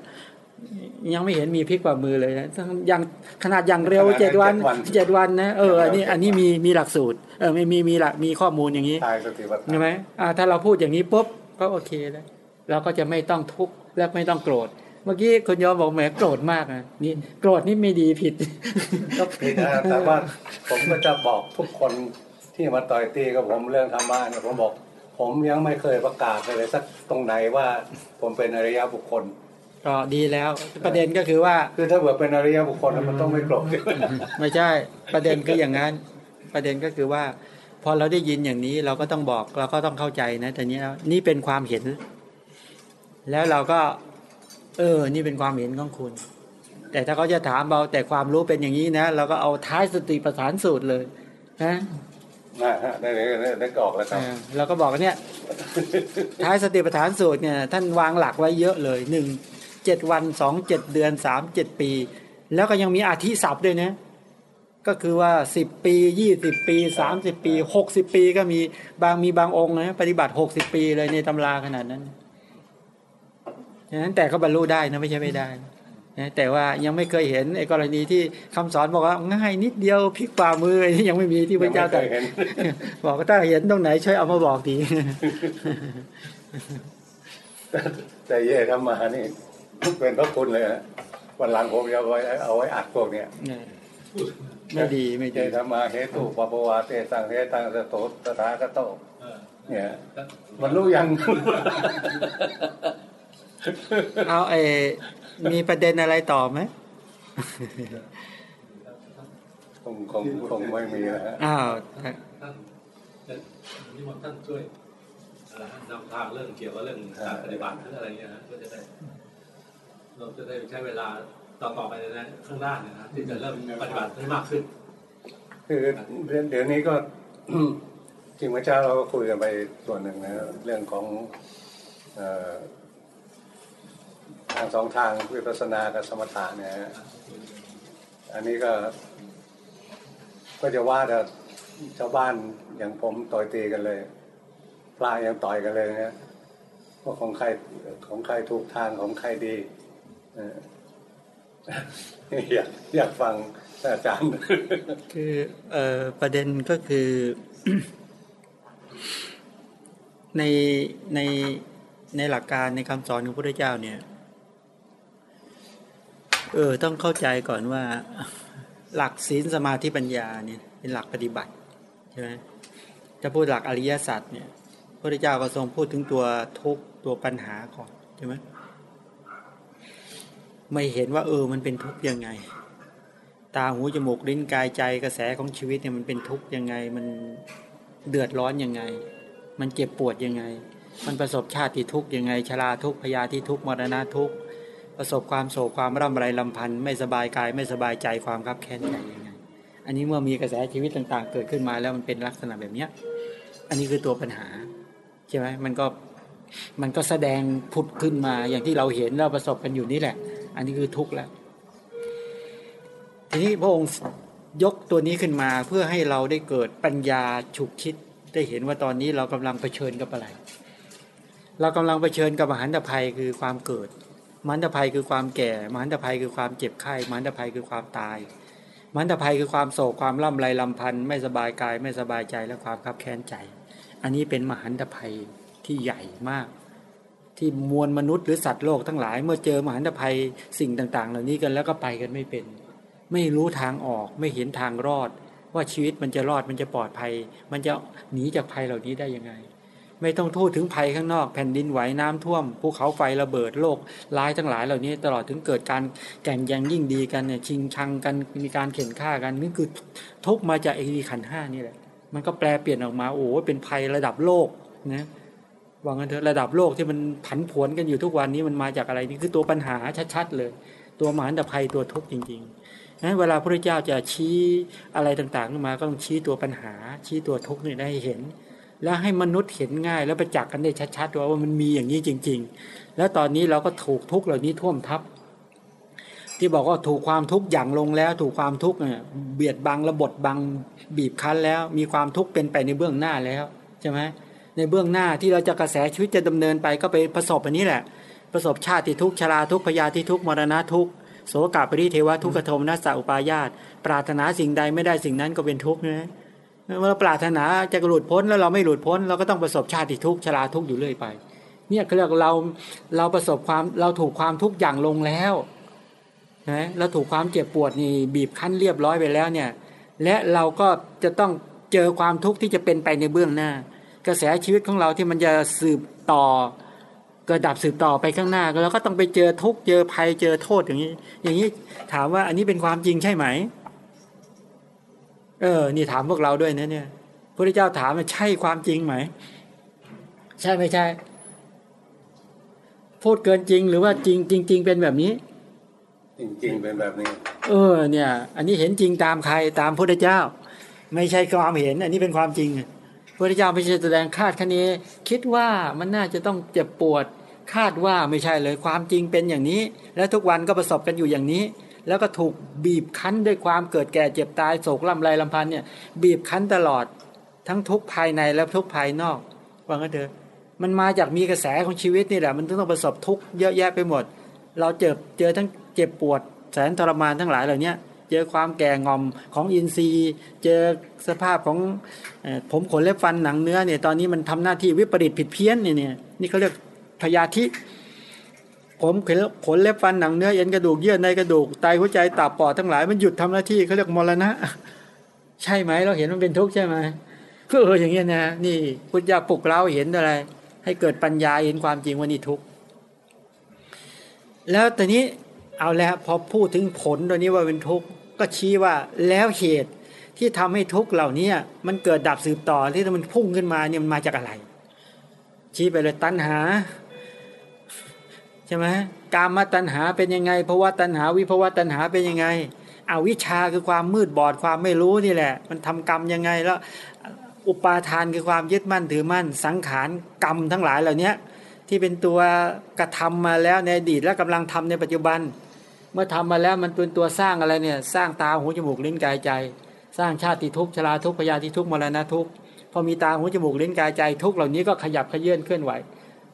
ยังไม่เห็นมีพลิกกว่ามือเลยนะทั้งยังขนาดอย่างเร็วเจ็ดวันเจ็ดวันนะเอออันนี้อันนี้มีมีหลักสูตร เออไม่มีมีหลักมีข้อมูลอย่างนี้ทายสติปัฏฐานใช่ไหมอ่าถ้าเราพูดอย่างนี้ปุ๊บก็โอเคแล้วเราก็จะไม่ต้องทุกข์และไม่ต้องโกรธ เมื่อกี้คุณโยมบอกแหมโกรธมากนะนี่โกรธนี่ไม่ดีผิดก็ผิดนะแต่ว่าผมก็จะบอกทุกคนที่มาต่อยตีกับผมเรื่องธรรมะเนี่ยผมบอก ผมยังไม่เคยประกาศเลยสักตรงไหนว่าผมเป็นอริยบุคคลก็ดีแล้วประเด็นก็คือว่า คือถ้าเกิดเป็นอริยบุคคลแล้วมันต้องไม่โกรธไม่ใช่ประเด็นคืออย่างนั้น ประเด็นก็คือว่า พอเราได้ยินอย่างนี้เราก็ต้องบอกเราก็ต้องเข้าใจนะแต่นี้แล้วนี่เป็นความเห็น แล้วเราก็ เออ นี่เป็นความเห็นของคุณ แต่ถ้าเขาจะถามเราแต่ความรู้เป็นอย่างนี้นะเราก็เอาท้ายสติปัฏฐานสูตรเลยนะนะฮะได้ได้ได้ได้ออกแล้วครับเออเราก็บอกว่าเนี่ย ท้ายสติปัฏฐานสูตรเนี่ย ท่านวางหลักไว้เยอะเลยหนึ่งเจ็ดวันสองเจ็ดเดือนสามเจ็ดปี แล้วก็ยังมีอาทิศัพท์ด้วยนะ ก็คือว่าสิบปียี่สิบปีสามสิบปีหกสิบปีก็มีบางมีบางองค์นะปฏิบัติหกสิบปีเลยในตำราขนาดนั้น ฉะนั้นแต่ก็บรรลุได้นะไม่ใช่ไม่ได้นะแต่ว่ายังไม่เคยเห็นไอ้กรณีที่คำสอนบอกว่าง่ายนิดเดียวพลิกฝ่ามือไอ้นี่ยังไม่มีที่พระเจ้ายังแต่ไม่เคยเห็นบอกว่าถ้าเห็นตรงไหนช่วยเอามาบอกทีแต่เย่ทำมานี่เป็นพระคุณเลยนะวันหลังผมจะเอาไว้เอาไว้อัดพวกเนี้ยไม่ดีไม่เจดีธรรมาเหตุปปวาเตสังเหตังสโตตถาคโตเออเนี่ยมันรู้ยัง เอาไอ้มีประเด็นอะไรต่อไหมคงคงคงไม่มีแล้วฮะอ้าวท่านจะนิมนต์ท่านช่วยเอ่อนำทางเรื่องเกี่ยวกับเรื่องการปฏิบัติหรืออะไรเงี้ยนะก็จะได้เราจะได้ใช้เวลาต่อต่อไปในนั้นข้างหน้าเนี่ยนะที่จะเริ่มปฏิบัติให้มากขึ้น คือเรื่องเดี๋ยวนี้ก็จริงเมื่อเช้าเราก็คุยกันไปส่วนหนึ่งนะเรื่องของเอ่อ ทางสองทางวิปัสสนากับสมถะเนี่ยฮะอันนี้ก็ ก็จะว่าแต่ชาวบ้านอย่างผมต่อยตีกันเลยพระยังต่อยกันเลยนะว่าของใครของใครถูกทางของใครดีอยากอยากฟังอาจารย์ คืออประเด็นก็คือ ในในในหลักการในคำสอนของพระพุทธเจ้าเนี่ย เออต้องเข้าใจก่อนว่าหลักศีลสมาธิปัญญาเนี่ยเป็นหลักปฏิบัติใช่ไหมจะพูดหลักอริยสัจเนี่ยพระพุทธเจ้าก็ทรงพูดถึงตัวทุกตัวปัญหาก่อนใช่ไหมไม่เห็นว่าเออมันเป็นทุกข์ยังไง ตาหูจมูกลิ้นกายใจกระแสของชีวิตเนี่ยมันเป็นทุกข์ยังไง มันเดือดร้อนยังไง มันเจ็บปวดยังไง มันประสบชาติทุกข์ยังไงชราทุกข์พยาธิทุกข์มรณะทุกข์ ประสบความโศกความร่ำไรลำพันธ์ไม่สบายกายไม่สบายใจความคับแค้นใจยังไงอันนี้เมื่อมีกระแสชีวิตต่าง ๆ เกิดขึ้นมาแล้วมันเป็นลักษณะแบบเนี้ยอันนี้คือตัวปัญหาใช่ไหมมันก็มันก็แสดงผุดขึ้นมาอย่างที่เราเห็นเราประสบกันอยู่นี่แหละ อันนี้คือทุกข์แล้ว ทีนี้พระองค์ยกตัวนี้ขึ้นมาเพื่อให้เราได้เกิดปัญญาฉุกคิด ได้เห็นว่าตอนนี้เรากำลังเผชิญกับอะไร เรากำลังเผชิญกับมหันตภัยคือความเกิด มันตภัยคือความแก่ มันตภัยคือความเจ็บไข้ มันตภัยคือความตาย มันตภัยคือความโศกความล่ำไรลำพันธ์ไม่สบายกายไม่สบายใจและความคับแค้นใจ อันนี้เป็นมหันตภัยที่ใหญ่มาก ที่มวลมนุษย์หรือสัตว์โลกทั้งหลาย เมื่อเจอมหันตภัยสิ่งต่าง ๆ เหล่านี้กันแล้วก็ไปกันไม่เป็น ไม่รู้ทางออกไม่เห็นทางรอด ว่าชีวิตมันจะรอดมันจะปลอดภัย มันจะหนีจากภัยเหล่านี้ได้ยังไง ไม่ต้องทูดถึงภัยข้างนอก แผ่นดินไหวน้ำท่วมภูเขาไฟระเบิดโลกร้ายทั้งหลายเหล่านี้ตลอดถึงเกิดการแข่งแย่งยิ่งดีกันเนี่ยชิงชังกันมีการเข็นฆ่ากันนี่คือทุกมาจากไอ้ขันห้านี่แหละมันก็แปลเปลี่ยนออกมาโอ้เป็นภัยระดับโลกนะว่างันเถอะระดับโลกที่มันผันผวนกันอยู่ทุกวันนี้มันมาจากอะไรนี่คือตัวปัญหาชัดๆเลย ตัวมหันตภัยตัวทุกข์จริงๆนั้นเวลาพระเจ้าจะชี้อะไรต่างๆขึ้นมาก็ต้องชี้ตัวปัญหา ชี้ตัวทุกข์นี่ได้เห็น แล้วให้มนุษย์เห็นง่าย แล้วประจักษ์กันได้ชัดๆว่ามันมีอย่างนี้จริง ๆ แล้วตอนนี้เราก็ถูกทุกเหล่านี้ท่วมทับ ที่บอกว่าถูกความทุกข์อย่างลงแล้ว ถูกความทุกข์เนี่ยเบียดบังระบดบังบีบคั้นแล้ว มีความทุกข์เป็นไปในเบื้องหน้าแล้วใช่ไหมในเบื้องหน้าที่เราจะกระแสชีวิตจะดำเนินไปก็ไปประสบอันนี้แหละ ประสบชาติทุกข์ชราทุกข์พยาธิทุกข์มรณะทุกข์โสกาปริเทวทุกขโทมนัสสะอุปายาตปรารถนาสิ่งใดไม่ได้สิ่งนั้นก็เป็นทุกข์นะ เมื่อปรารถนาจะหลุดพ้นแล้วเราไม่หลุดพ้น เราก็ต้องประสบชาติทุกข์ชราทุกข์อยู่เรื่อยไป เนี่ยเขาเรียกเราเราประสบความเราถูกความทุกข์อย่างลงแล้วนะเราถูกความเจ็บปวดนี่บีบคั้นเรียบร้อยไปแล้วเนี่ย และเราก็จะต้องเจอความทุกข์ที่จะเป็นไปในเบื้องหน้า กระแสชีวิตของเราที่มันจะสืบต่อเกิดดับสืบต่อไปข้างหน้าเราก็ต้องไปเจอทุกข์เจอภัยเจอโทษอย่างนี้ อย่างนี้ถามว่าอันนี้เป็นความจริงใช่ไหม เออ นี่ถามพวกเราด้วยนะเนี่ยพระเจ้าถามว่าใช่ความจริงไหม ใช่ไม่ใช่ พูดเกินจริงหรือว่าจริงจริง ๆ เป็นแบบนี้ จริง ๆ เป็นแบบนี้ เออ เนี่ย อันนี้เห็นจริงตามใครตามพระเจ้า ไม่ใช่ความเห็น อันนี้เป็นความจริงพระเจ้าไม่ใช่แสดงคาดคะเนคิดว่ามันน่าจะต้องเจ็บปวดคาดว่าไม่ใช่เลยความจริงเป็นอย่างนี้ และทุกวันก็ประสบกันอยู่อย่างนี้ แล้วก็ถูกบีบคั้นด้วยความเกิดแก่เจ็บตายโศกลำไรลำพันเนี่ยบีบคั้นตลอดทั้งทุกภายในและทุกภายนอกว่างั้นเถอะมันมาจากมีกระแสของชีวิตนี่แหละ มันต้องประสบทุกข์เยอะแยะไปหมด เราเจอเจอทั้งเจ็บปวด แสนทรมานทั้งหลายเหล่านี้เจอความแก่งอมของอินทรีย์ เจอสภาพของผมขนเล็บฟันหนังเนื้อเนี่ยตอนนี้มันทำหน้าที่วิปริตผิดเพี้ยนเนี่ยนี่เขาเรียกพยาธิ ผมขนเล็บฟันหนังเนื้อเอ็นกระดูกเยื่อในกระดูกไตหัวใจตับปอดทั้งหลายมันหยุดทำหน้าที่เขาเรียกมรณะ ใช่ไหมเราเห็นมันเป็นทุกข์ใช่ไหมก็เอออย่างเงี้ยนะนี่พุทธเจ้าปลุกเราเห็นอะไร ให้เกิดปัญญาเห็นความจริงว่านี่ทุกข์แล้วตอนนี้เอาแล้วพอพูดถึงผลตัวนี้ว่าเป็นทุกข์ก็ชี้ว่าแล้วเหตุที่ทำให้ทุกข์เหล่านี้มันเกิดดับสืบต่อที่มันพุ่งขึ้นมาเนี่ยมันมาจากอะไร ชี้ไปเลยตัณหา ช่ไหมกามตัณหาเป็นยังไงภาวะตัณหาวิภาวะตัณหาเป็นยังไงอวิชชาคือความมืดบอดความไม่รู้นี่แหละ มันทำกรรมยังไงแล้ว อุปาทานคือความยึดมั่นถือมั่น สังขารกรรมทั้งหลายเหล่านี้ที่เป็นตัวกระทำมาแล้วในอดีตและกำลังทำในปัจจุบัน เมื่อทำมาแล้วมันเป็นตัวสร้างอะไรเนี่ย สร้างตาหูจมูกลิ้นกายใจ สร้างชาติทุกข์ชราทุกข์พยาธิทุกข์มรณะทุกข์พอมีตาหูจมูกลิ้นกายใจทุกเหล่านี้ก็ขยับขยื่นเคลื่อนไหว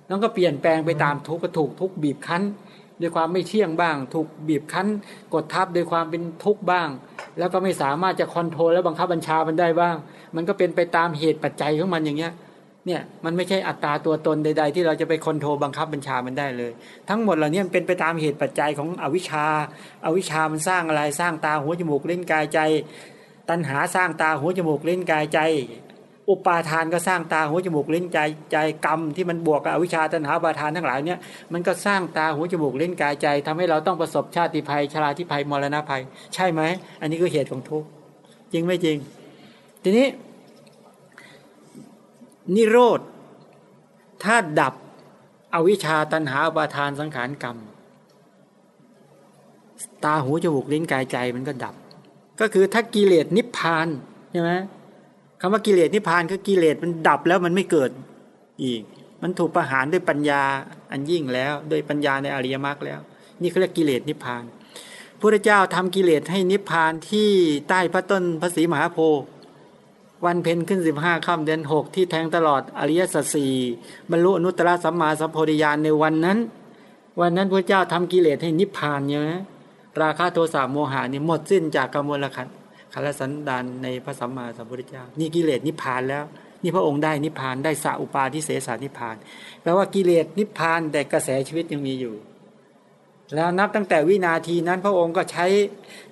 แล้วก็เปลี่ยนแปลงไปตามทุกข์ก็ถูกทุกข์บีบคั้น ด้วยความไม่เที่ยงบ้าง ถูกบีบคั้น กดทับด้วยความเป็นทุกข์บ้าง แล้วก็ไม่สามารถจะคอนโทรลและบังคับบัญชามันได้บ้าง มันก็เป็นไปตามเหตุปัจจัยของมันอย่างเงี้ยเนี่ยมันไม่ใช่อัตราตัวตนใด ๆ ที่เราจะไปคอนโทรลบังคับบัญชามันได้เลย ทั้งหมดเหล่านี้เป็นไปตามเหตุปัจจัยของอวิชชาอาวิชชามันสร้างอะไรสร้างตาหูจมูกเล่นกายใจ ตัณหาสร้างตาหูจมูกเล่นกายใจ อุปาทานก็สร้างตาหูจมูกเล่นใจใจกรรมที่มันบวกกับอวิชชาตัณหาอุปาทานทั้งหลายเนี่ยมันก็สร้างตาหูจมูกเล่นกายใจทำให้เราต้องประสบชาติภัยชราธิภัยมรณะภัย ใช่ไหมอันนี้ก็เหตุของทุกข์จริงไม่จริง ทีนี้ นิโรธถ้าดับอวิชชาตันหาอุปาทานสังขารกรรม ตาหูจมูกลิ้นกายใจมันก็ดับ ก็คือถ้ากิเลสนิพพานใช่ไหม คำว่ากิเลสนิพพานคือกิเลสมันดับแล้วมันไม่เกิดอีก มันถูกประหารด้วยปัญญาอันยิ่งแล้วโดยปัญญาในอริยมรรคแล้ว นี่เขาเรียกกิเลสนิพพานพระเจ้าทำกิเลสให้นิพพานที่ใต้พระต้นพระศรีมหาโพธิ์วันเพ็ญขึ้นสิบห้าค่ำเดือนหกที่แทงตลอดอริยสัจสี่บรรลุอนุตตรสัมมาสัมโพธิญาณในวันนั้น วันนั้นพระเจ้าทำกิเลสให้นิพพานใช่ไหมราคะโทสะโมหะนี่หมดสิ้นจากกมลขัน นธสันดานในพระสัมมาสัมพุทธเจ้า นี่กิเลสนิพพานแล้ว นี่พระองค์ได้นิพพานได้สะอุปาทิเสสานิพพานแปลว่ากิเลสนิพพานแต่กระแสชีวิตยังมีอยู่ แล้วนับตั้งแต่วินาทีนั้นพระองค์ก็ใช้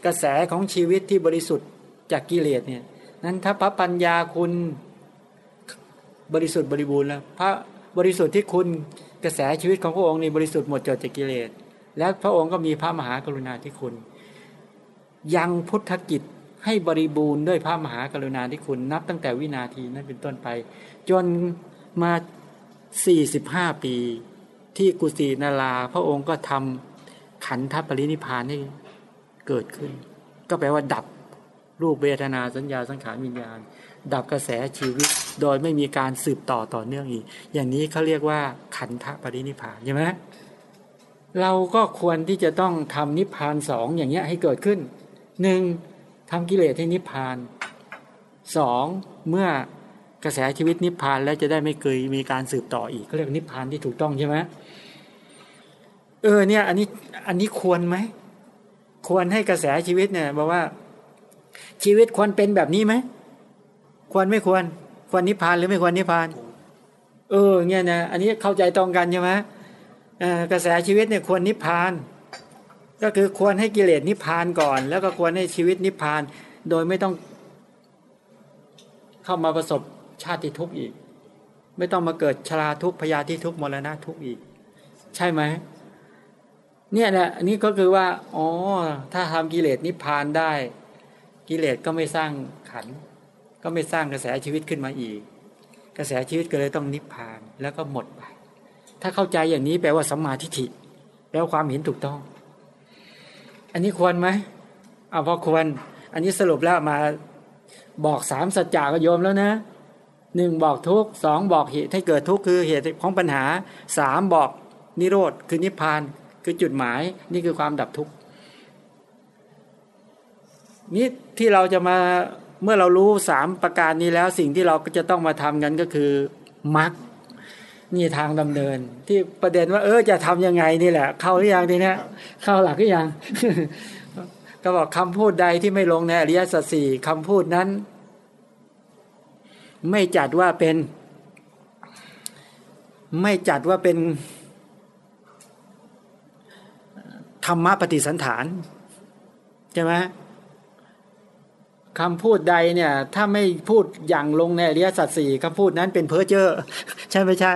กระแสของชีวิตที่บริสุทธิ์จากกิเลสเนี่ยนั้นถ้าพระปัญญาคุณบริสุทธิ์บริบูรณ์แล้วพระบริสุทธิ์ที่คุณกระแสชีวิตของพระองค์นี่บริสุทธิ์หมดจดจากกิเลสและพระองค์ก็มีพระมหากรุณาธิคุณ ยังพุทธกิจ ให้บริบูรณ์ด้วยพระมหากรุณาธิคุณนับตั้งแต่วินาทีนั้นเป็นต้นไป จนมา45 ปี ที่กุสินาราพระองค์ก็ทำขันธปรินิพานให้เกิดขึ้น ก็แปลว่าดับรูปเวทนาสัญญาสังขารวิญญาณ ดับกระแสชีวิตโดยไม่มีการสืบต่อต่อเนื่องอีก อย่างนี้เขาเรียกว่าขันธปรินิพพานใช่ไหมเราก็ควรที่จะต้องทำนิพพานสองอย่างเงี้ยให้เกิดขึ้นหนึ่ง ทำกิเลสให้นิพพานสองเมื่อกระแสชีวิตนิพพานแล้วจะได้ไม่เคยมีการสืบต่ออีกเขาเรียกนิพพานที่ถูกต้องใช่ไหมเออเนี่ยอันนี้อันนี้ควรไหมควรให้กระแสชีวิตเนี่ยบอกว่า ชีวิตควรเป็นแบบนี้ไหมควรไม่ควร ควรนิพพานหรือไม่ควรนิพพาน เออเนี่ยนะอันนี้เข้าใจตรงกันใช่ไหมกระแสชีวิตเนี่ยควรนิพพาน ก็คือควรให้กิเลสนิพพานก่อน แล้วก็ควรให้ชีวิตนิพพาน โดยไม่ต้องเข้ามาประสบชาติทุกข์อีก ไม่ต้องมาเกิดชราทุกข์พยาธิทุกข์มรณะทุกข์อีก ใช่ไหมเนี่ยนะอันนี้ก็คือว่าอ๋อถ้าทำกิเลสนิพพานได้ กิเลสก็ไม่สร้างขัน ก็ไม่สร้างกระแสชีวิตขึ้นมาอีก กระแสชีวิตก็เลยต้องนิพพานแล้วก็หมดไป ถ้าเข้าใจอย่างนี้แปลว่าสัมมาทิฏฐิแปลว่าความเห็นถูกต้อง อันนี้ควรไหมเอาพอควร อันนี้สรุปแล้วมาบอกสามสัจจะก็โยมแล้วนะหนึ่งบอกทุกสองบอกเหตุให้เกิดทุกคือเหตุของปัญหาสามบอกนิโรธคือนิพพานคือจุดหมายนี่คือความดับทุกข์นี่ที่เราจะมาเมื่อเรารู้สามประการนี้แล้วสิ่งที่เราก็จะต้องมาทำกันก็คือมรรค นี่ทางดำเนิน ที่ประเด็นว่า เออจะทํำยังไงนี่แหละ เข้าหรือยังทีเนี้ยเข้าหลักหรือยังก็บอกคำพูดใดที่ไม่ลงในอริยสัจสี่คำพูดนั้น ไม่จัดว่าเป็น ไม่จัดว่าเป็นธรรมะปฏิสันฐานใช่ไหมคำพูดใดเนี่ย ถ้าไม่พูดอย่างลงในอริยสัจสี่คำพูดนั้นเป็นเพ้อเจ้อใช่ไม่ใช่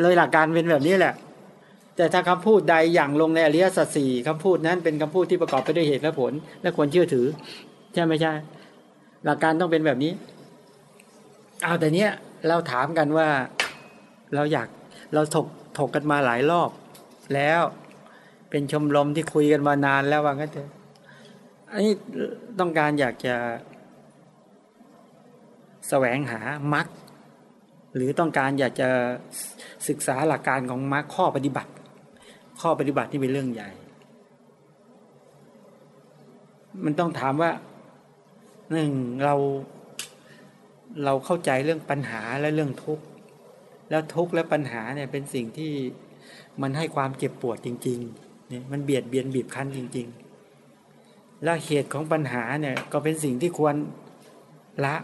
เลยหลักการเป็นแบบนี้แหละ แต่ถ้าคำพูดใดอย่างลงในอริยสัจสี่คำพูดนั้นเป็นคำพูดที่ประกอบไปด้วยเหตุและผล และควรเชื่อถือ ใช่ไหมใช่ หลักการต้องเป็นแบบนี้ เอาแต่เนี้ยเราถามกันว่าเราอยากเราถกถกกันมาหลายรอบ แล้วเป็นชมรมที่คุยกันมานานแล้วว่างั้นเถอะอันนี้ต้องการอยากจะแสวงหามรรคหรือต้องการอยากจะ ศึกษาหลักการของมรรคข้อปฏิบัติ ข้อปฏิบัติที่เป็นเรื่องใหญ่ มันต้องถามว่าหนึ่งเราเราเข้าใจเรื่องปัญหาและเรื่องทุกข์แล้วทุกข์และปัญหาเนี่ยเป็นสิ่งที่มันให้ความเจ็บปวดจริงๆเนี่ยมันเบียดเบียนบีบคั้นจริง ๆ แล้วเหตุของปัญหาเนี่ยก็เป็นสิ่งที่ควรละ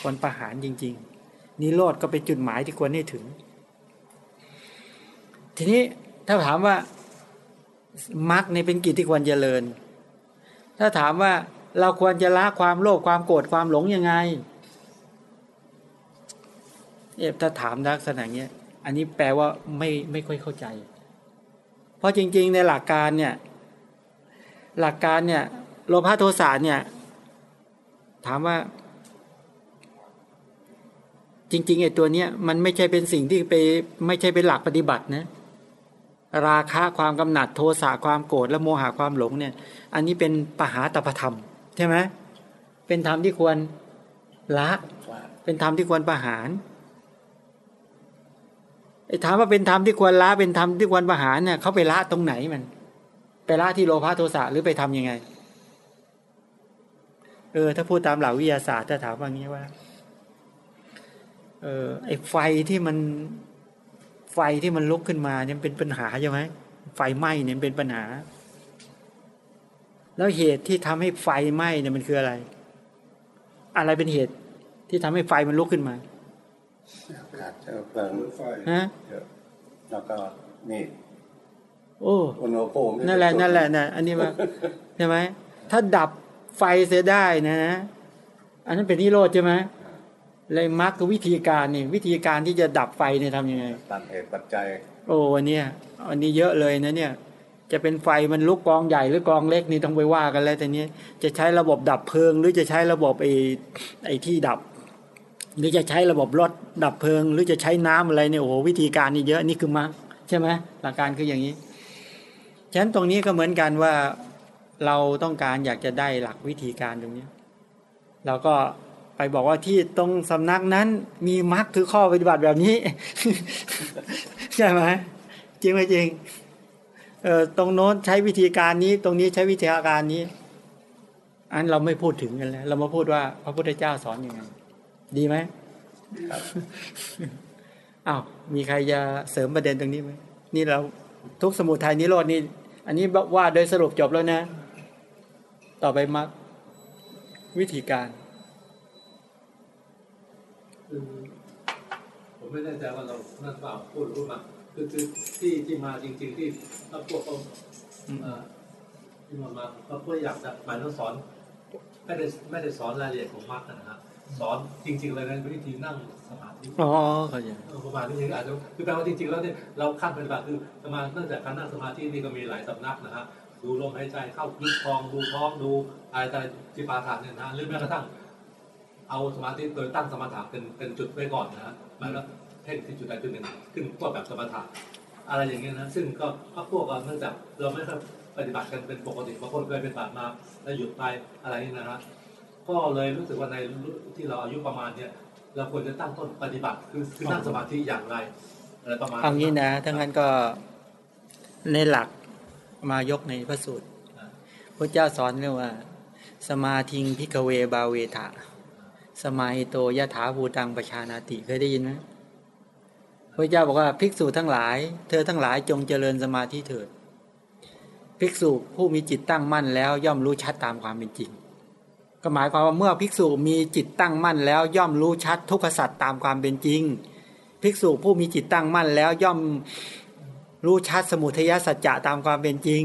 ควรประหารจริง ๆ นิโรธก็เป็นจุดหมายที่ควรให้ถึง ทีนี้ถ้าถามว่ามรรคในเป็นกิจที่ควรเจริญ ถ้าถามว่าเราควรจะละความโลภความโกรธความหลงยังไง เอฟถ้าถามลักษณะเนี้ย อันนี้แปลว่าไม่ไม่ค่อยเข้าใจ เพราะจริง ๆ ในหลักการเนี่ย หลักการเนี่ยโลภะโทสะเนี่ย ถามว่า จริง ๆไอ้ตัวเนี้ยมันไม่ใช่เป็นสิ่งที่ไป ไม่ใช่เป็นหลักปฏิบัตินะ ราคะความกำหนัดโทสะความโกรธและโมหะความหลงเนี่ย อันนี้เป็นปหาตปธรรมใช่ไหมเป็นธรรมที่ควรละเป็นธรรมที่ควรประหารไอ้ถามว่าเป็นธรรมที่ควรละเป็นธรรมที่ควรประหารเนี่ยเขาไปละตรงไหนมัน ไปละที่โลภะโทสะหรือไปทํำยังไง เออ ถ้าพูดตามหลักวิทยาศาสตร์ถ้าถามว่างี้ว่า เออไอ้ไฟที่มัน ไฟที่มันลุกขึ้นมาเนี่ยเป็นปัญหาใช่ไหมไฟไหม้เนี่ยเป็นปัญหา แล้วเหตุที่ทำให้ไฟไหม้เนี่ยมันคืออะไร อะไรเป็นเหตุที่ทำให้ไฟมันลุกขึ้นมาอากาศเชื้อเพลิงไฟฮะเยอะแล้วก็นี่โอ้อุณหภูมินั่นแหละนั่นแหละนะอันนี้มาใช่ไหมถ้าดับไฟเสียได้นะนะอันนั้นเป็นนิโรธใช่ไหม เลยมรรควิธีการนี่วิธีการที่จะดับไฟเนี่ยทำยังไงตามเหตุปัจจัย โอ้วันเนี้ยอันนี้เยอะเลยนะเนี่ย จะเป็นไฟมันลุกกองใหญ่หรือกองเล็กนี่ต้องไปว่ากันแล้วแต่เนี้ยจะใช้ระบบดับเพลิง หรือจะใช้ระบบไอ้ไอ้ที่ดับ หรือจะใช้ระบบรถดับเพลิง หรือจะใช้น้ำอะไรเนี่ยโอ้โหวิธีการนี่เยอะนี่คือมรรคใช่ไหมหลักการคืออย่างนี้ฉะนั้นตรงนี้ก็เหมือนกันว่าเราต้องการอยากจะได้หลักวิธีการตรงนี้เราก็ ไปบอกว่าที่ตรงสำนักนั้นมีมรรคคือข้อปฏิบัติแบบนี้ ใช่ไหมจริงไหมจริงเออตรงโน้นใช้วิธีการนี้ ตรงนี้ใช้วิธีการนี้ อันเราไม่พูดถึงกันแล้วเรามาพูดว่า พระพุทธเจ้าสอนอยังไงดีไหมครับอ้าวมีใครจะเสริมประเด็นตรงนี้ไหมนี่เราทุกสมุทัยนิโรดนี่อันนี้ว่าโดยสรุปจบแล้วนะ ต่อไปมรรควิธีการ คือ ผมไม่แน่ใจว่าเรานั่นเปล่าพูดรู้มาคือคือที่ที่มาจริง ๆ ที่ถ้าพวกเขาเอ่อที่มามาเขาเพื่ออยากจะหมายถึงสอนไม่ได้ไม่ได้สอนรายละเอียดของมรรคนะครับสอนจริง ๆ เลยนะวิธีนั่งสมาธิอ๋อเข้าใจเออประมาณนี้อาจจะคือแปลว่าจริง ๆ แล้วเนี่ยเราขั้นปฏิบัติคือสมาเนื่องจากการนั่งสมาธินี่ก็มีหลายสำนักนะฮะดูลมหายใจเข้าลึกคลองดูท้องดูอะไรแต่จิปาถะเนี่ยนะหรือแม้กระทั่ง เอาสมาธิโดยตั้งสมถะเป็นเป็นจุดไว้ก่อนนะฮะหมายว่าเพ่งที่จุดใดจุดหนึ่งขึ้นพวกแบบสมถะอะไรอย่างเงี้ยนะซึ่งก็ก็พวกก็เนื่องจากเราไม่ได้ปฏิบัติกันเป็นปกติบางคนเคยเป็นปฏิบัติมาแล้วหยุดไปอะไรนี่นะฮะก็เลยรู้สึกว่าในที่เราอายุประมาณเนี่ยเราควรจะตั้งต้นปฏิบัติคือคือนั่งสมาธิอย่างไรอะไรประมาณเอางี้นะถ้างั้นก็ในหลักมายกในพระสูตรพระเจ้าสอนเรื่องว่า สมาธิงพิกเวบาเวทะ สมาหิโตยะถาภูตังประชานาติเคยได้ยินไหมพระเจ้าบอกว่าภิกษุทั้งหลาย เธอทั้งหลายจงเจริญสมาธิเถิด ภิกษุผู้มีจิตตั้งมั่นแล้วย่อมรู้ชัดตามความเป็นจริง ก็หมายความว่าเมื่อภิกษุมีจิตตั้งมั่นแล้วย่อมรู้ชัดทุกขสัตว์ตามความเป็นจริง ภิกษุผู้มีจิตตั้งมั่นแล้วย่อมรู้ชัดสมุทัยสัจจะตามความเป็นจริง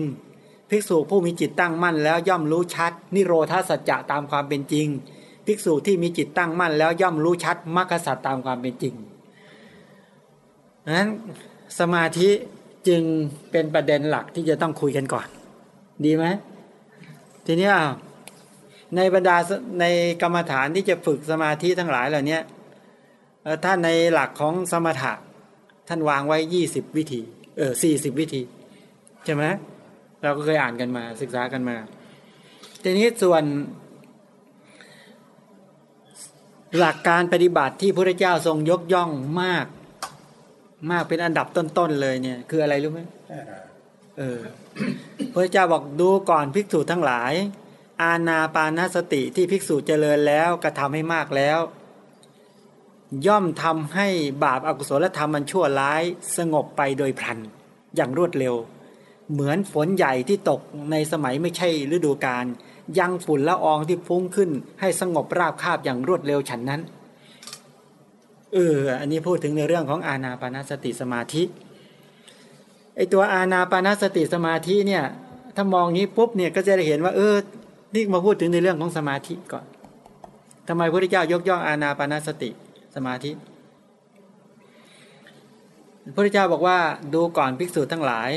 ภิกษุผู้มีจิตตั้งมั่นแล้วย่อมรู้ชัดนิโรธาสัจจะตามความเป็นจริง ภิกษุที่มีจิตตั้งมั่นแล้วย่อมรู้ชัดมรรคสัจตามความเป็นจริงนั้นสมาธิจึงเป็นประเด็นหลักที่จะต้องคุยกันก่อน ดีไหมทีนี้ในบรรดาในกรรมฐานที่จะฝึกสมาธิทั้งหลายเหล่านี้เอ่อถ้าในหลักของสมถะท่านวางไว้ยี่สิบวิธี เออสี่สิบวิธี ใช่ไหมเราก็เคยอ่านกันมาศึกษากันมา ทีนี้ส่วน หลักการปฏิบัติที่พระเจ้าทรงยกย่องมาก มากเป็นอันดับต้นๆเลยเนี่ย คืออะไรรู้ไหมเออพระเจ้าบอกดูก่อนภิกษุทั้งหลาย อาณาปานสติที่ภิกษุเจริญแล้วกระทำให้มากแล้ว ย่อมทำให้บาปอากุศลธรรมมันชั่วร้ายสงบไปโดยพลันอย่างรวดเร็ว เหมือนฝนใหญ่ที่ตกในสมัยไม่ใช่ฤดูกาล ยังฝุ่นละอองที่พุ่งขึ้น ให้สงบราบคาบอย่างรวดเร็วฉันนั้นเอออันนี้พูดถึงในเรื่องของอาณาปานสติสมาธิไอตัวอาณาปานสติสมาธิเนี่ยถ้ามองนี้ปุ๊บเนี่ยก็จะได้เห็นว่า เออนี่มาพูดถึงในเรื่องของสมาธิก่อนทำไมพระพุทธเจ้ายกย่องอาณาปานสติสมาธิพระพุทธเจ้าบอกว่าดูก่อนภิกษุทั้งหลาย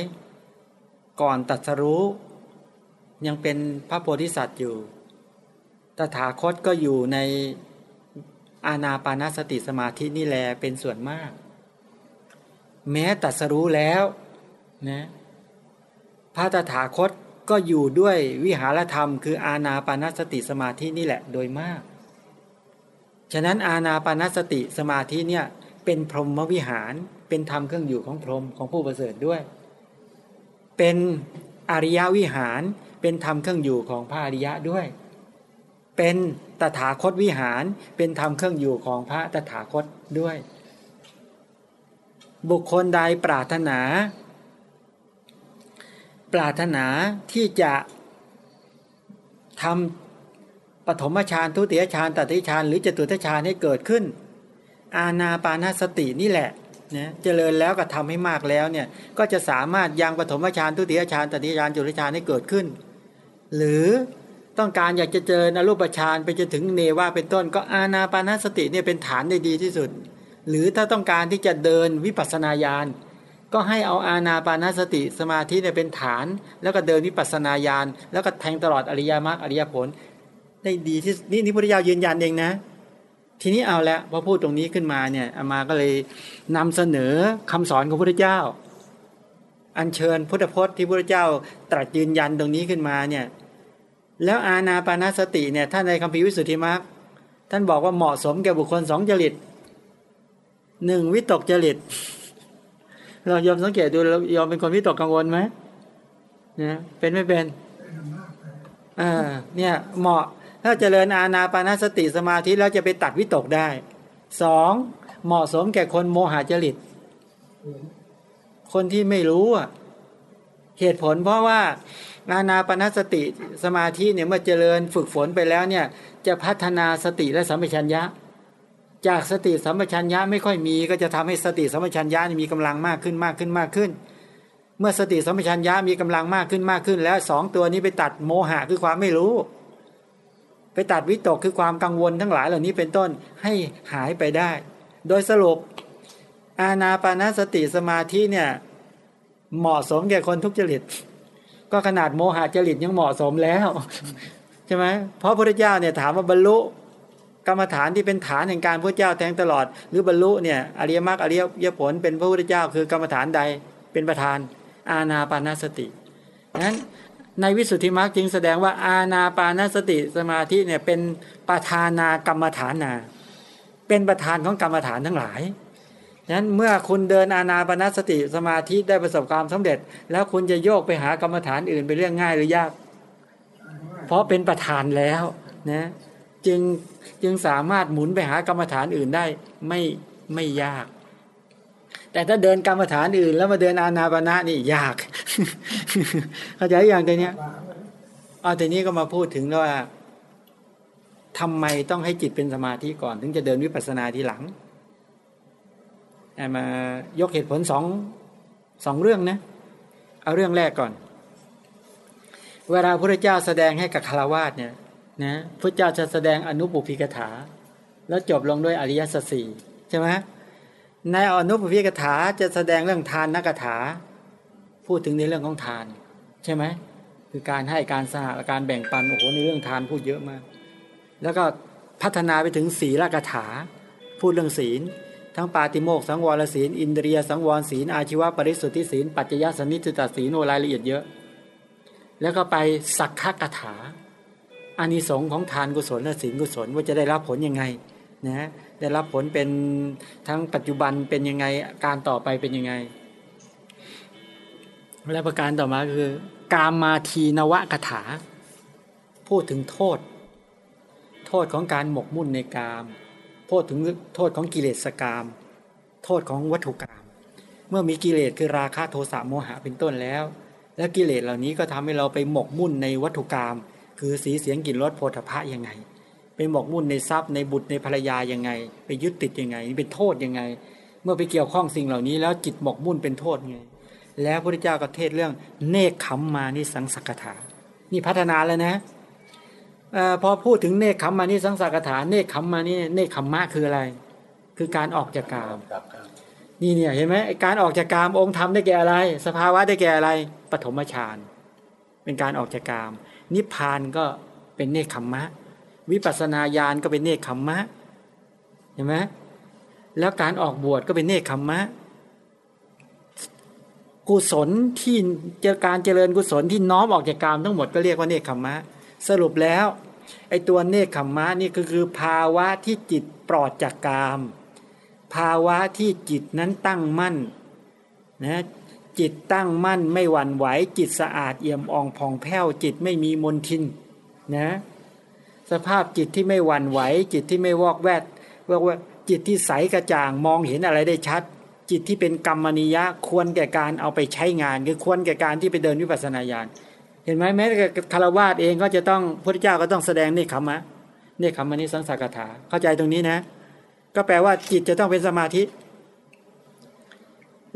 ก่อนตัดสรู้ ยังเป็นพระโพธิสัตว์อยู่ ตถาคตก็อยู่ในอาณาปานสติสมาธินี่แลเป็นส่วนมาก แม้ตัดสรู้แล้วนะพระตถาคตก็อยู่ด้วยวิหารธรรม คืออาณาปานสติสมาธินี่แหละโดยมาก ฉะนั้นอาณาปานสติสมาธิเนี่ยเป็นพรหมวิหารเป็นธรรมเครื่องอยู่ของพรหมของผู้ประเสริฐด้วย เป็นอริยวิหาร เป็นธรรมเครื่องอยู่ของพระอริยะด้วย เป็นตถาคตวิหาร เป็นธรรมเครื่องอยู่ของพระตถาคตด้วย บุคคลใดปรารถนา ปรารถนาที่จะทำปฐมฌานทุติยฌานตติยฌานหรือจตุตฌานให้เกิดขึ้น อาณาปานาสตินี่แหละนะเจริญแล้วก็ทำให้มากแล้วเนี่ยก็จะสามารถยังปฐมฌานทุติยฌานตติยฌานจตุตฌานให้เกิดขึ้น หรือต้องการอยากจะเจริญอรูปฌานไปจนถึงเนวาเป็นต้นก็อาณาปานาสติเนี่ยเป็นฐานได้ดีที่สุด หรือถ้าต้องการที่จะเดินวิปัสสนาญาณก็ให้เอาอาณาปานาสติสมาธิเนี่ยเป็นฐาน แล้วก็เดินวิปัสสนาญาณแล้วก็แทงตลอดอริยมรรคอริยผล ได้ดีที่นี่นี่พุทธเจ้ายืนยันเองนะ ทีนี้เอาละพอพูดตรงนี้ขึ้นมาเนี่ยอามาก็เลยนำเสนอคำสอนของพระพุทธเจ้า อัญเชิญพุทธพจน์ที่พระพุทธเจ้าตรัสยืนยันตรงนี้ขึ้นมาเนี่ย แล้วอาณาปานาสติเนี่ยท่านในคัมภีร์วิสุทธิมรรคท่านบอกว่าเหมาะสมแก่บุคคลสองจริตหนึ่งวิตกจริต เรายอมสังเกตดูเรายอมเป็นคนวิตกกังวลไหมเนี่ยเป็นไม่เป็นอ่าเนี่ยเหมาะถ้าเจริญอาณาปานาสติสมาธิแล้วจะไปตัดวิตกได้สองเหมาะสมแก่คนโมหะจริต คนที่ไม่รู้อะเหตุผลเพราะว่า อาณาปณสติสมาธิเนี่ยเมื่อเจริญฝึกฝนไปแล้วเนี่ยจะพัฒนาสติและสัมปชัญญะ จากสติสัมปชัญญะไม่ค่อยมีก็จะทำให้สติสัมปชัญญะมีกำลังมากขึ้นมากขึ้นมากขึ้น เมื่อสติสัมปชัญญะมีกำลังมากขึ้นมากขึ้น แล้วสองตัวนี้ไปตัดโมหะคือความไม่รู้ ไปตัดวิตกคือความกังวลทั้งหลายเหล่านี้เป็นต้นให้หายไปได้ โดยสรุปอาณาปานสติสมาธิเนี่ยเหมาะสมแก่คนทุกจริต ก็ขนาดโมหะจริตยังเหมาะสมแล้วใช่ไหมเพราะพระพุทธเจ้าเนี่ยถามว่าบรรลุกรรมฐานที่เป็นฐานแห่งการพระเจ้าแทงตลอด หรือบรรลุเนี่ยอริยมรรคอริยผลเป็นพระพุทธเจ้า คือกรรมฐานใดเป็นประธาน อาณาปานสตินั้นในวิสุทธิมรรคจึงแสดงว่าอาณาปานสติสมาธิเนี่ยเป็นประธานากรรมฐานนา เป็นประธานของกรรมฐานทั้งหลาย นั้นเมื่อคุณเดินอาณาปณสติสมาธิได้ประสบความสำเร็จ แล้วคุณจะโยกไปหากรรมฐานอื่นเป็นเรื่องง่ายหรือยาก เพราะเป็นประธานแล้วนะจึงจึงสามารถหมุนไปหากรรมฐานอื่นได้ไม่ไม่ยาก แต่ถ้าเดินกรรมฐานอื่น แล้วมาเดินอานาปณะนี่ยาก เข้าใจอย่างตัวเนี้ยเอาแต่นี้ก็มาพูดถึงว่าทำไมต้องให้จิตเป็นสมาธิก่อน ถึงจะเดินวิปัสสนาทีหลัง มายกเหตุผลสองสองเรื่องนะ เอาเรื่องแรกก่อน เวลาพระเจ้าแสดงให้กับคารวาสเนี่ยนะพระเจ้าจะแสดงอนุปุพิกถา แล้วจบลงด้วยอริยสัจสี่ใช่ไหมในอนุปุพิกถาจะแสดงเรื่องทานนักถา พูดถึงในเรื่องของทาน ใช่ไหมคือการให้การสหการแบ่งปันโอ้โหในเรื่องทานพูดเยอะมาก แล้วก็พัฒนาไปถึงศีลกถา พูดเรื่องศีล ทั้งปาติโมกสังวรศีลอินเดียสังวรศีลอาชีวปริสุทธิศีลปัจจยสนิจจศีลโนรายละเอียดเยอะ แล้วก็ไปสักขะกถาอานิสงส์ของทานกุศลและศีลกุศลว่าจะได้รับผลยังไงนะได้รับผลเป็นทั้งปัจจุบันเป็นยังไงการต่อไปเป็นยังไง และประการต่อมาคือ กามาทีนวะกถา พูดถึงโทษ โทษของการหมกมุ่นในกาม ทษถึงโทษของกิเลสกรรมโทษของวัตถุกรรมเมื่อมีกิเลสคือราคะโทสะโมหะเป็นต้นแล้ว แล้วกิเลสเหล่านี้ก็ทำให้เราไปหมกมุ่นในวัตถุกรรมคือสีเสียงกลิ่นรสโพธพะยังไง ไปหมกมุ่นในทรัพย์ในบุตรในภรรยายังไง ไปยึดติดยังไงนี่เป็นโทษยังไง เมื่อไปเกี่ยวข้องสิ่งเหล่านี้แล้วจิตหมกมุ่นเป็นโทษไง แล้วพระพุทธเจ้าก็เทศเรื่องเนคขมมานิสังสกถานี่พัฒนาแล้วนะ อพอพูดถึงเนคขมมานี่สังสารถาเนคขมมานี่เนคขมมะคืออะไร คือการออกจากกามนี่เนี่ยเห็นไหมการออกจากกามองค์ธรรมได้แก่อะไร สภาวะได้แก่อะไรปฐมฌานเป็นการออกจากกาม นิพพานก็เป็นเนคขมมะ วิปัสนาญาณก็เป็นเนคขมมะเห็นไหมแล้วการออกบวชก็เป็นเนคขมมะ กุศลที่เจอการเจริญกุศลที่น้อมออกจากกามทั้งหมดก็เรียกว่าเนคขมมะ สรุปแล้วไอ้ตัวเนคขมมะนี่ก็คือภาวะที่จิตปลอดจากกาม ภาวะที่จิตนั้นตั้งมั่นนะจิตตั้งมั่นไม่หวั่นไหวจิตสะอาดเอี่ยมอ่องผ่องแผ้วจิตไม่มีมนทินนะสภาพจิตที่ไม่หวั่นไหว จิตที่ไม่วอกแวดว่าว่าจิตที่ใสกระจ่างมองเห็นอะไรได้ชัดจจิตที่เป็นกรรมนิยะควรแก่การเอาไปใช้งาน คือควรแก่การที่ไปเดินวิปัสสนาญาณ เห็นไหมแม้แต่คารวาสเองก็จะต้องพระเจ้าก็ต้องแสดงเนคขมะเนคขมะนิสังสากถาเข้าใจตรงนี้นะ ก็แปลว่าจิตจะต้องเป็นสมาธิ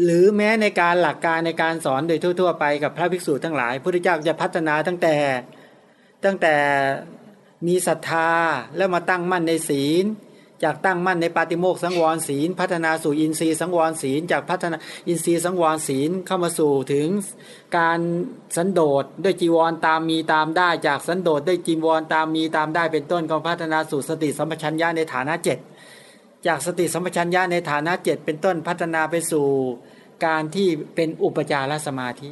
หรือแม้ในการหลักการในการสอนโดยทั่ว ๆ ไปกับพระภิกษุทั้งหลายพระพุทธเจ้าจะพัฒนาตั้งแต่ตั้งแต่มีศรัทธาแล้วมาตั้งมั่นในศีล จากตั้งมั่นในปาติโมกข์สังวรศีล พัฒนาสู่อินทรีย์สังวรศีล จากพัฒนาอินทรีย์สังวรศีลเข้ามาสู่ถึงการสันโดษด้วยจีวรตามมีตามได้ จากสันโดษด้วยจีวรตามมีตามได้เป็นต้นก็พัฒนาสู่สติสัมปชัญญะในฐานะเจ็ดจากสติสัมปชัญญะในฐานะเจ็ดเป็นต้นพัฒนาไปสู่การที่เป็นอุปจารสมาธิ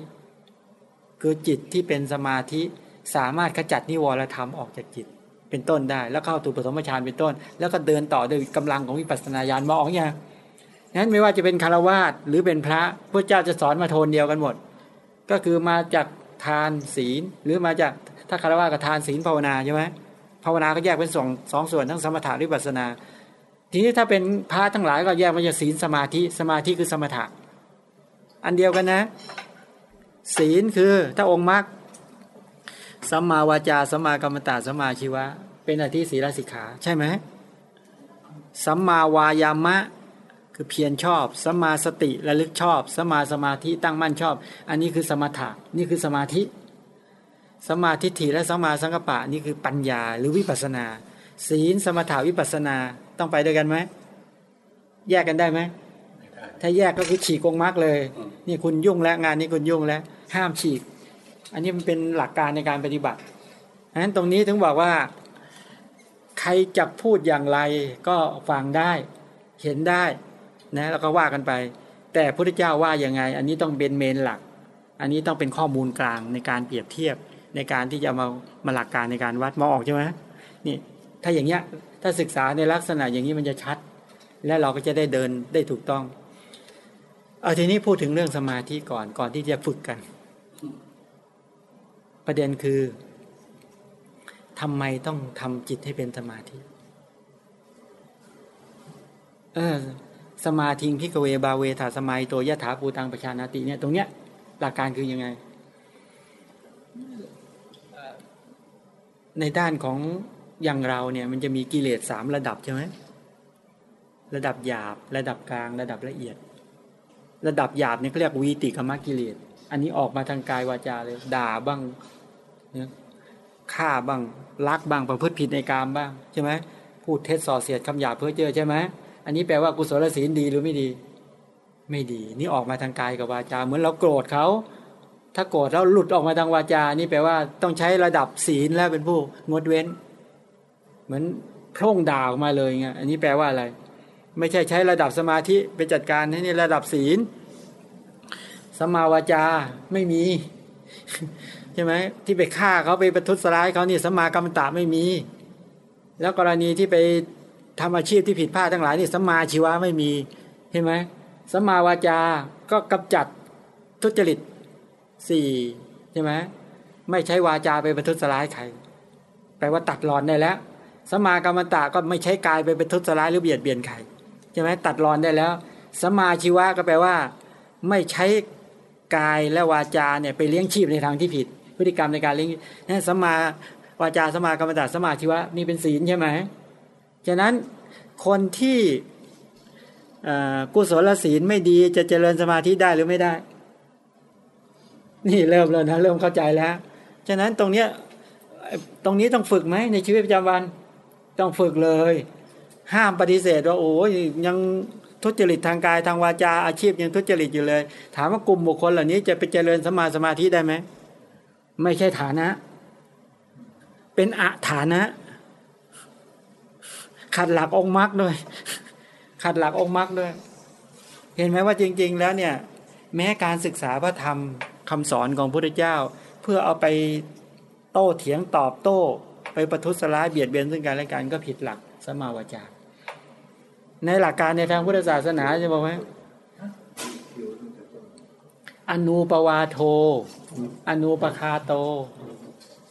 คือจิตที่เป็นสมาธิสามารถขจัดนิวรธรรมออกจากจิต เป็นต้นได้ แล้วเข้าถูปฐมฌานเป็นต้น แล้วก็เดินต่อโดยกำลังของวิปัสสนาญาณมองอย่างนั้นไม่ว่าจะเป็นคารวาสหรือเป็นพระพระเจ้าจะสอนมาโทนเดียวกันหมด ก็คือมาจากทานศีลหรือมาจากถ้าคารวะกับทานศีลภาวนาใช่ไหมภาวนาก็แยกเป็นสองสองส่วนทั้งสมถะหรือวิปัสสนา ทีนี้ถ้าเป็นพระทั้งหลายก็แยกมาจากศีลสมาธิสมาธิคือสมถะ อันเดียวกันนะ ศีลคือถ้าองค์มรรคสัมมาวาจาสัมมากรรมตาสัมมาชีวะ เป็นอธิศีลสิกขาใช่ไหมสัมมาวายามะ คือเพียรชอบสัมมาสติระลึกชอบสัมมาสมาธิตั้งมั่นชอบ อันนี้คือสมถะนี่คือสมาธิสมมาทิฏฐิและสัมมาสังกปะนี่คือปัญญาหรือวิปัสนา ศีลสมถาวิปัสนาต้องไปด้วยกันไหมแยกกันได้ไหมไม่ได้ถ้าแยกก็คือฉีกองค์มรรคเลยอืมนี่คุณยุ่งแล้วงานนี้คุณยุ่งแล้ว ห้ามฉีก อันนี้มันเป็นหลักการในการปฏิบัติฉะนั้นตรงนี้ถึงบอกว่า ใครจะพูดอย่างไรก็ฟังได้เห็นได้นะแล้วก็ว่ากันไป แต่พระพุทธเจ้าว่ายังไง อันนี้ต้องเป็นเมนหลัก อันนี้ต้องเป็นข้อมูลกลางในการเปรียบเทียบในการที่จะมามาหลักการในการวัดมองออกใช่ไหมนี่ถ้าอย่างเงี้ยถ้าศึกษาในลักษณะอย่างนี้มันจะชัด และเราก็จะได้เดินได้ถูกต้องเอาทีนี้พูดถึงเรื่องสมาธิก่อนก่อนที่จะฝึกกัน ประเด็นคือ ทำไมต้องทำจิตให้เป็นสมาธิ เออ สมาธิพิกเวบาเวถาสมัยตัวยะถาปูตังประชานาติเนี่ย ตรงเนี้ย หลักการคือยังไง ในด้านของอย่างเราเนี่ย มันจะมีกิเลสสามระดับใช่ไหมระดับหยาบ ระดับกลาง ระดับละเอียด ระดับหยาบเนี่ยเขาเรียกวีติกามกิเลส อันนี้ออกมาทางกายวาจาเลย ด่าบ้างเนี่ย ฆ่าบ้างลักบ้างประพฤติผิดในกามบ้างใช่ไหมพูดเท็จส่อเสียดคำหยาบเพ้อเจอใช่ไหมอันนี้แปลว่ากุศลศีลดีหรือไม่ดี ไม่ดี นี่ออกมาทางกายกับวาจา เหมือนเราโกรธเขาถ้าโกรธแล้วหลุดออกมาทางวาจา นี่แปลว่าต้องใช้ระดับศีลแล้วเป็นผู้งดเว้น เหมือนพร่งด่าออกมาเลยไงอันนี้แปลว่าอะไร ไม่ใช่ใช้ระดับสมาธิไปจัดการให้นี่ระดับศีลสมาวาจาไม่มี ใช่ไหมที่ไปฆ่าเขาไปประทุษร้ายเขานี่สัมมากรรมตะไม่มี แล้วกรณีที่ไปทำอาชีพที่ผิดพลาดทั้งหลายนี่สัมมาชีวะไม่มีเห็นไหมสัมมาวาจาก็กำจัดทุจริตสี่ใช่ไหมไม่ใช้วาจาไปประทุษร้ายใครแปลว่าตัดรอนได้แล้วสัมมากรรมตะก็ไม่ใช้กายไปประทุษร้ายหรือเบียดเบียนใครใช่ไหมตัดรอนได้แล้วสัมมาชีวะก็แปลว่า ไม่ใช้กายและวาจาเนี่ยไปเลี้ยงชีพในทางที่ผิด พฤติกรรมในการเลี้ยงนั่นสมมาวาจาสมากรรมตะสมาชีวะนี่เป็นศีลใช่ไหมฉะนั้นคนที่กุศลศีลไม่ดีจะเจริญสมาธิได้หรือไม่ได้ นี่เริ่มแล้วนะเริ่มเข้าใจแล้ว ฉะนั้นตรงเนี้ยตรงนี้ต้องฝึกไหมในชีวิตประจำวันต้องฝึกเลย ห้ามปฏิเสธว่าโอ้ยยังทุจริตทางกายทางวาจาอาชีพยังทุจริตอยู่เลย ถามว่ากลุ่มบุคคลเหล่านี้จะไปเจริญสมาสมาธิได้ไหม ไม่ใช่ฐานะ เป็นอะฐานะ ขัดหลักองค์มรรคด้วย ขัดหลักองค์มรรคด้วย เห็นไหมว่าจริง ๆ แล้วเนี่ย แม้การศึกษาพระธรรมคำสอนของพระพุทธเจ้า เพื่อเอาไปโต้เถียงตอบโต้ ไปประทุษร้ายเบียดเบียนซึ่งกันและกันก็ผิดหลักสมาวจาในหลักการในทางพุทธศาสนาจะบอกว่า อนูปวาโท อนูปคาโต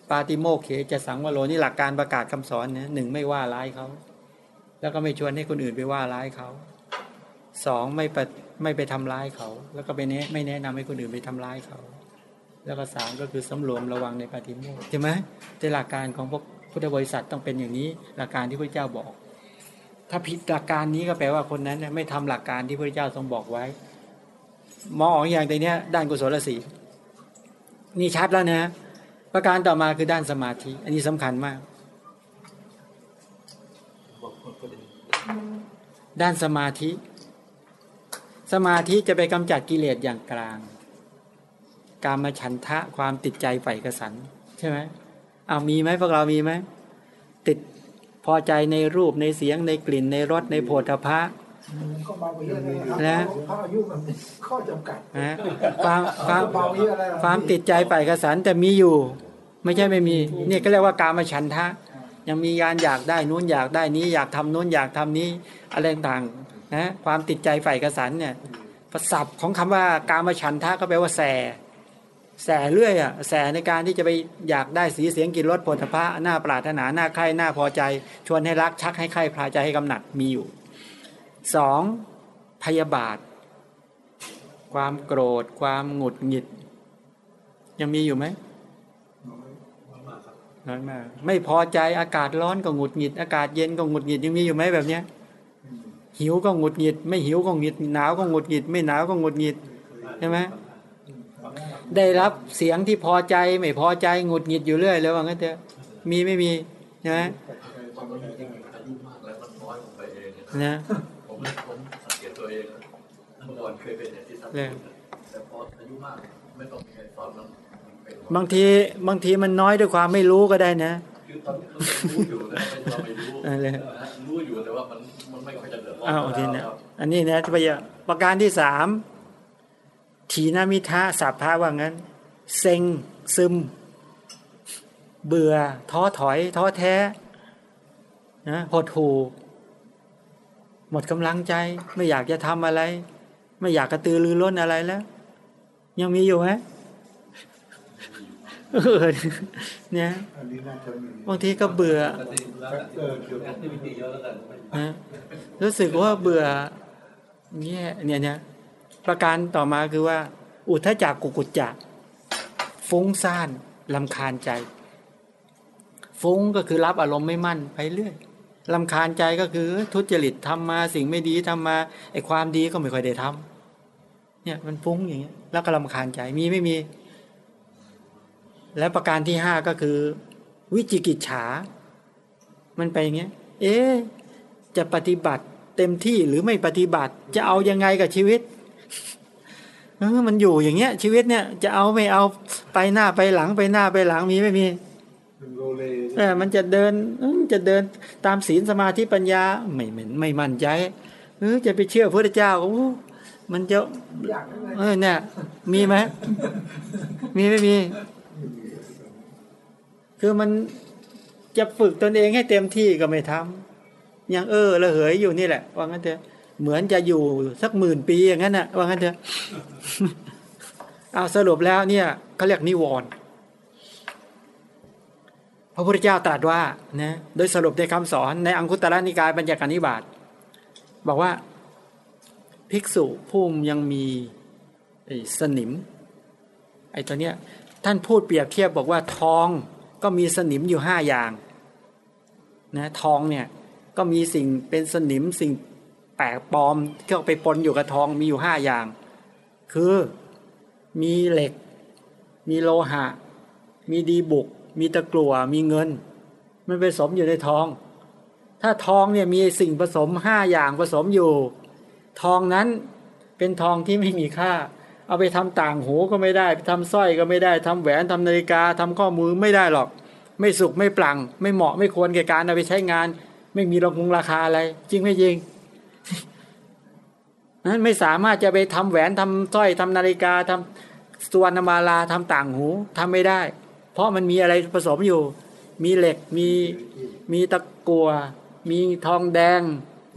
ปาติโมกเขจะสังวโรนี่หลักการประกาศคำสอนเนี่ยหนึ่งไม่ว่าร้ายเขาแล้วก็ไม่ชวนให้คนอื่นไปว่าร้ายเขาสองไม่ไปไม่ไปทำร้ายเขา แล้วก็ไปแนะไม่แนะนำให้คนอื่นไปทำร้ายเขา แล้วก็สามก็คือสำรวมระวังในปฏิโมกใช่ไหมแต่หลักการของพวกพุทธบริษัทต้องเป็นอย่างนี้ หลักการที่พระเจ้าบอก ถ้าผิดหลักการนี้ก็แปลว่าคนนั้นไม่ทำหลักการที่พระเจ้าทรงบอกไว้ มองออกอย่างต่เนี้ยด้านกุศลศีลนี่ชัดแล้วนะ ประการต่อมาคือด้านสมาธิ อันนี้สำคัญมาก ด้านสมาธิ สมาธิจะไปกำจัดกิเลสอย่างกลาง การมาฉันทะความติดใจใฝ่กระสันใช่ไหมเอามีไหมพวกเรามีไหมติดพอใจในรูปในเสียงในกลิ่นในรสในโผฏฐะมัน ก็เบาไปเยอะเลยนะนะเพราะอายุมันมีข้อจำกัดนะความความเบาเยอะอะไรความติดใจใฝ่กระสันแต่มีอยู่ ไม่ใช่ไม่มีเนี่ยก็เรียกว่าการมาฉันทะ ยังมียานอยากได้นู้นอยากได้นี้ อยากทำนู้นอยากทำนี้อะไรต่างๆนะความติดใจใฝ่กระสันเนี่ยประศัพท์ของคำว่าการมาฉันทะก็แปลว่าแสแสเรื่อยอะแสในการที่จะไปอยากได้สีเสียงกลิ่นรสผลพระหน้าปรารถนาหน้าใคร่หน้าพอใจ ชวนให้รักชักให้ใคร่พาใจให้กำหนัดมีอยู่ สองพยาบาท ความโกรธ ความหงุดหงิด ยังมีอยู่ไหมน้อยมากไม่พอใจอากาศร้อนก็หงุดหงิด อากาศเย็นก็หงุดหงิดยังมีอยู่ไหมแบบเนี้ย หิวก็หงุดหงิด ไม่หิวก็หงุดหงิดหนาวก็หงุดหงิด ไม่หนาวก็หงุดหงิดใช่ไหมได้รับเสียงที่พอใจไม่พอใจหงุดหงิดอยู่เรื่อยเลยว่างั้นเถอะมีไม่มีใช่ไหมความจริงอายุมากแล้วมันน้อยลงไปเองนะนะ ผมผมสังเกตตัวเองนะเมื่อก่อนเคยเป็นอย่างที่ท่านพูดนะแต่พออายุมากไม่ต้องมีใครสอนมันเป็นบางทีบางทีมันน้อยด้วยความไม่รู้ก็ได้นะคือตอนนี้เรารู้อยู่นะไม่ใช่เราไม่รู้เออเลยนะรู้อยู่แต่ว่ามันมันไม่ค่อยจะเดือดร้อนอ้าวทีเราเนี้ยครับอันนี้นะประประการที่สามถีนามิทะสัพพะว่างั้น เซ็งซึม เบื่อ ท้อถอย ท้อแท้นะหดหู่ หมดกำลังใจ ไม่อยากจะทำอะไร ไม่อยากกระตือรือร้นอะไรแล้ว ยังมีอยู่ไหมเออเนี่ยอันนี้น่าจะมีบางทีก็เบื่อปกติแล้วแต่เออเดี๋ยวแอคทิวิตี้เยอะแล้วกันนะรู้สึกว่าเบื่อเนี่ยเนี่ยเนี่ยประการต่อมาคือว่า อุทธจักกุกุจจะฟุ้งซ่านลำคาญใจ ฟุ้งก็คือรับอารมณ์ไม่มั่นไปเรื่อย ลำคาญใจก็คือทุจริตทำมาสิ่งไม่ดีทำมาไอ้ความดีก็ไม่ค่อยได้ทำเนี่ยมันฟุ้งอย่างเงี้ยแล้วก็ลำคาญใจมีไม่มี และประการที่ห้าก็คือ วิจิกิจฉา มันไปอย่างเงี้ย เอ๊จะปฏิบัติเต็มที่หรือไม่ปฏิบัติ จะเอายังไงกับชีวิตเออมันอยู่อย่างเงี้ย ชีวิตเนี่ย จะเอาไม่เอาไปหน้าไปหลังไปหน้าไปหลังมีไม่มี เป็นโรเลเออมันจะเดินเออจะเดินตามศีลสมาธิปัญญาไม่เหม็นไม่มั่นใจเออจะไปเชื่อพระเจ้าโอ้มันจะอยากอะไรเออเนี่ย มีไหมมีไม่มี คือมันจะฝึกตนเองให้เต็มที่ก็ไม่ทำยังเออระเหยอยู่นี่แหละ ว่างั้นเถอะเหมือนจะอยู่สักหมื่นปีอย่างนั้นน่ะ ว่างั้นเถอะเอาสรุปแล้วเนี่ยเขาเรียกนิวรณ์ พระพุทธเจ้าตรัสว่านะโดยสรุปในคำสอนในอังคุตระนิกายปัญจการนิบาตบอกว่าภิกษุผู้ยังมีไอ้สนิมไอ้ตัวเนี้ยท่านพูดเปรียบเทียบบอกว่าทองก็มีสนิมอยู่ห้าอย่างนะทองเนี่ยก็มีสิ่งเป็นสนิมสิ่งแปลกปลอมที่เอาไปปนอยู่กับทองมีอยู่ห้าอย่าง คือมีเหล็ก มีโลหะ มีดีบุก มีตะกลัวมีเงิน มันผสมอยู่ในทอง ถ้าทองเนี่ยมีสิ่งผสมห้าอย่างผสมอยู่ ทองนั้นเป็นทองที่ไม่มีค่า เอาไปทำต่างหูก็ไม่ได้ไปทำสร้อยก็ไม่ได้ทำแหวนทำนาฬิกาทำข้อมือไม่ได้หรอก ไม่สุกไม่ปลัง ไม่เหมาะไม่ควรแก่การเอาไปใช้งาน ไม่มีราคงราคาอะไร จริงไม่จริงนั้นไม่สามารถจะไปทำแหวนทำสร้อยทำนาฬิกาทำสุวรรณมาลาทำต่างหูทำไม่ได้ เพราะมันมีอะไรผสมอยู่ มีเหล็กมีมีตะกัวมีทองแดง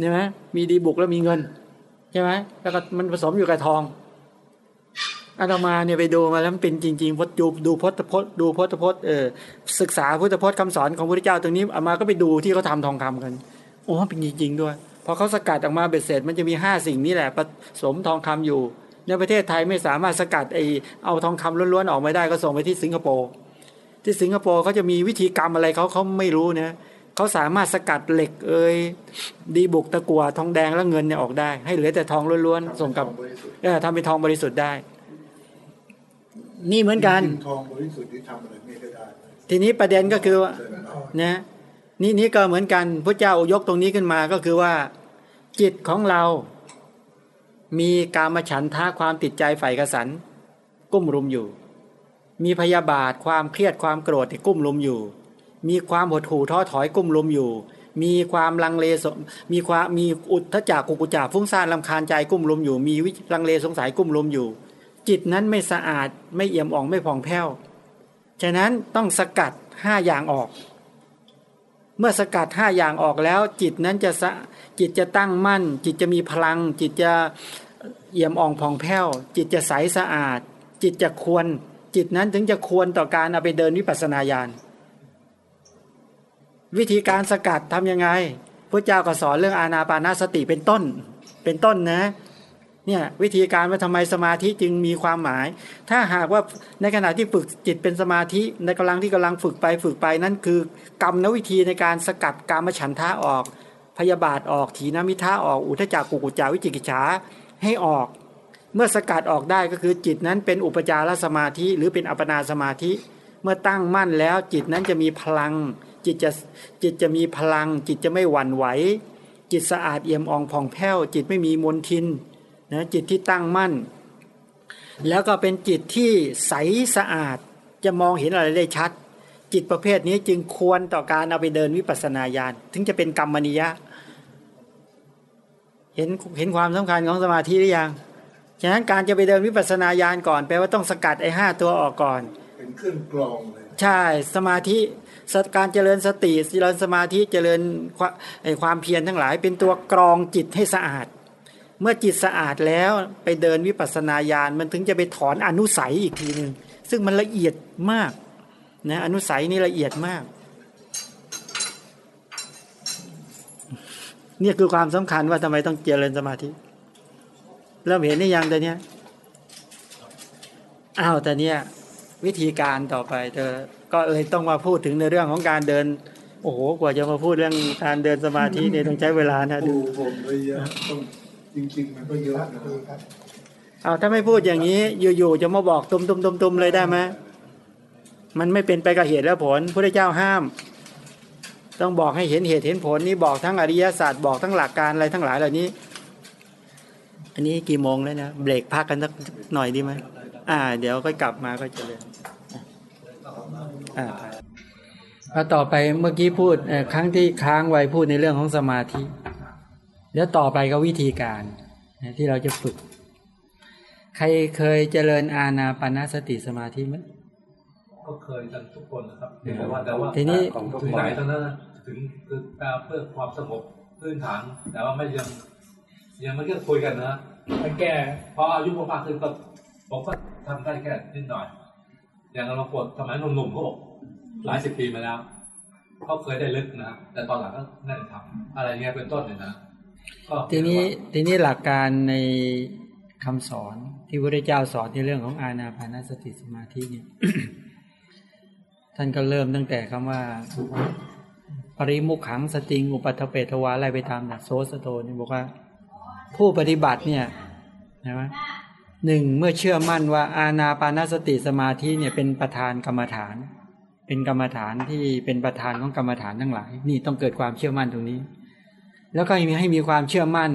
ใช่ไหมมีดีบุกแล้วมีเงินใช่ไหมแล้วก็มันผสมอยู่กับทองอาตมาเนี่ยไปดูมาแล้วมันเป็นจริงๆพจดูดูพจน์พจน์ดูพจน์พจน์เออศึกษาพุทธพจน์คำสอนของพระพุทธเจ้าตรงนี้อามาก็ไปดูที่เขาทำทองคำกันโอ้เป็นจริงๆด้วยพอเขาสกัดออกมาเบ็ดเสร็จมันจะมีห้าสิ่งนี้แหละผสมทองคำอยู่ในประเทศไทยไม่สามารถสกัดไอเอาทองคำล้วนๆออกมาได้ก็ส่งไปที่สิงคโปร์ ที่สิงคโปร์เขาจะมีวิธีกรรมอะไรเขาเขาไม่รู้นะเขาสามารถสกัดเหล็กเอยดีบุกตะกัวทองแดงแล้วเงินเนี่ยออกได้ ให้เหลือแต่ทองล้วนๆส่งกับทองบริสุทธิ์เออทำเป็นทองบริสุทธิ์ได้ นี่เหมือนกันจริงๆทองบริสุทธิ์ที่ทำอะไรไม่ได้ ทีนี้ประเด็นก็คือว่าเดินออกนะนี่นี่ก็เหมือนกันพระเจ้ายกตรงนี้ขึ้นมาก็คือว่า จิตของเรา มีการมาฉันทะความติดใจใฝ่กระสันกุ้มรุมอยู่ มีพยาบาทความเครียดความโกรธที่กุ้มรุมอยู่ มีความหดหู่ท้อถอยกุ้มรุมอยู่ มีความลังเลสมีความมีอุทธจักกุกุจักฟุ้งซ่านลำคาญใจกุ้มรุมอยู่ มีวิลังเลสงสัยกุ้มรุมอยู่ จิตนั้นไม่สะอาดไม่เอี่ยมอ่องไม่ผ่องแผ้วฉะนั้นต้องสกัดห้าอย่างออก เมื่อสกัดห้าอย่างออกแล้ว จิตนั้นจะจิตจะตั้งมั่น จิตจะมีพลัง จิตจะเอี่ยมอ่องผ่องแผ้ว จิตจะใสสะอาด จิตจะควร จิตนั้นถึงจะควรต่อการเอาไปเดินวิปัสสนาญาณวิธีการสกัดทำยังไงพระเจ้าก็สอนเรื่องอานาปานาสติเป็นต้น เป็นต้นนะเนี่ยวิธีการว่าทำไมสมาธิจึงมีความหมาย ถ้าหากว่าในขณะที่ฝึกจิตเป็นสมาธิในกำลังที่กำลังฝึกไปฝึกไปนั่นคือกรรมนวิธีในการสกัดกามฉันทะออก พยาบาทออกถีนมิทะออกอุทจักกุกุจาวิจิกิจฉาให้ออก เมื่อสกัดออกได้ก็คือจิตนั้นเป็นอุปจารสมาธิหรือเป็นอัปนาสมาธิ เมื่อตั้งมั่นแล้วจิตนั้นจะมีพลัง จิตจะจิตจะมีพลัง จิตจะไม่หวั่นไหว จิตสะอาดเอี่ยมอ่องผ่องแผ้ว จิตไม่มีมนทินนะจิตที่ตั้งมั่น แล้วก็เป็นจิตที่ใสสะอาดจะมองเห็นอะไรได้ชัด จิตประเภทนี้จึงควรต่อการเอาไปเดินวิปัสสนาญาณถึงจะเป็นกรรมนิยะเห็นเห็นความสำคัญของสมาธิหรือยัง ฉะนั้นการจะไปเดินวิปัสสนาญาณก่อนแปลว่าต้องสกัดไอ้ห้าตัวออกก่อน เป็นเครื่องกรองเลย ใช่ สมาธิสการเจริญสติเจริญสมาธิเจริญความไอ้ความเพียรทั้งหลาย เป็นตัวกรองจิตให้สะอาด เมื่อจิตสะอาดแล้วไปเดินวิปัสสนาญาณมันถึงจะไปถอนอนุสัยอีกทีหนึ่งซึ่งมันละเอียดมากนะอนุสัยนี่ละเอียดมากเนี่ยคือความสำคัญว่าทำไมต้องเจริญสมาธิ เริ่มเห็นได้ยังแต่เนี้ยอ้าวแต่เนี้ยวิธีการต่อไปเธอก็เลยต้องมาพูดถึงในเรื่องของการเดิน โอ้โหกว่าจะมาพูดเรื่องการเดินสมาธิเนี่ยต้องใช้เวลานะปูดูผมไปเยอะต้องจริงๆมันก็เยอะนะเอาถ้าไม่พูดอย่างนี้ อยู่ๆจะมาบอกตุมตุมตุมตุมเลยได้ไหมมันไม่เป็นไปกับเหตุและผลพระเจ้าห้าม ต้องบอกให้เห็นเหตุเห็นผลนี่บอกทั้งอริยศาสตร์บอกทั้งหลักการอะไรทั้งหลายเหล่านี้ อันนี้กี่โมงแล้วนะเบรกพักกันสักหน่อยดีไหมอ่า เดี๋ยวก็กลับมาก็จะเรียนอ่าแล้วต่อไปเมื่อกี้พูดเอ่อครั้งที่ค้างไว้พูดในเรื่องของสมาธิ แล้วต่อไปก็วิธีการนะที่เราจะฝึก ใครเคยเจริญอาณาปณสติสมาธิไหมก็เคยกันทุกคนนะครับแต่ว่าแต่ว่าทีนี้ของทุกถึงคนไหนเท่านั้นนะถึงคือการเพื่อความสงบพื้นฐานแต่ว่าไม่ยัง ยังไม่ได้คุยกันนะให้แก้พออายุมากขึ้นก็ผมก็ทำได้แค่นิดหน่อย อย่างเราปวดสมัยหนุ่มๆเขาบอกหลายสิบปีมาแล้วเขาเคยได้ลึกนะแต่ตอนหลังก็ไม่ได้ทำอะไรเงี้ยเป็นต้นเลยนะทีนี้ทีนี้หลักการในคำสอนที่พระเจ้าสอนในเรื่องของอาณาปานสติสมาธิเนี่ยท่านก็เริ่มตั้งแต่คำว่า ปริมุขขังสติงอุปัฏฐเปทวาอะไรไปตามนะโซสโตนี่บอกว่า ผู้ปฏิบัติเนี่ยนะไหมหนึ่งเมื่อเชื่อมั่นว่าอาณาปานสติสมาธิเนี่ยเป็นประธานกรรมฐาน เป็นกรรมฐานที่เป็นประธานของกรรมฐานทั้งหลาย นี่ต้องเกิดความเชื่อมั่นตรงนี้ แล้วก็ให้มีความเชื่อมั่น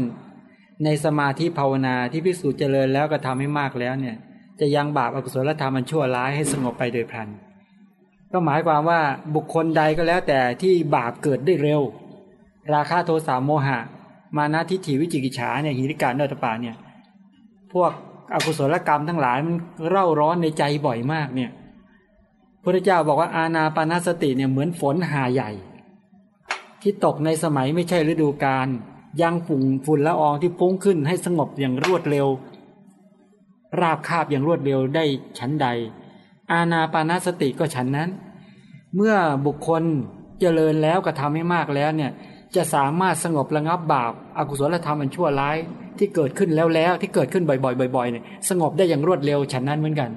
ในสมาธิภาวนาที่พิสูจน์เจริญแล้วก็ทำให้มากแล้วเนี่ย จะยังบาปอกุศลธรรมมันชั่วร้ายให้สงบไปโดยพลันก็หมายความว่าบุคคลใดก็แล้วแต่ที่บาปเกิดได้เร็ว ราคะโทสะโมหะ มานะทิฏฐิวิจิกิจฉาเนี่ยหิริการเนตปาเนี่ยพวกอกุศลกรรมทั้งหลายมันเร่าร้อนในใจบ่อยมากเนี่ยพระเจ้าบอกว่าอาณาปานสติเนี่ยเหมือนฝนหาใหญ่ ที่ตกในสมัยไม่ใช่ฤดูกาลยังฝุ่นฝุ่นละอองที่พุ่งขึ้นให้สงบอย่างรวดเร็ว ราบคาบอย่างรวดเร็วได้ชั้นใด อาณาปานสติก็ฉันนั้น เมื่อบุคคลเจริญแล้วก็ทำให้มากแล้วเนี่ย จะสามารถสงบระงับบาปอากุศลธรรมอันชั่วร้ายที่เกิดขึ้นแล้วแล้วที่เกิดขึ้นบ่อยๆบ่อยๆเนี่ยสงบได้อย่างรวดเร็วฉันนั้นเหมือนกัน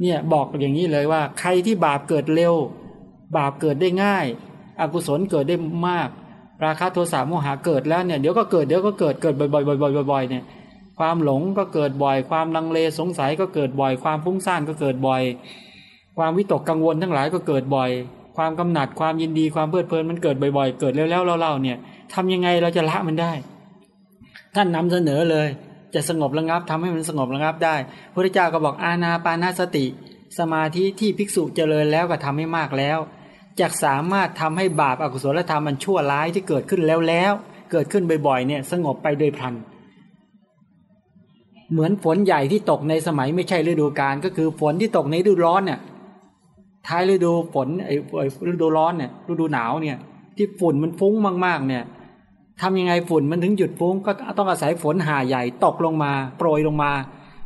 เนี่ยบอกอย่างนี้เลยว่า ใครที่บาปเกิดเร็ว บาปเกิดได้ง่าย อกุศลเกิดได้มาก ราคะโทสะโมหะเกิดแล้วเนี่ยเดี๋ยวก็เกิดเดี๋ยวก็เกิดเกิดบ่อยๆบ่อยๆบ่อยๆเนี่ยความหลงก็เกิดบ่อย ความลังเลสงสัยก็เกิดบ่อย ความฟุ้งซ่านก็เกิดบ่อย ความวิตกกังวลทั้งหลายก็เกิดบ่อย ความกำหนัดความยินดีความเพลิดเพลินมันเกิดบ่อยๆ เกิดแล้วแล้วเล่าๆเนี่ยทำยังไงเราจะละมันได้ ท่านนำเสนอเลย จะสงบระงับทำให้มันสงบระงับได้พระเจ้าก็บอกอาณาปานาสติ สมาธิที่ภิกษุเจริญแล้วก็ทำให้มากแล้วจะสามารถทำให้บาปอากุศลธรรมมันชั่วร้ายที่เกิดขึ้นแล้วแล้ว เกิดขึ้นบ่อยๆเนี่ยสงบไปโดยพลัน เหมือนฝนใหญ่ที่ตกในสมัยไม่ใช่ฤดูกาลก็คือฝนที่ตกในฤดูร้อนเนี่ย ท้ายฤดูฝนไอ้ฤดูร้อนเนี่ยฤดูหนาวเนี่ย ที่ฝุ่นมันฟุ้งมากๆ เนี่ยทำยังไงฝุ่นมันถึงหยุดฟุ้งก็ต้องอาศัยฝนหาใหญ่ตกลงมา โปรยลงมา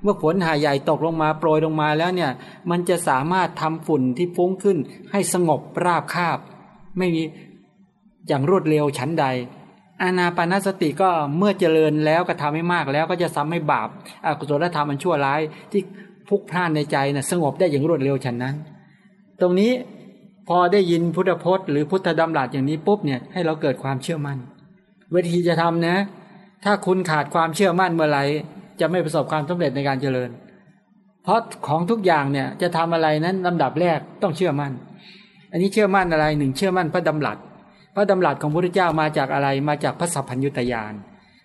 เมื่อฝนหาใหญ่ตกลงมาโปรยลงมาแล้วเนี่ย มันจะสามารถทำฝุ่นที่ฟุ้งขึ้น ให้สงบราบคาบ ไม่มีอย่างรวดเร็วชั้นใด อานาปานสติก็เมื่อเจริญแล้วก็ทำให้มากแล้วก็จะทำให้บาปอกุศลธรรมมันชั่วร้ายที่พุกพล่านในใจนะ่ะสงบได้อย่างรวดเร็วฉันนั้น ตรงนี้พอได้ยินพุทธพจน์หรือพุทธดำรัสอย่างนี้ปุ๊บเนี่ยให้เราเกิดความเชื่อมั่นวิธีจะทำนะ ถ้าคุณขาดความเชื่อมั่นเมื่อไหร่จะไม่ประสบความสำเร็จในการเจริญ เพราะของทุกอย่างเนี่ยจะทำอะไรนั้นลำดับแรกต้องเชื่อมั่น อันนี้เชื่อมั่นอะไรหนึ่งเชื่อมั่นพระดำรัสพระดำรัสของพระพุทธเจ้ามาจากอะไรมาจากพระสัพพัญญุตยาน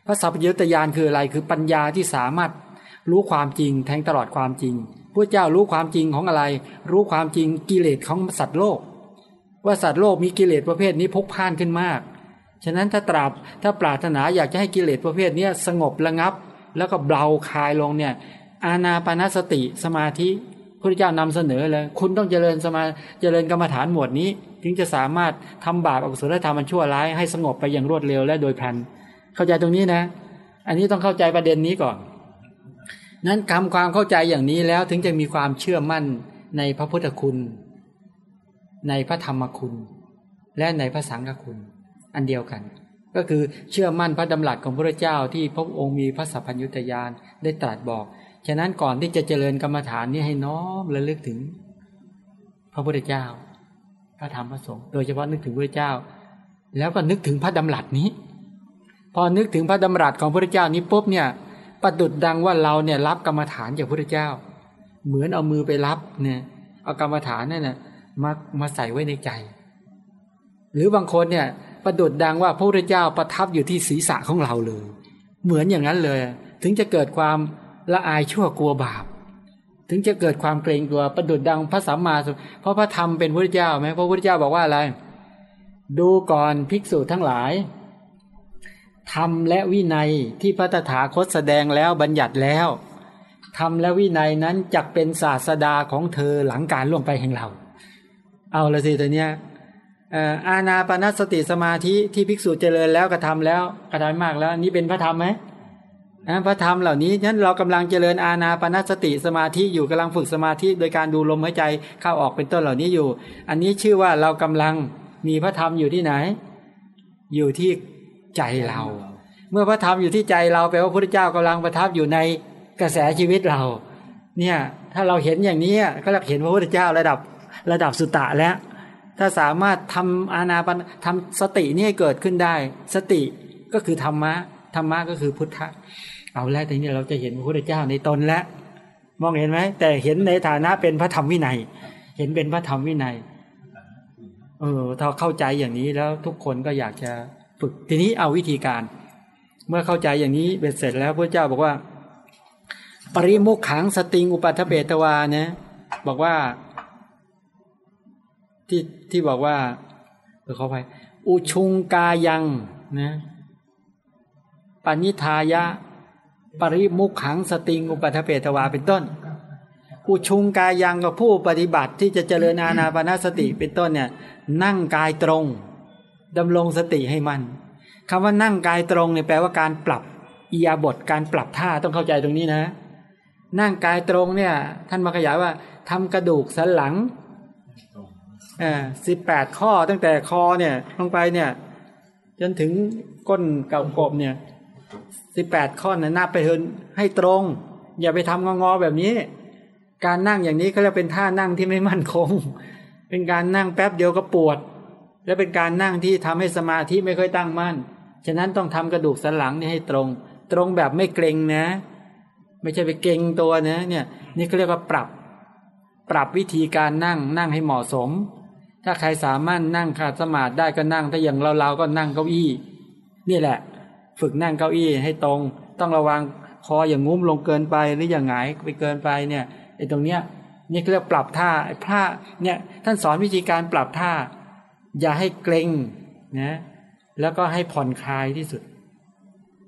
พระสัพพัญญุตยานคืออะไรคือปัญญาที่สามารถรู้ความจริงแทงตลอดความจริง พระเจ้ารู้ความจริงของอะไร รู้ความจริงกิเลสของสัตว์โลก ว่าสัตว์โลกมีกิเลสประเภทนี้พกพ่านขึ้นมาก ฉะนั้นถ้าตราบถ้าปรารถนาอยากจะให้กิเลสประเภทนี้สงบระงับ แล้วก็เบาคลายลงเนี่ยอาณาปานสติสมาธิพระเจ้านำเสนอเลย คุณต้องเจริญสมาเจริญกรรมฐานหมวดนี้ ถึงจะสามารถทำบาปอกุศลธรรมมันชั่วร้ายให้สงบไปอย่างรวดเร็วและโดยพลัน เข้าใจตรงนี้นะ อันนี้ต้องเข้าใจประเด็นนี้ก่อน นั้นคำความเข้าใจอย่างนี้แล้วถึงจะมีความเชื่อมั่นในพระพุทธคุณ ในพระธรรมคุณ และในพระสังฆคุณ อันเดียวกัน ก็คือเชื่อมั่นพระดำรัสของพระเจ้าที่พระองค์มีพระสัพพัญญุตยานได้ตรัสบอก ฉะนั้นก่อนที่จะเจริญกรรมฐานนี้ให้น้อมระลึกถึง พระพุทธเจ้า พระธรรมพระสงฆ์โดยเฉพาะนึกถึงพระเจ้า แล้วก็นึกถึงพระดำรัสนี้ พอนึกถึงพระดำรัสของพระเจ้านี้ปุ๊บเนี่ย ประดุดดังว่าเราเนี่ยรับกรรมฐานจากพระเจ้า เหมือนเอามือไปรับเนี่ยเอากรรมฐานนั่นน่ะมามาใส่ไว้ในใจ หรือบางคนเนี่ยประดุดดังว่าพระพุทธเจ้าประทับอยู่ที่ศีรษะของเราเลย เหมือนอย่างนั้นเลย ถึงจะเกิดความละอายชั่วกลัวบาป ถึงจะเกิดความเกรงกลัวประดุดดังพระสัมมาสัมเพราะพระธรรมเป็นพระพุทธเจ้าไหมพระพุทธเจ้าบอกว่าอะไร ดูก่อนภิกษุทั้งหลาย ธรรมและวินัยที่พระตถาคตแสดงแล้วบัญญัติแล้วธรรมและวินัยนั้นจักเป็นศาสดาของเธอหลังการล่วงไปแห่งเรา เอาละสิตัวเนี้ยอาณาปณสติสมาธิที่ภิกษุเจริญแล้วกระทาแล้วกระทำมากแล้วนี่เป็นพระธรรมไหมพระธรรมเหล่านี้นั้นเรากำลังเจริญอาณาปณสติสมาธิอยู่กำลังฝึกสมาธิโดยการดูลมหายใจเข้าออกเป็นต้นเหล่านี้อยู่ อันนี้ชื่อว่าเรากำลังมีพระธรรมอยู่ที่ไหน อยู่ที่ ใจเรา เมื่อพระธรรมอยู่ที่ใจเราแปลว่าพระพุทธเจ้ากำลังประทับอยู่ในกระแสชีวิตเรา เนี่ยถ้าเราเห็นอย่างนี้ก็เราเห็นพระพุทธเจ้าระดับระดับสุตตะแล้ว ถ้าสามารถทำอานาปนทำสตินี่เกิดขึ้นได้ สติก็คือธรรมะธรรมะก็คือพุทธะเอาแล้วทีนี้เราจะเห็นพระพุทธเจ้าในตนแล้วมองเห็นไหมแต่เห็นในฐานะเป็นพระธรรมวินัย เห็นเป็นพระธรรมวินัยเออถ้าเข้าใจอย่างนี้แล้วทุกคนก็อยากจะ ฝึก ทีนี้เอาวิธีการ เมื่อเข้าใจอย่างนี้เบ็ดเสร็จแล้วพระเจ้าบอกว่า ปริมุขขังสติงอุปัฏเบตวาเนี่ยบอกว่า ที่ที่บอกว่าเออเขาไปอุชุงกายังนะปณิทายะ ปริมุขขังสติงอุปัฏเบตวาเป็นต้นอุชุงกายังกับผู้ปฏิบัติที่จะเจริญอาณาปณสติเป็นต้นเนี่ย นั่งกายตรง ดำรงสติให้มันคำว่านั่งกายตรงเนี่ยแปลว่าการปรับอียาบทการปรับท่าต้องเข้าใจตรงนี้นะ นั่งกายตรงเนี่ย ท่านมาขยายว่าทำกระดูกสันหลังอ่าสิบแปดข้อตั้งแต่คอเนี่ยลงไปเนี่ย จนถึงก้นเก่ากบเนี่ยสิบแปดข้อนะนับไปเถอะให้ตรง อย่าไปทำงอๆแบบนี้ การนั่งอย่างนี้เขาเรียกเป็นท่านั่งที่ไม่มั่นคง เป็นการนั่งแป๊บเดียวก็ปวด และเป็นการนั่งที่ทำให้สมาธิไม่ค่อยตั้งมั่น ฉะนั้นต้องทำกระดูกสันหลังนี่ให้ตรง ตรงแบบไม่เกรงนะ ไม่ใช่ไปเกรงตัวนะเนี่ยนี่เขาเรียกว่าปรับ ปรับวิธีการนั่งนั่งให้เหมาะสม ถ้าใครสามารถนั่งขาดสมาธิได้ก็นั่ง ถ้าอย่างเราเราก็นั่งเก้าอี้ นี่แหละ ฝึกนั่งเก้าอี้ให้ตรง ต้องระวังคออย่างงุ้มลงเกินไปหรืออย่างไงายไปเกินไปเนี่ยไอ้ตรงเนี้ยนี่เรียกปรับท่าไอ้ท่าเนี่ยท่านสอนวิธีการปรับท่า อย่าให้เกรงนะแล้วก็ให้ผ่อนคลายที่สุด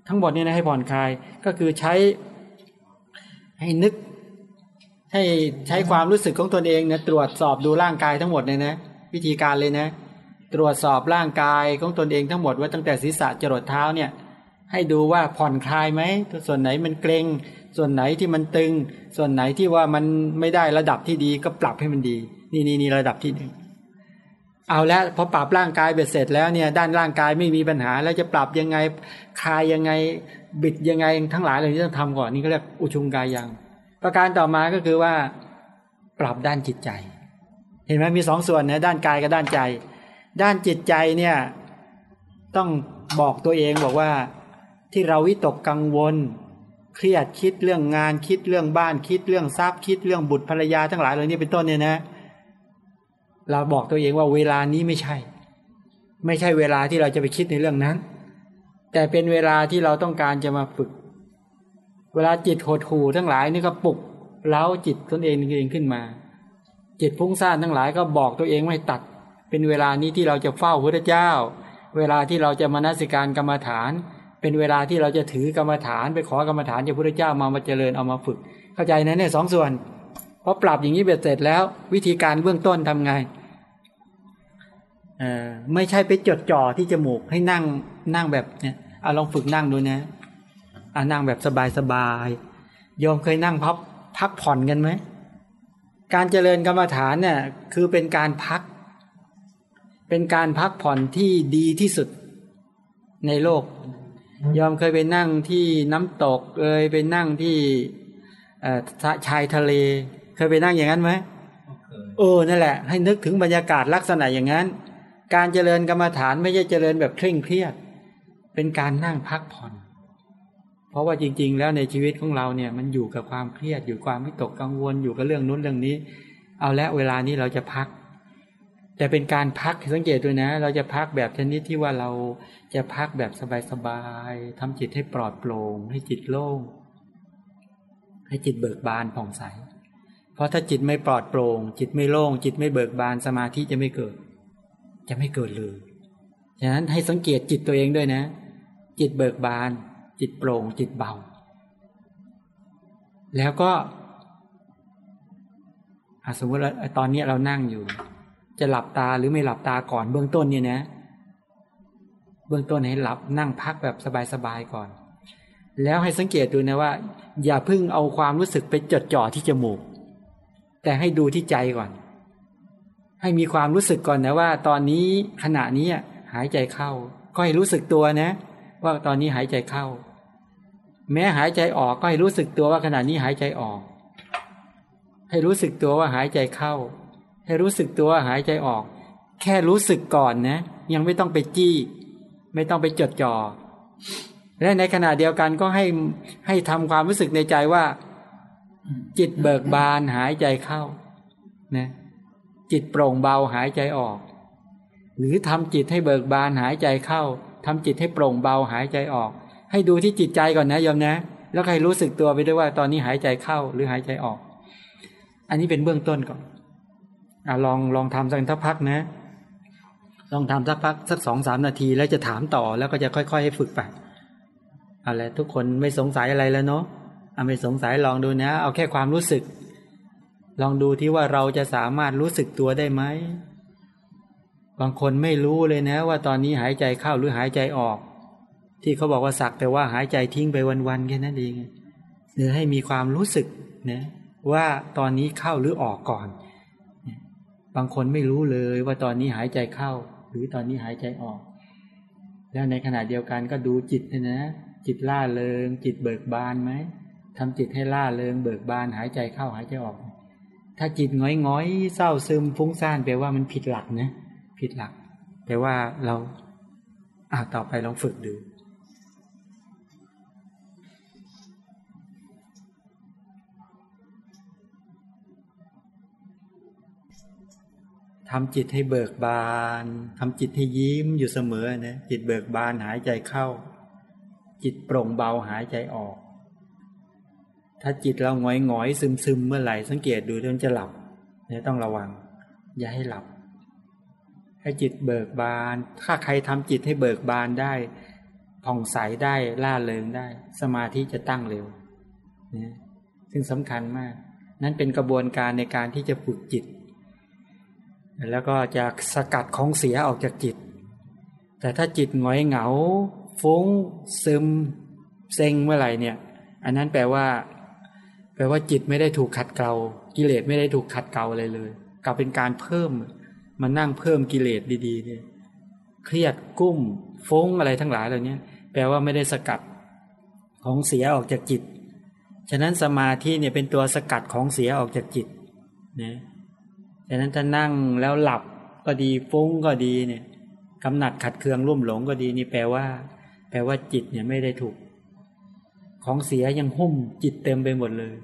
ทั้งหมดนี่ยนะให้ผ่อนคลายก็คือใช้ให้นึก ให้ใช้ความรู้สึกของตนเองนะตรวจสอบดูร่างกายทั้งหมดเลยนะ วิธีการเลยนะ ตรวจสอบร่างกายของตนเองทั้งหมดว่าตั้งแต่ศีรษะจรดเท้าเนี่ย ให้ดูว่าผ่อนคลายไหมส่วนไหนมันเกรงส่วนไหนที่มันตึง ส่วนไหนที่ว่ามันไม่ได้ระดับที่ดีก็ปรับให้มันดี นี่นี่นี่ระดับที่หนึ่ง เอาแล้วพอปรับร่างกายเบ็ดเสร็จแล้วเนี่ยด้านร่างกายไม่มีปัญหา แล้วจะปรับยังไงคลายยังไงบิดยังไงทั้งหลายเหล่านี้ต้องทำก่อนนี่ก็เรียกอุชุงกายยัง ประการต่อมาก็คือว่า ปรับด้านจิตใจ เห็นไหมมีสองส่วนนะด้านกายกับด้านใจ ด้านจิตใจเนี่ยต้องบอกตัวเองบอกว่าที่เราวิตกกังวล เครียดคิดเรื่องงานคิดเรื่องบ้านคิดเรื่องทรัพย์คิดเรื่องบุตรภรรยาทั้งหลายเหล่านี้เป็นต้นเนี่ยนะเเราบอกตัวเองว่าเวลานี้ไม่ใช่ ไม่ใช่เวลาที่เราจะไปคิดในเรื่องนั้น แต่เป็นเวลาที่เราต้องการจะมาฝึก เวลาจิตหดหู่ทั้งหลายนี่ก็ปลุกเล้าจิตตนเองเองขึ้นมา จิตพุ่งซ่านทั้งหลายก็บอกตัวเองไม่ตัด เป็นเวลานี้ที่เราจะเฝ้าพระเจ้า เวลาที่เราจะมานัสิการกรรมฐาน เป็นเวลาที่เราจะถือกรรมฐาน ไปขอกรรมฐานจากพระเจ้ามามาเจริญเอามาฝึก เข้าใจนะเนี่ยสองส่วนพอปรับอย่างนี้เบ็ดเสร็จแล้ว วิธีการเบื้องต้นทำไง เออไม่ใช่ไปจดจ่อที่จมูกให้นั่งนั่งแบบเนี่ยเอาลองฝึกนั่งดูนะอ่านั่งแบบสบายๆโยมเคยนั่งพับพักผ่อนกันไหมการเจริญกรรมฐานเนี่ยคือเป็นการพัก เป็นการพักผ่อนที่ดีที่สุดในโลก ยอมเคยไปนั่งที่น้ำตกเอยไปนั่งที่ชายทะเล เคยไปนั่งอย่างนั้นไหมเออนั่นแหละ ให้นึกถึงบรรยากาศลักษณะอย่างนั้น การเจริญกรรมฐานไม่ใช่เจริญแบบเคร่งเครียด เป็นการนั่งพักผ่อน เพราะว่าจริง ๆ แล้วในชีวิตของเราเนี่ยมันอยู่กับความเครียดอยู่ความวิตกกังวลอยู่กับเรื่องนู้นเรื่องนี้ เอาละเวลานี้เราจะพัก แต่เป็นการพักสังเกตด้วยนะ เราจะพักแบบชนิดที่ว่าเราจะพักแบบสบายๆทำจิตให้ปลอดโปร่งให้จิตโล่งให้จิตเบิกบานผ่องใส เพราะถ้าจิตไม่ปลอดโปร่ง จิตไม่โล่ง จิตไม่เบิกบานสมาธิจะไม่เกิด จะไม่เกิดเลย ฉะนั้นให้สังเกตจิตตัวเองด้วยนะ จิตเบิกบาน จิตโปร่ง จิตเบา แล้วก็สมมติตอนนี้เรานั่งอยู่ จะหลับตาหรือไม่หลับตาก่อนเบื้องต้นเนี่ยนะ เบื้องต้นให้หลับนั่งพักแบบสบายๆก่อน แล้วให้สังเกตดูนะว่า อย่าเพิ่งเอาความรู้สึกไปจดจ่อที่จมูก แต่ให้ดูที่ใจก่อน ให้มีความรู้สึกก่อนนะว่า ตอนนี้ขณะนี้หายใจเข้า ก็ให้รู้สึกตัวนะ ว่าตอนนี้หายใจเข้า แม้หายใจออกก็ให้รู้สึกตัวว่าขณะนี้หายใจออก ให้รู้สึกตัวว่าหายใจเข้า ให้รู้สึกตัวว่าหายใจออก แค่รู้สึกก่อนนะ ยังไม่ต้องไปจี้ ไม่ต้องไปจดจอ่อและในขณะเดียวกันก็ให้ให้ทำความรู้สึกในใจว่า จิตเบิกบานหายใจเข้า นะ จิตโปร่งเบาหายใจออก หรือทำจิตให้เบิกบานหายใจเข้าทำจิตให้โปร่งเบาหายใจออก ให้ดูที่จิตใจก่อนนะยอมนะ แล้วใครรู้สึกตัวไปด้วยว่าตอนนี้หายใจเข้าหรือหายใจออก อันนี้เป็นเบื้องต้นก่อนอลองลองทำสักพักนะ ลองทำสักพักสักสองสามนาทีแล้วจะถามต่อแล้วก็จะค่อย ๆ ให้ฝึกไปอะไรทุกคนไม่สงสัยอะไรแล้วเนาะเอาไม่สงสัยลองดูนะ เอาแค่ความรู้สึก ลองดูที่ว่าเราจะสามารถรู้สึกตัวได้ไหม บางคนไม่รู้เลยนะ ว่าตอนนี้หายใจเข้าหรือหายใจออก ที่เขาบอกว่าสักแต่ว่าหายใจทิ้งไปวันๆแค่นั้นเองหรือให้มีความรู้สึกนะว่าตอนนี้เข้าหรือออกก่อน บางคนไม่รู้เลยว่าตอนนี้หายใจเข้า หรือตอนนี้หายใจออก แล้วในขณะเดียวกันก็ดูจิตนยนะ จิตล่าเริง จิตเบิกบานไหมทำจิตให้ล่าเริงเบิกบานหายใจเข้าหายใจออก ถ้าจิตง้อยง้อยๆเศร้าซึมฟุ้งซ่านแปลว่ามันผิดหลักนะผิดหลักแปลว่าเราอ่าต่อไปลองฝึกดูทำจิตให้เบิกบานทำจิตให้ยิ้มอยู่เสมอนะจิตเบิกบานหายใจเข้า จิตโปร่งเบาหายใจออก ถ้าจิตเราหงอยหงอยซึมซึมเมื่อไหร่สังเกตดูเดี๋ยวมันจะหลับเนี่ยต้องระวัง อย่าให้หลับ ให้จิตเบิกบาน ถ้าใครทำจิตให้เบิกบานได้ผ่องใสได้ล่าเริงได้ สมาธิจะตั้งเร็วนะซึ่งสำคัญมาก นั่นเป็นกระบวนการในการที่จะฝึกจิต แล้วก็จะสกัดของเสียออกจากจิต แต่ถ้าจิตหงอยเหงา ฟุ้งซึม เซ็งเมื่อไหร่เนี่ย อันนั้นแปลว่า แปลว่าจิตไม่ได้ถูกขัดเกลากิเลสไม่ได้ถูกขัดเกลาอะไรเลยกลับเป็นการเพิ่มมานั่งเพิ่มกิเลสดีๆเนี่ยเครียดกุ้มฟุ้งอะไรทั้งหลายเหล่านี้แปลว่าไม่ได้สกัดของเสียออกจากจิต ฉะนั้นสมาธิเนี่ยเป็นตัวสกัดของเสียออกจากจิตนะฉะนั้นถ้านั่งแล้วหลับก็ดีฟุ้งก็ดีเนี่ยกำหนัดขัดเคืองรุ่มหลงก็ดีนี่แปลว่า แปลว่าจิตเนี่ยไม่ได้ถูก ของเสียยังหุ้มจิตเต็มไปหมดเลย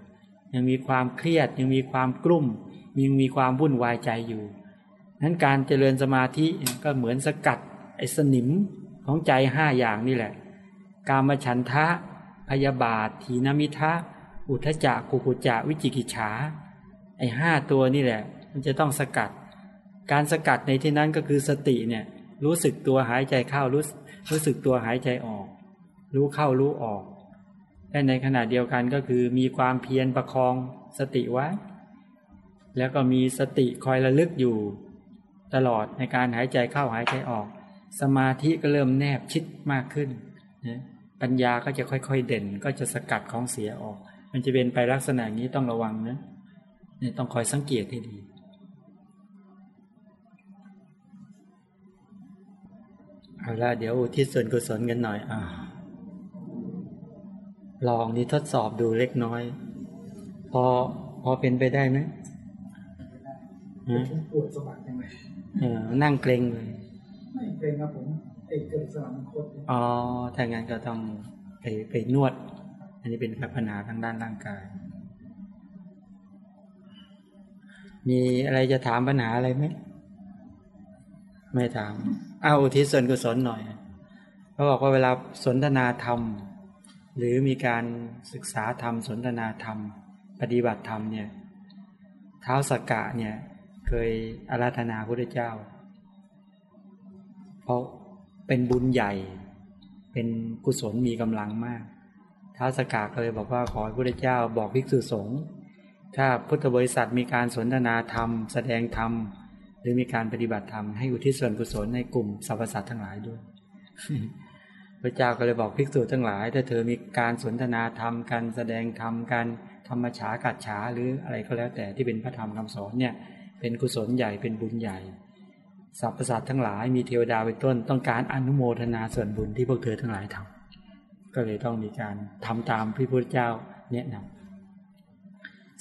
ยังมีความเครียดยังมีความกลุ้มยังมีความวุ่นวายใจอยู่นั้นการเจริญสมาธิก็เหมือนสกัดไอ้สนิมของใจห้าอย่างนี่แหละ กามฉันทะ พยาบาทถีนมิทะ อุทจจะกุกุจจะวิจิกิจฉา ไอ้ห้าตัวนี่แหละ มันจะต้องสกัด การสกัดในที่นั้นก็คือสติเนี่ยรู้สึกตัวหายใจเข้ารู้รู้สึกตัวหายใจออก รู้เข้ารู้ออก และในขณะเดียวกันก็คือมีความเพียรประคองสติไว้ แล้วก็มีสติคอยระลึกอยู่ ตลอดในการหายใจเข้าหายใจออก สมาธิก็เริ่มแนบชิดมากขึ้นนะปัญญาก็จะค่อยๆเด่น ก็จะสกัดของเสียออก มันจะเป็นไปลักษณะนี้ต้องระวังนะเนี่ยต้องคอยสังเกตให้ดีเอาละเดี๋ยวอุทิศส่วนกุศลกันหน่อยอ่า ลองนี่ทดสอบดูเล็กน้อย พอพอเป็นไปได้ไหมฮะผมปวดสะบักยังไงเออนั่งเกรงเลยไม่เป็นครับผมไอ้เกิดสลัมคดเนี่ยอ๋อถ้างั้นก็ต้องไปไปนวด อันนี้เป็นปัญหาทางด้านร่างกาย มีอะไรจะถามปัญหาอะไรไหมไม่ถามเอาอุทิศส่วนกุศลหน่อยเขาบอกว่าเวลาสนทนาธรรม หรือมีการศึกษาธรรมสนทนาธรรม ปฏิบัติธรรมเนี่ยเท้าสกกะเนี่ยเคยอาราธนาพระพุทธเจ้า เพราะเป็นบุญใหญ่ เป็นกุศลมีกำลังมากท้าวสกาก็เลยบอกว่าขอให้พระพุทธเจ้าบอกภิกษุสงฆ์ถ้าพุทธบริษัทมีการสนทนาธรรม แสดงธรรม หรือมีการปฏิบัติธรรม ให้อุทิศส่วนกุศลในกลุ่มสรรพสัตว์ทั้งหลายด้วย พระเจ้าก็เลยบอกภิกษุทั้งหลาย ถ้าเธอมีการสนทนาธรรมการแสดงธรรมการธรรมฉากัดฉาหรืออะไรก็แล้วแต่ที่เป็นพระธรรมคำสอนเนี่ยเป็นกุศลใหญ่เป็นบุญใหญ่สรรพสัตว์ทั้งหลายมีเทวดาเป็นต้นต้องการอนุโมทนาส่วนบุญที่พวกเธอทั้งหลายทำก็เลยต้องมีการทำตามพระพุทธเจ้าแนะนำ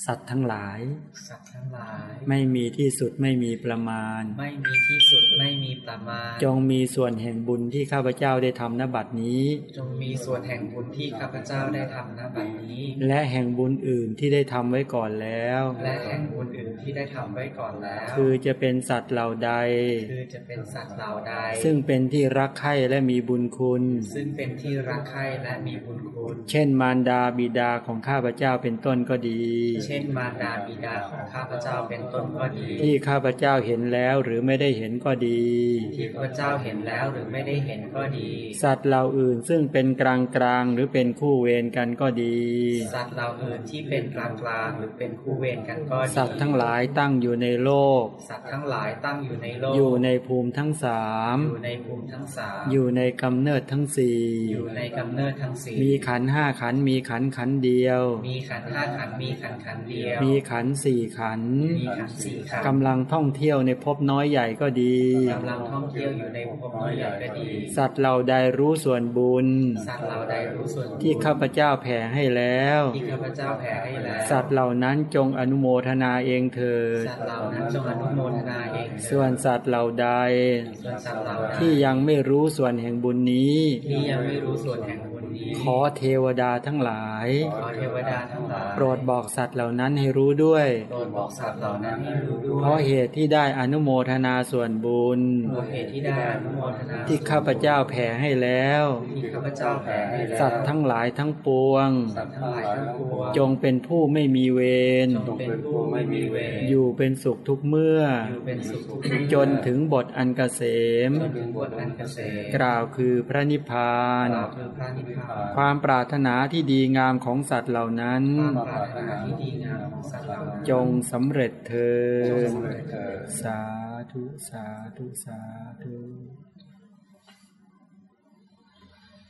สัตว์ทั้งหลาย สัตว์ทั้งหลาย ไม่มีที่สุดไม่มีประมาณ ไม่มีที่สุดไม่มีประมาณ จงมีส่วนแห่งบุญที่ข้าพเจ้าได้ทำณบัดนี้ จงมีส่วนแห่งบุญที่ข้าพเจ้าได้ทำณบัดนี้ และแห่งบุญอื่นที่ได้ทำไว้ก่อนแล้ว และแห่งบุญอื่นที่ได้ทำไว้ก่อนแล้ว คือจะเป็นสัตว์เหล่าใด คือจะเป็นสัตว์เหล่าใด ซึ่งเป็นที่รักใคร่และมีบุญคุณ ซึ่งเป็นที่รักใคร่และมีบุญคุณ เช่น มารดาบิดาของข้าพเจ้าเป็นต้นก็ดีเช่นมารดาบิดาของข้าพเจ้าเป็นต้นก็ดี ที่ข้าพเจ้าเห็นแล้วหรือไม่ได้เห็นก็ดี ที่ข้าพเจ้าเห็นแล้วหรือไม่ได้เห็นก็ดี สัตว์เหล่าอื่นซึ่งเป็นกลางกลางๆหรือเป็นคู่เวรกันก็ดี สัตว์เหล่าอื่นที่เป็นกลางกลางๆหรือเป็นคู่เวรกันก็ดี สัตว์ทั้งหลายตั้งอยู่ในโลก สัตว์ทั้งหลายตั้งอยู่ในโลก อยู่ในภูมิทั้งสามอยู่ในภูมิทั้งสามอยู่ในกำเนิดทั้งสี่อยู่ในกำเนิดทั้งสี่มีขันธ์ห้าขันธ์มีขันธ์ขันธ์เดียว มีขันธ์ห้าขันธ์มีขันธ์ขันธ์ขันธ์เดียว มีขันธ์สี่ขันธ์มีขันธ์สี่ขันธ์กำลังท่องเที่ยวในภพน้อยใหญ่ก็ดีกำลังท่องเที่ยวอยู่ในภพน้อยใหญ่ก็ดี สัตว์เราใดรู้ส่วนบุญ สัตว์เราได้รู้ส่วนบุญที่ข้าพเจ้าแผ่ให้แล้วที่ข้าพเจ้าแผ่ให้แล้ว สัตว์เหล่านั้นจงอนุโมทนาเองเถิดสัตว์เหล่านั้นจงอนุโมทนาเองเถิดส่วนสัตว์เหล่าใดส่วนสัตว์เหล่านั้นที่ยังไม่รู้ส่วนแห่งบุญนี้ที่ยังไม่รู้ส่วนแห่ง บุญนี้ขอเทวดาทั้งหลายขอเทวดาทั้งหลาย โปรดบอกสัตว์เหล่านั้นให้รู้ด้วยโปรดบอกสัตว์เหล่านั้นให้รู้ด้วย เพราะเหตุที่ได้อนุโมทนาส่วนบุญเพราะเหตุที่ได้อนุโมทนาที่ข้าพเจ้าแผ่ให้แล้วที่ข้าพเจ้าแผ่ให้แล้ว สัตว์ทั้งหลายทั้งปวงสัตว์ทั้งหลายทั้งปวงจงเป็นผู้ไม่มีเวรจงเป็นผู้ไม่มีเวร อยู่เป็นสุขทุกเมื่ออยู่เป็นสุขทุกเมื่อจนถึงบทอันเกษมจนถึงบทอันเกษม กล่าวคือพระนิพพานกล่าวคือพระนิพพานความปรารถนาที่ดีงามของสัตว์เหล่านั้นความปรารถนาที่ดีงามของสัตว์เหล่านั้น จงสำเร็จเถิดสำเร็จเถิดสาธุสาธุสาธุ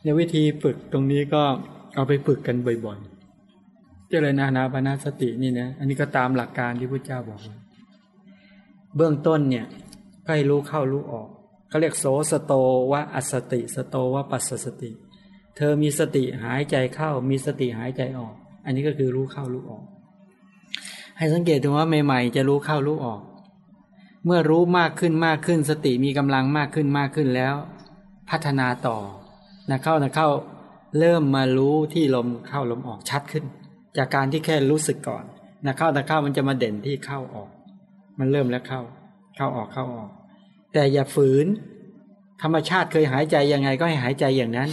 ในวิธีฝึกตรงนี้ก็เอาไปฝึกกันบ่อยๆ เจริญอานาปนาสตินี่นะ อันนี้ก็ตามหลักการที่พระเจ้าบอกไว้เบื้องต้นเนี่ยก็ให้รู้เข้ารู้ออกเขาเรียกโสสโตวะอสติ สโตวะปัสสสติ เธอมีสติหายใจเข้า มีสติหายใจออก อันนี้ก็คือรู้เข้ารู้ออก ให้สังเกตดูว่าใหม่ๆจะรู้เข้ารู้ออก เมื่อรู้มากขึ้นมากขึ้น สติมีกำลังมากขึ้นมากขึ้นแล้ว พัฒนาต่อนะเข้านะเข้าเริ่มมารู้ที่ลมเข้าลมออกชัดขึ้น จากการที่แค่รู้สึกก่อนนะเข้านะเข้ามันจะมาเด่นที่เข้าออก มันเริ่มแล้วเข้า เข้าออกเข้าออก แต่อย่าฝืน ธรรมชาติเคยหายใจยังไงก็ให้หายใจอย่างนั้น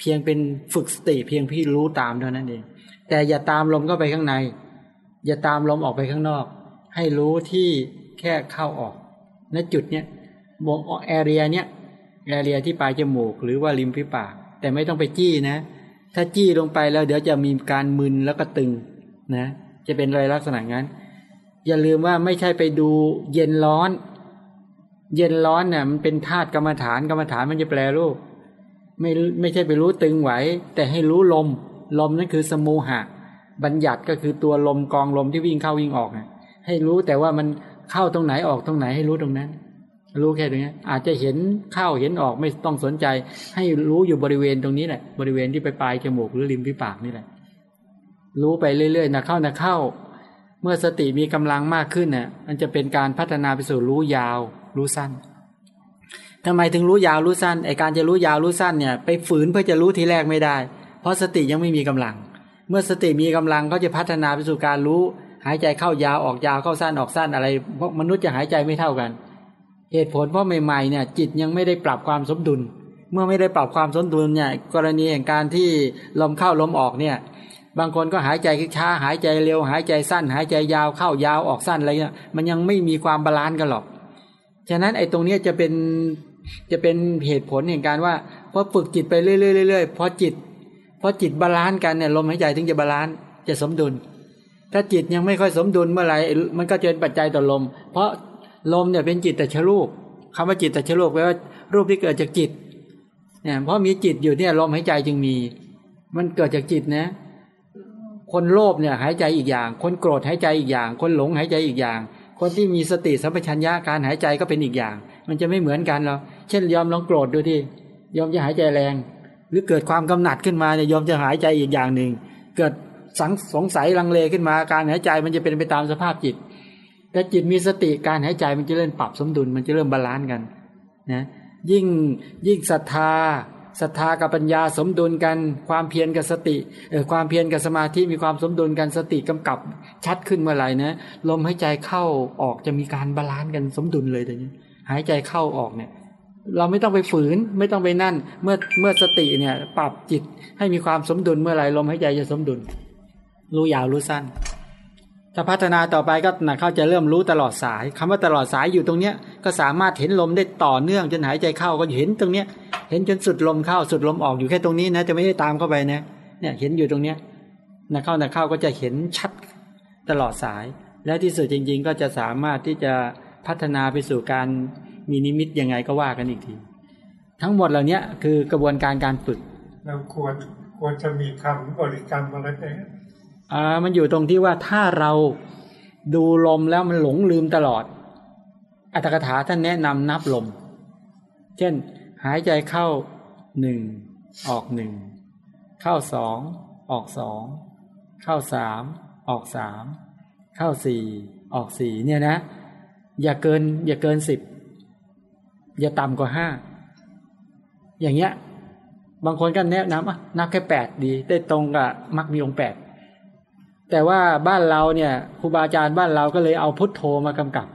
เพียงเป็นฝึกสติเพียงพี่รู้ตามเท่านั้นเอง แต่อย่าตามลมเข้าไปข้างใน อย่าตามลมออกไปข้างนอก ให้รู้ที่แค่เข้าออกณจุดเนี้ยวงแอเรียเนี้ยแอเรียที่ปลายจมูกหรือว่าริมฝีปาก แต่ไม่ต้องไปจี้นะ ถ้าจี้ลงไปแล้วเดี๋ยวจะมีการมึนแล้วก็ตึงนะ จะเป็นอะไรลักษณะงั้น อย่าลืมว่าไม่ใช่ไปดูเย็นร้อน เย็นร้อนเนี่ยมันเป็นธาตุกรรมฐานกรรมฐานมันจะแปลรูป ไม่ไม่ใช่ไปรู้ตึงไหว แต่ให้รู้ลม ลมนั่นคือสมูหะ บัญญัติก็คือตัวลมกองลมที่วิ่งเข้าวิ่งออกนะให้รู้แต่ว่ามันเข้าตรงไหนออกตรงไหนให้รู้ตรงนั้น รู้แค่ตรงนี้อาจจะเห็นเข้าเห็นออกไม่ต้องสนใจ ให้รู้อยู่บริเวณตรงนี้แหละ บริเวณที่ไปปลายจมูกหรือริมฝีปากนี่แหละ รู้ไปเรื่อยๆนะเข้านะเข้า เมื่อสติมีกำลังมากขึ้นเนี่ยมันจะเป็นการพัฒนาไปสู่รู้ยาว รู้สั้น ทำไมถึงรู้ยาวรู้สั้นไอการจะรู้ยาวรู้สั้นเนี่ยไปฝืนเพื่อจะรู้ทีแรกไม่ได้ เพราะสติยังไม่มีกำลัง เมื่อสติมีกำลังก็จะพัฒนาไปสู่การรู้ หายใจเข้ายาวออกยาวเข้าสั้นออกสั้นอะไรเพราะมนุษย์จะหายใจไม่เท่ากัน เหตุผลเพราะใหม่ๆเนี่ยจิตยังไม่ได้ปรับความสมดุล เมื่อไม่ได้ปรับความสมดุลเนี่ยกรณีแห่งการที่ลมเข้าลมออกเนี่ยบางคนก็หายใจช้าหายใจเร็ว หายใจสั้น หายใจยาวเข้ายาวออกสั้นอะไรเนี่ยมันยังไม่มีความ balance กันหรอก ฉะนั้นไอ้ตรงเนี้ยจะเป็น จะเป็นเหตุผลแห่งการว่าพอฝึกจิตไปเรื่อยๆๆพอจิตพอจิต balance กันเนี่ยลมหายใจถึงจะ balance จะสมดุล ถ้าจิตยังไม่ค่อยสมดุลเมื่อไหร่มันก็จะเป็นปัจจัยต่อลม เพราะลมเนี่ยเป็นจิตแต่ชรูปคำว่าจิตแต่ชรูปแปลว่ารูปที่เกิดจากจิตเนี่ยเพราะมีจิตอยู่เนี่ยลมหายใจจึงมี มันเกิดจากจิตนะ คนโลภเนี่ยหายใจอีกอย่าง คนโกรธหายใจอีกอย่าง คนหลงหายใจอีกอย่าง คนที่มีสติสัมปชัญญะการหายใจก็เป็นอีกอย่าง มันจะไม่เหมือนกันหรอกเช่นโยมลองโกรธดูที่โยมจะหายใจแรง หรือเกิดความกำหนัดขึ้นมาเนี่ยโยมจะหายใจอีกอย่างหนึ่ง เกิดสังสงสัยลังเลขึ้นมา การหายใจมันจะเป็นไปตามสภาพจิต แต่จิตมีสติการหายใจมันจะเริ่มปรับสมดุล มันจะเริ่ม balance กันนะยิ่งยิ่งศรัทธาศรัทธากับปัญญาสมดุลกัน ความเพียรกับสติเออความเพียรกับสมาธิมีความสมดุลกันสติกำกับชัดขึ้นเมื่อไหร่นะลมหายใจเข้าออกจะมีการ balance กันสมดุลเลยแต่นี้ หายใจเข้าออกเนี่ย เราไม่ต้องไปฝืนไม่ต้องไปนั่น เมื่อเมื่อสติเนี่ย ปรับจิตให้มีความสมดุลเมื่อไหร่ลมหายใจจะสมดุล รู้ยาวรู้สั้นถ้าพัฒนาต่อไปก็นะเข้าจะเริ่มรู้ตลอดสายคำว่าตลอดสายอยู่ตรงเนี้ยก็สามารถเห็นลมได้ต่อเนื่องจนหายใจเข้าก็เห็นตรงเนี้ย เห็นจนสุดลมเข้าสุดลมออกอยู่แค่ตรงนี้นะจะไม่ได้ตามเข้าไปนะเนี่ยเห็นอยู่ตรงเนี้ยนะเข้านะเข้าก็จะเห็นชัดตลอดสาย และที่สุดจริง ๆ ก็จะสามารถที่จะ พัฒนาไปสู่การมีนิมิตยังไงก็ว่ากันอีกที ทั้งหมดเหล่านี้คือกระบวนการการฝึก เราควรควรจะมีคำบริกรรมอะไรไหมอ่ามันอยู่ตรงที่ว่าถ้าเราดูลมแล้วมันหลงลืมตลอด อัตถกถาท่านแนะนำนับลม เช่น หายใจเข้าหนึ่งออกหนึ่งเข้าสองออกสองเข้าสามออกสามเข้าสี่ออกสี่เนี่ยนะ อย่าเกิน อย่าเกินสิบอย่าต่ำกว่าห้าอย่างเงี้ย บางคนก็แนะนำอะนับแค่แปดดี ได้ตรงกับมักมีองแปดแต่ว่าบ้านเราเนี่ยครูบาอาจารย์บ้านเราก็เลยเอาพุทโธมากำกับ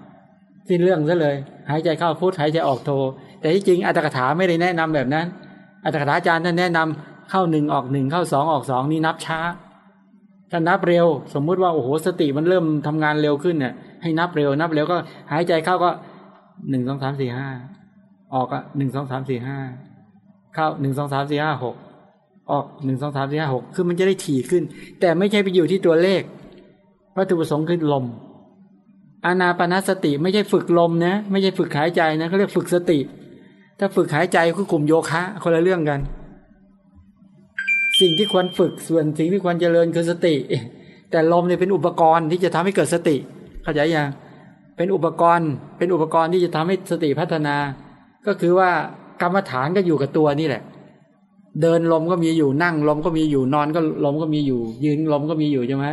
สิ้นเรื่องซะเลย หายใจเข้าพุทหายใจออกโทแต่ที่จริงอัตถกถาไม่ได้แนะนำแบบนั้นอัตถกถาอาจารย์ท่านแนะนำเข้าหนึ่งออกหนึ่งเข้าสองออกสองนี่นับช้าถ้านับเร็ว สมมุติว่าโอ้โหสติมันเริ่มทำงานเร็วขึ้นเนี่ย ให้นับเร็วนับเร็วก็หายใจเข้าก็หนึ่งสองสามสี่ห้าออกก็หนึ่งสองสามสี่ห้าเข้าหนึ่งสองสามสี่ห้าหกออกหนึ่งสองสามสี่ห้าหกคือมันจะได้ถี่ขึ้น แต่ไม่ใช่ไปอยู่ที่ตัวเลขวัตถุประสงค์คือลมอานาปาสติไม่ใช่ฝึกลมนะ ไม่ใช่ฝึกหายใจนะเขาเรียกฝึกสติ ถ้าฝึกหายใจคือกลุ่มโยคะ คนละเรื่องกัน สิ่งที่ควรฝึกส่วนสิ่งที่ควรเจริญคือสติ แต่ลมเนี่ยเป็นอุปกรณ์ที่จะทำให้เกิดสติ เข้าใจยังเป็นอุปกรณ์ เป็นอุปกรณ์ที่จะทำให้สติพัฒนา ก็คือว่ากรรมฐานก็อยู่กับตัวนี่แหละ เดินลมก็มีอยู่นั่งลมก็มีอยู่นอนก็ลมก็มีอยู่ ยืนลมก็มีอยู่ใช่ไหม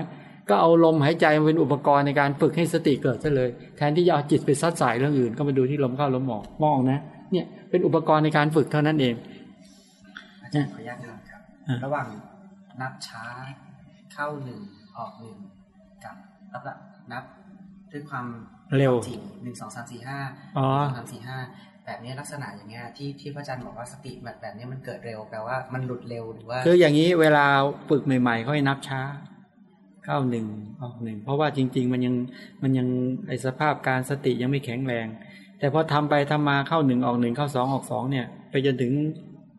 ก็เอาลมหายใจมาเป็นอุปกรณ์ในการฝึกให้สติเกิดซะเลย แทนที่จะเอาจิตไปซัดสายเรื่องอื่น ก็มาดูที่ลมเข้าลมออกมองนะ เนี่ยเป็นอุปกรณ์ในการฝึกเท่านั้นเองอาจารย์ขออนุญาตครับอะระหว่างนับช้าเข้าหนึ่งออกหนึ่งกับนับนับ ด้วยความเร็วจริงหนึ่งสองสามสี่ห้าอ๋อสองสามสี่ห้าแบบนี้ลักษณะอย่างเงี้ยที่ที่พระอาจารย์บอกว่าสติแบบแบบนี้มันเกิดเร็วแปลว่ามันหลุดเร็วหรือว่าคืออย่างนี้เวลาฝึกใหม่ๆเขาให้นับช้าเข้าหนึ่งออกหนึ่งเพราะว่าจริง ๆ มันยังมันยังไอสภาพการสติยังไม่แข็งแรง แต่พอทำไปทำมาเข้าหนึ่งออกหนึ่งเข้าสองออกสองเนี่ย ไปจนถึง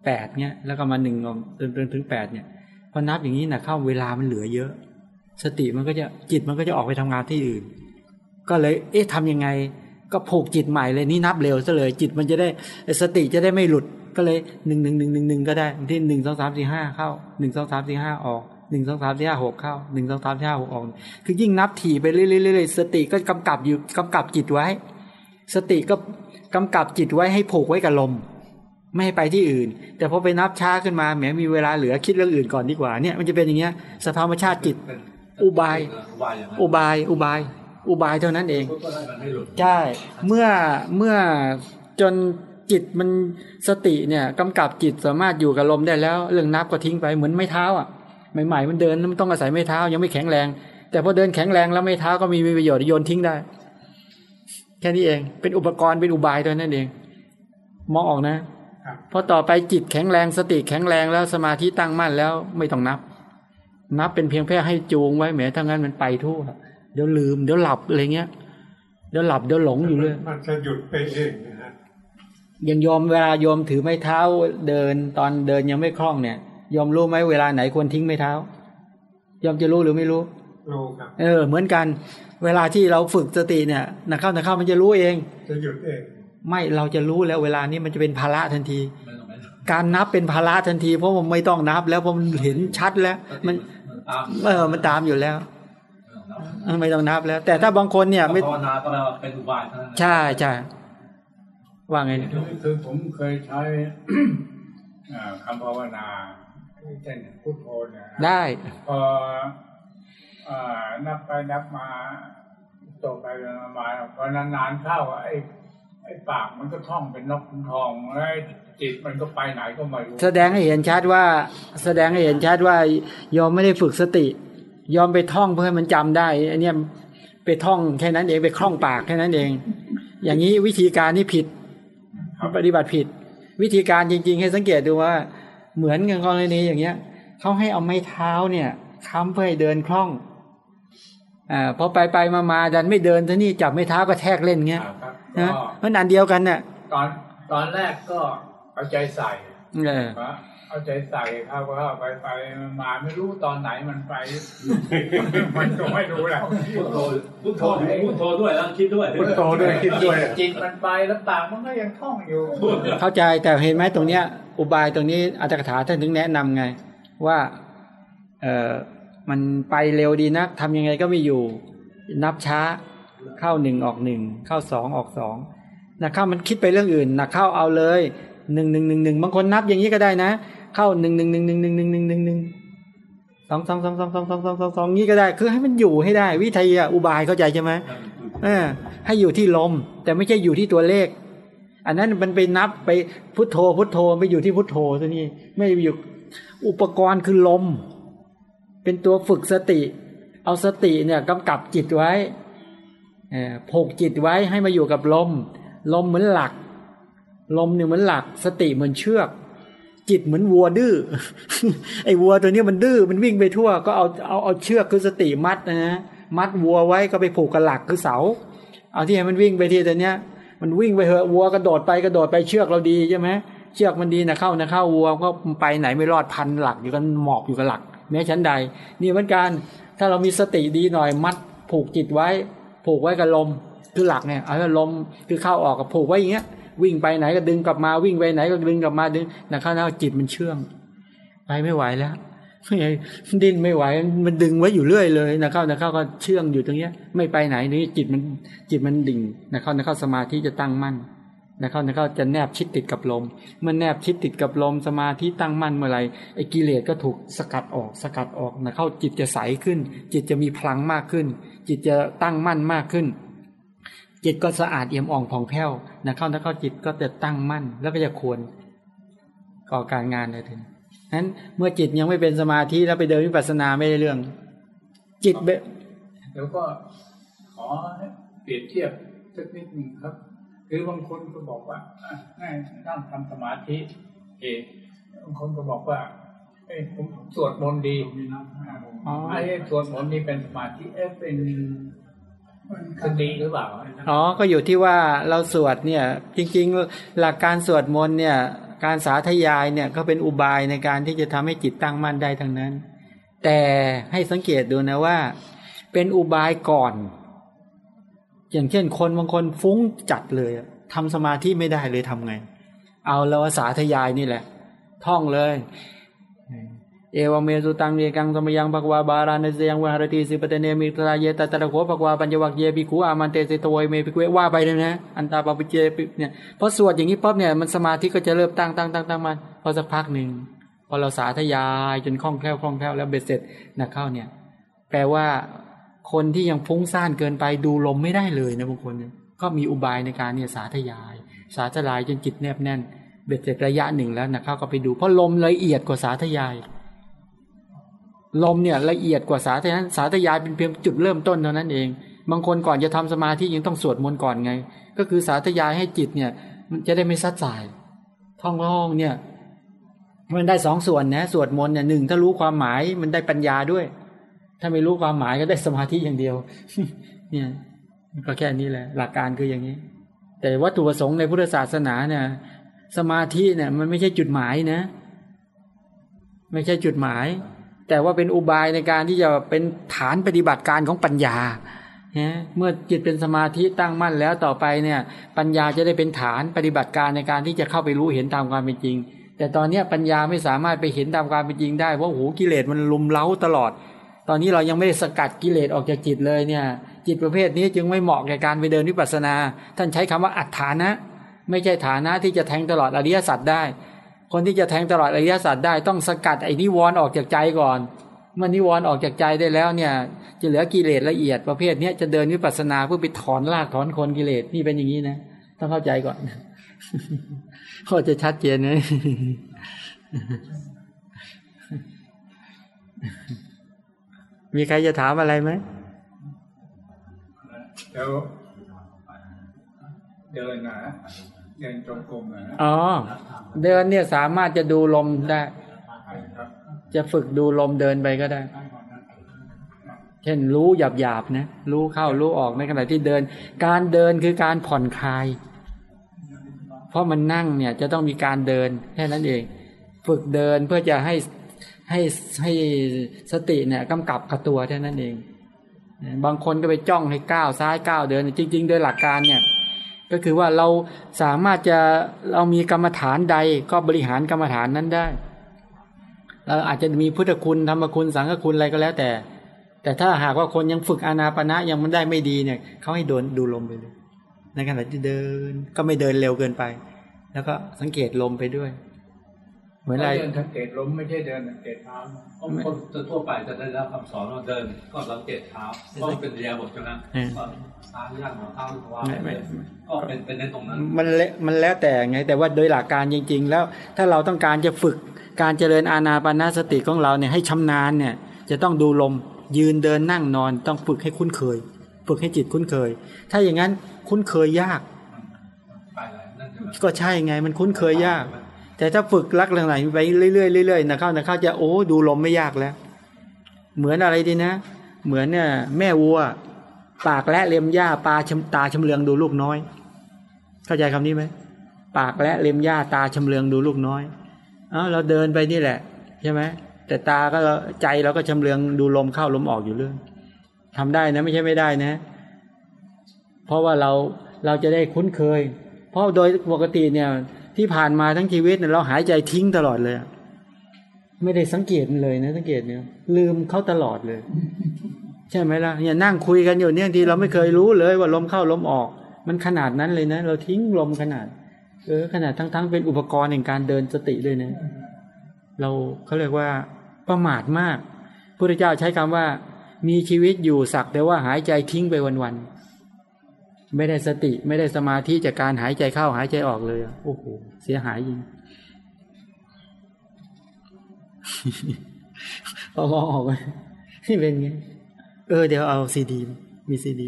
แปดเนี่ยแล้วก็มาหนึ่งออกจนจนถึงแปดเนี่ยพอนับอย่างนี้นะเข้าเวลามันเหลือเยอะ สติมันก็จะจิตมันก็จะออกไปทำงานที่อื่น ก็เลย เอ๊ะทำยังไง ก็ผูกจิตใหม่เลยนี่นับเร็วซะเลย จิตมันจะได้ไอ้สติจะได้ไม่หลุดก็เลยหนึ่งหนึ่งหนึ่งหนึ่งหนึ่งก็ได้ที่หนึ่งสองสามสี่ห้าเข้าหนึ่งสองสามสี่ห้าออกหนึ่งสองสามสี่ห้าหกเข้าหนึ่งสองสามสี่ห้าหกออกคือยิ่งนับถี่ไปเรื่อยๆสติก็กำกับอยู่กำกับจิตไว้ สติก็กำกับจิตไว้ให้ผูกไว้กับลม ไม่ให้ไปที่อื่น แต่พอไปนับช้าขึ้นมาแหมมีเวลาเหลือคิดเรื่องอื่นก่อนดีกว่าเนี่ยมันจะเป็นอย่างเงี้ยสภาวะชาติจิตเป็นอุบาย อุบายอย่างนั้นอุบาย อุบายอุบายเท่านั้นเองเพื่อให้มันไม่หลุดใช่เมื่อเมื่อจนจิตมันสติเนี่ยกำกับจิตสามารถอยู่กับลมได้แล้ว เรื่องนับก็ทิ้งไปเหมือนไม้เท้าอะใหม่ๆมันเดินมันต้องอาศัยไม้เท้ายังไม่แข็งแรง แต่พอเดินแข็งแรงแล้วไม้เท้าก็มีประโยชน์โยนทิ้งได้ แค่นี้เองเป็นอุปกรณ์เป็นอุบายเท่านั้นเอง มองออกนะพอต่อไปจิตแข็งแรงสติแข็งแรงแล้วสมาธิตั้งมั่นแล้วไม่ต้องนับ นับเป็นเพียงแค่ให้จูงไว้แหมถ้างั้นมันไปทั่ว เดี๋ยวลืม เดี๋ยวหลับอะไรเงี้ย เดี๋ยวหลับเดี๋ยวหลงอยู่เลยมันจะหยุดไปเองนะฮะอย่างโยมเวลาโยมถือไม้เท้าเดินตอนเดินยังไม่คล่องเนี่ยโยมรู้ไหมเวลาไหนควรทิ้งไม้เท้าโยมจะรู้หรือไม่รู้รู้ครับเออ เหมือนกัน เวลาที่เราฝึกสติเนี่ยนักเข้านักเข้ามันจะรู้เอง จะหยุดเอง ไม่เราจะรู้แล้วเวลานี้มันจะเป็นภาระทันทีไม่ต้องไม่ต้องการนับเป็นภาระทันที เพราะมันไม่ต้องนับ แล้วเพราะมันเห็นชัดแล้ว มันมันตามเออมันตามอยู่แล้ว ไม่ต้องนับเออไม่ต้องนับแล้ว แต่ถ้าบางคนเนี่ยไม่ภาวนาก็แปลว่าเป็นอุบายเท่านั้นนะใช่ใช่ว่าไงเนี่ยคือผมเคยใช้อ่าคำภาวนาเช่นพุทโธเนี่ยนะได้พออ่านับไปนับมาตกไปมามาพอนานๆเข้าไอ้ไอ้ปากมันก็ท่องเป็นนกขุนทองแล้วไอ้จิตมันก็ไปไหนก็ไม่รู้แสดงให้เห็นชัดว่า แสดงให้เห็นชัดว่ายอมไม่ได้ฝึกสติ ยอมไปท่องเพื่อให้มันจำได้อันเนี้ยไปท่องแค่นั้นเองไปคล่องปากแค่นั้นเอง อย่างนี้วิธีการนี่ผิดปฏิบัติผิด วิธีการจริง ๆ ให้สังเกตดูว่าเหมือนกันกรณีอย่างเงี้ยเขาให้เอาไม้เท้าเนี่ยค้ำเพื่อให้เดินคล่องอ่าพอไปไปมามาดันไม่เดินท่านี่จับไม้เท้ากระแทกเล่นเงี้ยครับนะก็มันอันเดียวกันน่ะตอนตอนแรกก็เอาใจใส่ เออนะเอาใจใส่เข้าเข้าไปไปมาไม่รู้ตอนไหนมันไป มันก็ไม่รู้แล้วพุทโธพุทโธพุทโธด้วยแล้วคิดด้วยพุทโธด้วยคิดด้วยจิตมันไปแล้วปากมันก็ยังท่องอยู่ เข้าใจแต่เห็นไหมตรงเนี้ย อุบายตรงนี้อัตถกถาท่านถึงแนะนำไง ว่าเออมันไปเร็วดีนักทำยังไงก็ไม่อยู่ นับช้าเข้าหนึ่งออกหนึ่งเข้าสองออกสองนะเข้ามันคิดไปเรื่องอื่นนะเข้าเอาเลยหนึ่งหนึ่งหนึ่งหนึ่งบางคนนับอย่างนี้ก็ได้นะ เข้าหนึ่งหนึ่งหนึ่งหนึ่งหนึ่งหนึ่งหนึ่งหนึ่งหนึ่งสองสองสองสองสองสองสองสองสองนี้ก็ได้ คือให้มันอยู่ให้ได้ วิธีอะอุบายเข้าใจใช่ไหมเออให้อยู่ที่ลม แต่ไม่ใช่อยู่ที่ตัวเลข อันนั้นมันไปนับไปพุทโธ พุทโธไปอยู่ที่พุทโธตัวนี้ ไม่อยู่อุปกรณ์คือลม เป็นตัวฝึกสติ เอาสติเนี่ยกำกับจิตไว้ผูกจิตไว้ให้มาอยู่กับลม ลมเหมือนหลัก ลมเนี่ยเหมือนหลัก สติเหมือนเชือก จิตเหมือนวัวดื้อไอ้วัวตัวนี้มันดื้อมันวิ่งไปทั่ว ก็เอาเอาเอาเชือกคือสติมัดนะนะมัดวัวไว้ก็ไปผูกกับหลักคือเสา เอาที่ให้มันวิ่งไปที่ตัวเนี้ย มันวิ่งไปเหอะวัวกระโดดไปกระโดดไปเชือกเราดีใช่ไหมเชือกมันดีนะเข้านะเข้าวัวก็ไปไหนไม่รอดพันหลักอยู่กันหมอบอยู่กับหลัก แม้ชั้นใด นี่เหมือนกันถ้าเรามีสติดีหน่อยมัด ผูกจิตไว้ ผูกไว้กับลมคือหลักเนี่ยเอาลมคือเข้าออกกับผูกไว้อย่างเงี้ย วิ่งไปไหนก็ดึงกลับมาวิ่งไปไหนก็ดึงกลับมาดึงนะเข้านะจิตมันเชื่อง ไปไม่ไหวแล้วดิ้นไม่ไหว มันดึงไว้อยู่เรื่อยเลยนะเข้านะเข้าก็เชื่องอยู่ตรงเนี้ย ไม่ไปไหนนี่จิตมันจิตมันดิ่งนะเข้านะเข้าสมาธิจะตั้งมั่นนะเข้านะเข้าจะแนบชิดติดกับลม เมื่อแนบชิดติดกับลมสมาธิตั้งมั่นเมื่อไหร่ไอ้กิเลสก็ถูกสกัดออกสกัดออกนะเข้าจิตจะใสขึ้น จิตจะมีพลังมากขึ้น จิตจะตั้งมั่นมากขึ้น จิตก็สะอาดเอี่ยมอ่องผ่องแผ้วนะเข้านะเข้าจิตก็จะตั้งมั่น แล้วก็จะควรก่อการงานเลยทีนี้นั้นเมื่อจิตยังไม่เป็นสมาธิแล้วไปเดินวิปัสสนาไม่ได้เรื่อง จิตเบแล้วก็ขอเปรียบเทียบสักนิดหนึ่งครับ คือบางคนก็บอกว่าอะให้นั่งทำสมาธิเองบางคนก็บอกว่าเอ้ยผมสวดมนต์ดีอ๋อไอ้สวดมนต์นี่เป็นสมาธิเอ๊ะเป็น สติหรือเปล่าอ๋อก็อยู่ที่ว่าเราสวดเนี่ย จริง ๆ หลักการสวดมนต์เนี่ย การสาธยายเนี่ยก็เป็นอุบายในการที่จะทำให้จิตตั้งมั่นได้ทั้งนั้น แต่ให้สังเกตดูนะว่า เป็นอุบายก่อน อย่างเช่นคนบางคนฟุ้งจัดเลยอะทำสมาธิไม่ได้เลยทำไง เอาแล้วสาธยายนี่แหละ ท่องเลย เอวัมเมสุตังเอกังสมยังภควา พาราณสิยัง วิหรติ อิสิปตเนมิคทาเย ตัตระโขภควาปัญจวัคคิเย ภิกขู อามันเตสิ ทเวเม ภิกขเว ว่าไปเลยนะ อันตาปัพพชิเตนะ เนี่ยพอสวดอย่างนี้ปั๊บเนี่ยมันสมาธิก็จะเริ่มตั้งตั้งตั้งตั้งมั่นพอสักพักหนึ่งพอเราสาธยายจนคล่องแคล่วคล่องแคล่วแล้วเบ็ดเสร็จนะเข้าเนี่ย แปลว่าคนที่ยังฟุ้งซ่านเกินไปดูลมไม่ได้เลยนะบางคนก็มีอุบายในการเนี่ยสาธยาย สาธยายจนจิตแนบแน่นเบ็ดเสร็จระยะหนึ่งแล้วนะเข้าก็ไปดูเพราะลมละเอียดกว่าสาธยาย ลมเนี่ยละเอียดกว่าสาธยายสาธยายเป็นเพียงจุดเริ่มต้นเท่านั้นเอง บางคนก่อนจะทำสมาธิยังต้องสวดมนต์ก่อนไง ก็คือสาธยายให้จิตเนี่ยมันจะได้ไม่ซัดสาย ท่องร้องเนี่ยมันได้สองส่วนนะสวดมนต์เนี่ยหนึ่งถ้ารู้ความหมายมันได้ปัญญาด้วย ถ้าไม่รู้ความหมายก็ได้สมาธิอย่างเดียว เนี่ยก็แค่นี้แหละ หลักการคืออย่างนี้ แต่วัตถุประสงค์ในพุทธศาสนาเนี่ย สมาธิเนี่ย มันไม่ใช่จุดหมายนะ ไม่ใช่จุดหมาย แต่ว่าเป็นอุบายในการที่จะเป็นฐานปฏิบัติการของปัญญานะเมื่อจิตเป็นสมาธิตั้งมั่นแล้วต่อไปเนี่ย ปัญญาจะได้เป็นฐานปฏิบัติการในการที่จะเข้าไปรู้เห็นตามความเป็นจริง แต่ตอนนี้ปัญญาไม่สามารถไปเห็นตามความเป็นจริงได้เพราะโอ้โหกิเลสมันลุมเล้าตลอด ตอนนี้เรายังไม่ได้สกัดกิเลสออกจากจิตเลยเนี่ย จิตประเภทนี้จึงไม่เหมาะแก่การไปเดินวิปัสสนา ท่านใช้คำว่าอัฏฐานะ ไม่ใช่ฐานะที่จะแทงตลอดอริยสัจได้ คนที่จะแทงตลอดอริยสัจได้ต้องสกัดไอ้นิวรณ์ออกจากใจก่อนเมื่อนิวรณ์ออกจากใจได้แล้วเนี่ย จะเหลือกิเลสละเอียดประเภทเนี้ยจะเดินวิปัสสนาเพื่อไปถอนรากถอนโคนกิเลสนี่เป็นอย่างนี้นะต้องเข้าใจก่อนก็จะชัดเจนนะมีใครจะถามอะไรไหมแล้วเดินนะ เดินจงกรมนะอ๋อ เดินเนี่ยสามารถจะดูลมได้ครับจะฝึกดูลมเดินไปก็ได้ เช่นรู้หยาบหยาบๆนะ รู้เข้ารู้ออกในขณะที่เดิน การเดินคือการผ่อนคลาย เพราะมันนั่งเนี่ยจะต้องมีการเดินแค่นั้นเอง ฝึกเดินเพื่อจะให้ให้ให้สติเนี่ยกำกับกับตัวแค่นั้นเอง บางคนก็ไปจ้องให้ก้าวซ้ายก้าวเดิน จริง ๆ โดยหลักการเนี่ย ก็คือว่าเราสามารถจะเรามีกรรมฐานใดก็บริหารกรรมฐานนั้นได้เราอาจจะมีพุทธคุณธรรมคุณสังฆคุณอะไรก็แล้วแต่ แต่ถ้าหากว่าคนยังฝึกอานาปณะยังมันได้ไม่ดีเนี่ยเขาให้โดนดูลมไปเลยในขณะที่เดินก็ไม่เดินเร็วเกินไป แล้วก็สังเกตลมไปด้วย เหมือนอะไรเดินสังเกตลมไม่ใช่เดินสังเกตเท้าเพราะคนทั่วไปจะได้รับคำสอนว่าเดินก็สังเกตเท้าก็เป็นเรียบทใช่ไหมอืมก็เท้าย่างหัวเท้าว่าไม่ไม่ก็เป็นเป็นในตรงนั้นมันและมันแล้วแต่ไง แต่ว่าโดยหลักการจริง ๆ แล้วถ้าเราต้องการจะฝึกการเจริญอานาปานสติของเราเนี่ยให้ชำนาญเนี่ยจะต้องดูลมยืนเดินนั่งนอนต้องฝึกให้คุ้นเคย ฝึกให้จิตคุ้นเคย ถ้าอย่างนั้นคุ้นเคยยากไปเลยนั่นใช่ไหมก็ใช่ไงมันคุ้นเคยยาก แต่ถ้าฝึกลักษณะไปเรื่อยๆเรื่อยๆนะเข้านะเข้าจะโอ้ดูลมไม่ยากแล้ว เหมือนอะไรดีนะ เหมือนเนี่ยแม่วัว ปากและเล็มหญ้าปลาตาชำเลืองดูลูกน้อย เข้าใจคำนี้ไหมปากและเล็มหญ้าตาชำเลืองดูลูกน้อยเอ้าเราเดินไปนี่แหละใช่ไหมแต่ตาก็ใจเราก็ชำเลืองดูลมเข้าลมออกอยู่เรื่องทำได้นะไม่ใช่ไม่ได้นะ เพราะว่าเราเราจะได้คุ้นเคย เพราะโดยปกติเนี่ย ที่ผ่านมาทั้งชีวิตเนี่ยเราหายใจทิ้งตลอดเลย ไม่ได้สังเกตเลยนะสังเกตเนี่ย ลืมเขาตลอดเลย ใช่ไหมล่ะเนี่ยนั่งคุยกันอยู่เนี่ยทีเราไม่เคยรู้เลยว่าลมเข้าลมออก มันขนาดนั้นเลยนะ เราทิ้งลมขนาด เออขนาดทั้งๆ เป็นอุปกรณ์ในการเดินสติด้วยนะเราเขาเรียกว่าประมาทมากพระพุทธเจ้าใช้คำว่า มีชีวิตอยู่สักแต่ว่าหายใจทิ้งไปวันๆ ไม่ได้สติไม่ได้สมาธิจากการหายใจเข้าหายใจออกเลยโอ้โหเสียหายจริงพอมองออกไหมนี่เป็นไงเออเดี๋ยวเอาซีดี มีซีดี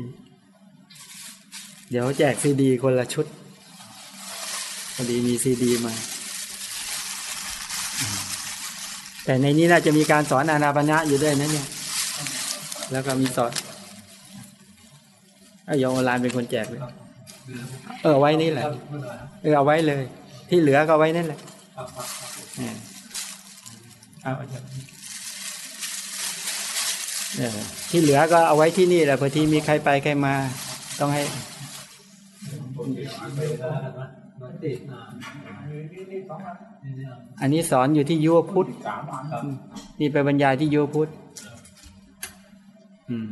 เดี๋ยวแจกซีดีคนละชุดพอดีมีซีดีมา แต่ในนี้น่าจะมีการสอนอานาปณะอยู่ด้วยนะเนี่ย แล้วก็มีสอน อ้ยองออนไลน์เป็นคนแจกเลย เออไว้นี่แหละ เออเอาไว้เลย ที่เหลือก็ไว้นั่นแหละเนี่ยเอาที่เหลือก็เอาไว้ที่นี่แหละพอที่มีใครไปใครมา ต้องให้อันนี้สอนอยู่ที่ยุวพุทธ นี่ไปบรรยายที่ยุวพุทธ อืม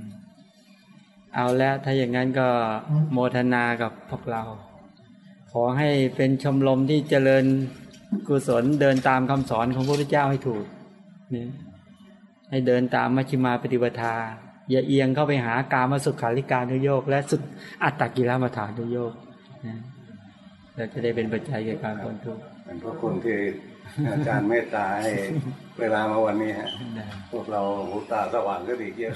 เอาแล้วถ้าอย่างนั้นก็โมทนากับพวกเรา ขอให้เป็นชมรมที่เจริญกุศลเดินตามคำสอนของพระพุทธเจ้าให้ถูกนี่ให้เดินตามมัชฌิมาปฏิปทา อย่าเอียงเข้าไปหากามสุขาริการุโยก และสุดอัตตกิลมัฐานุโยกนะเราจะได้เป็นปัจจัยแก่การพ้นทุกข์เป็นพระคุณที่อาจารย์เมตตาให้เวลามาวันนี้ฮะ พวกเราหูตาสว่างก็ดีเยอะ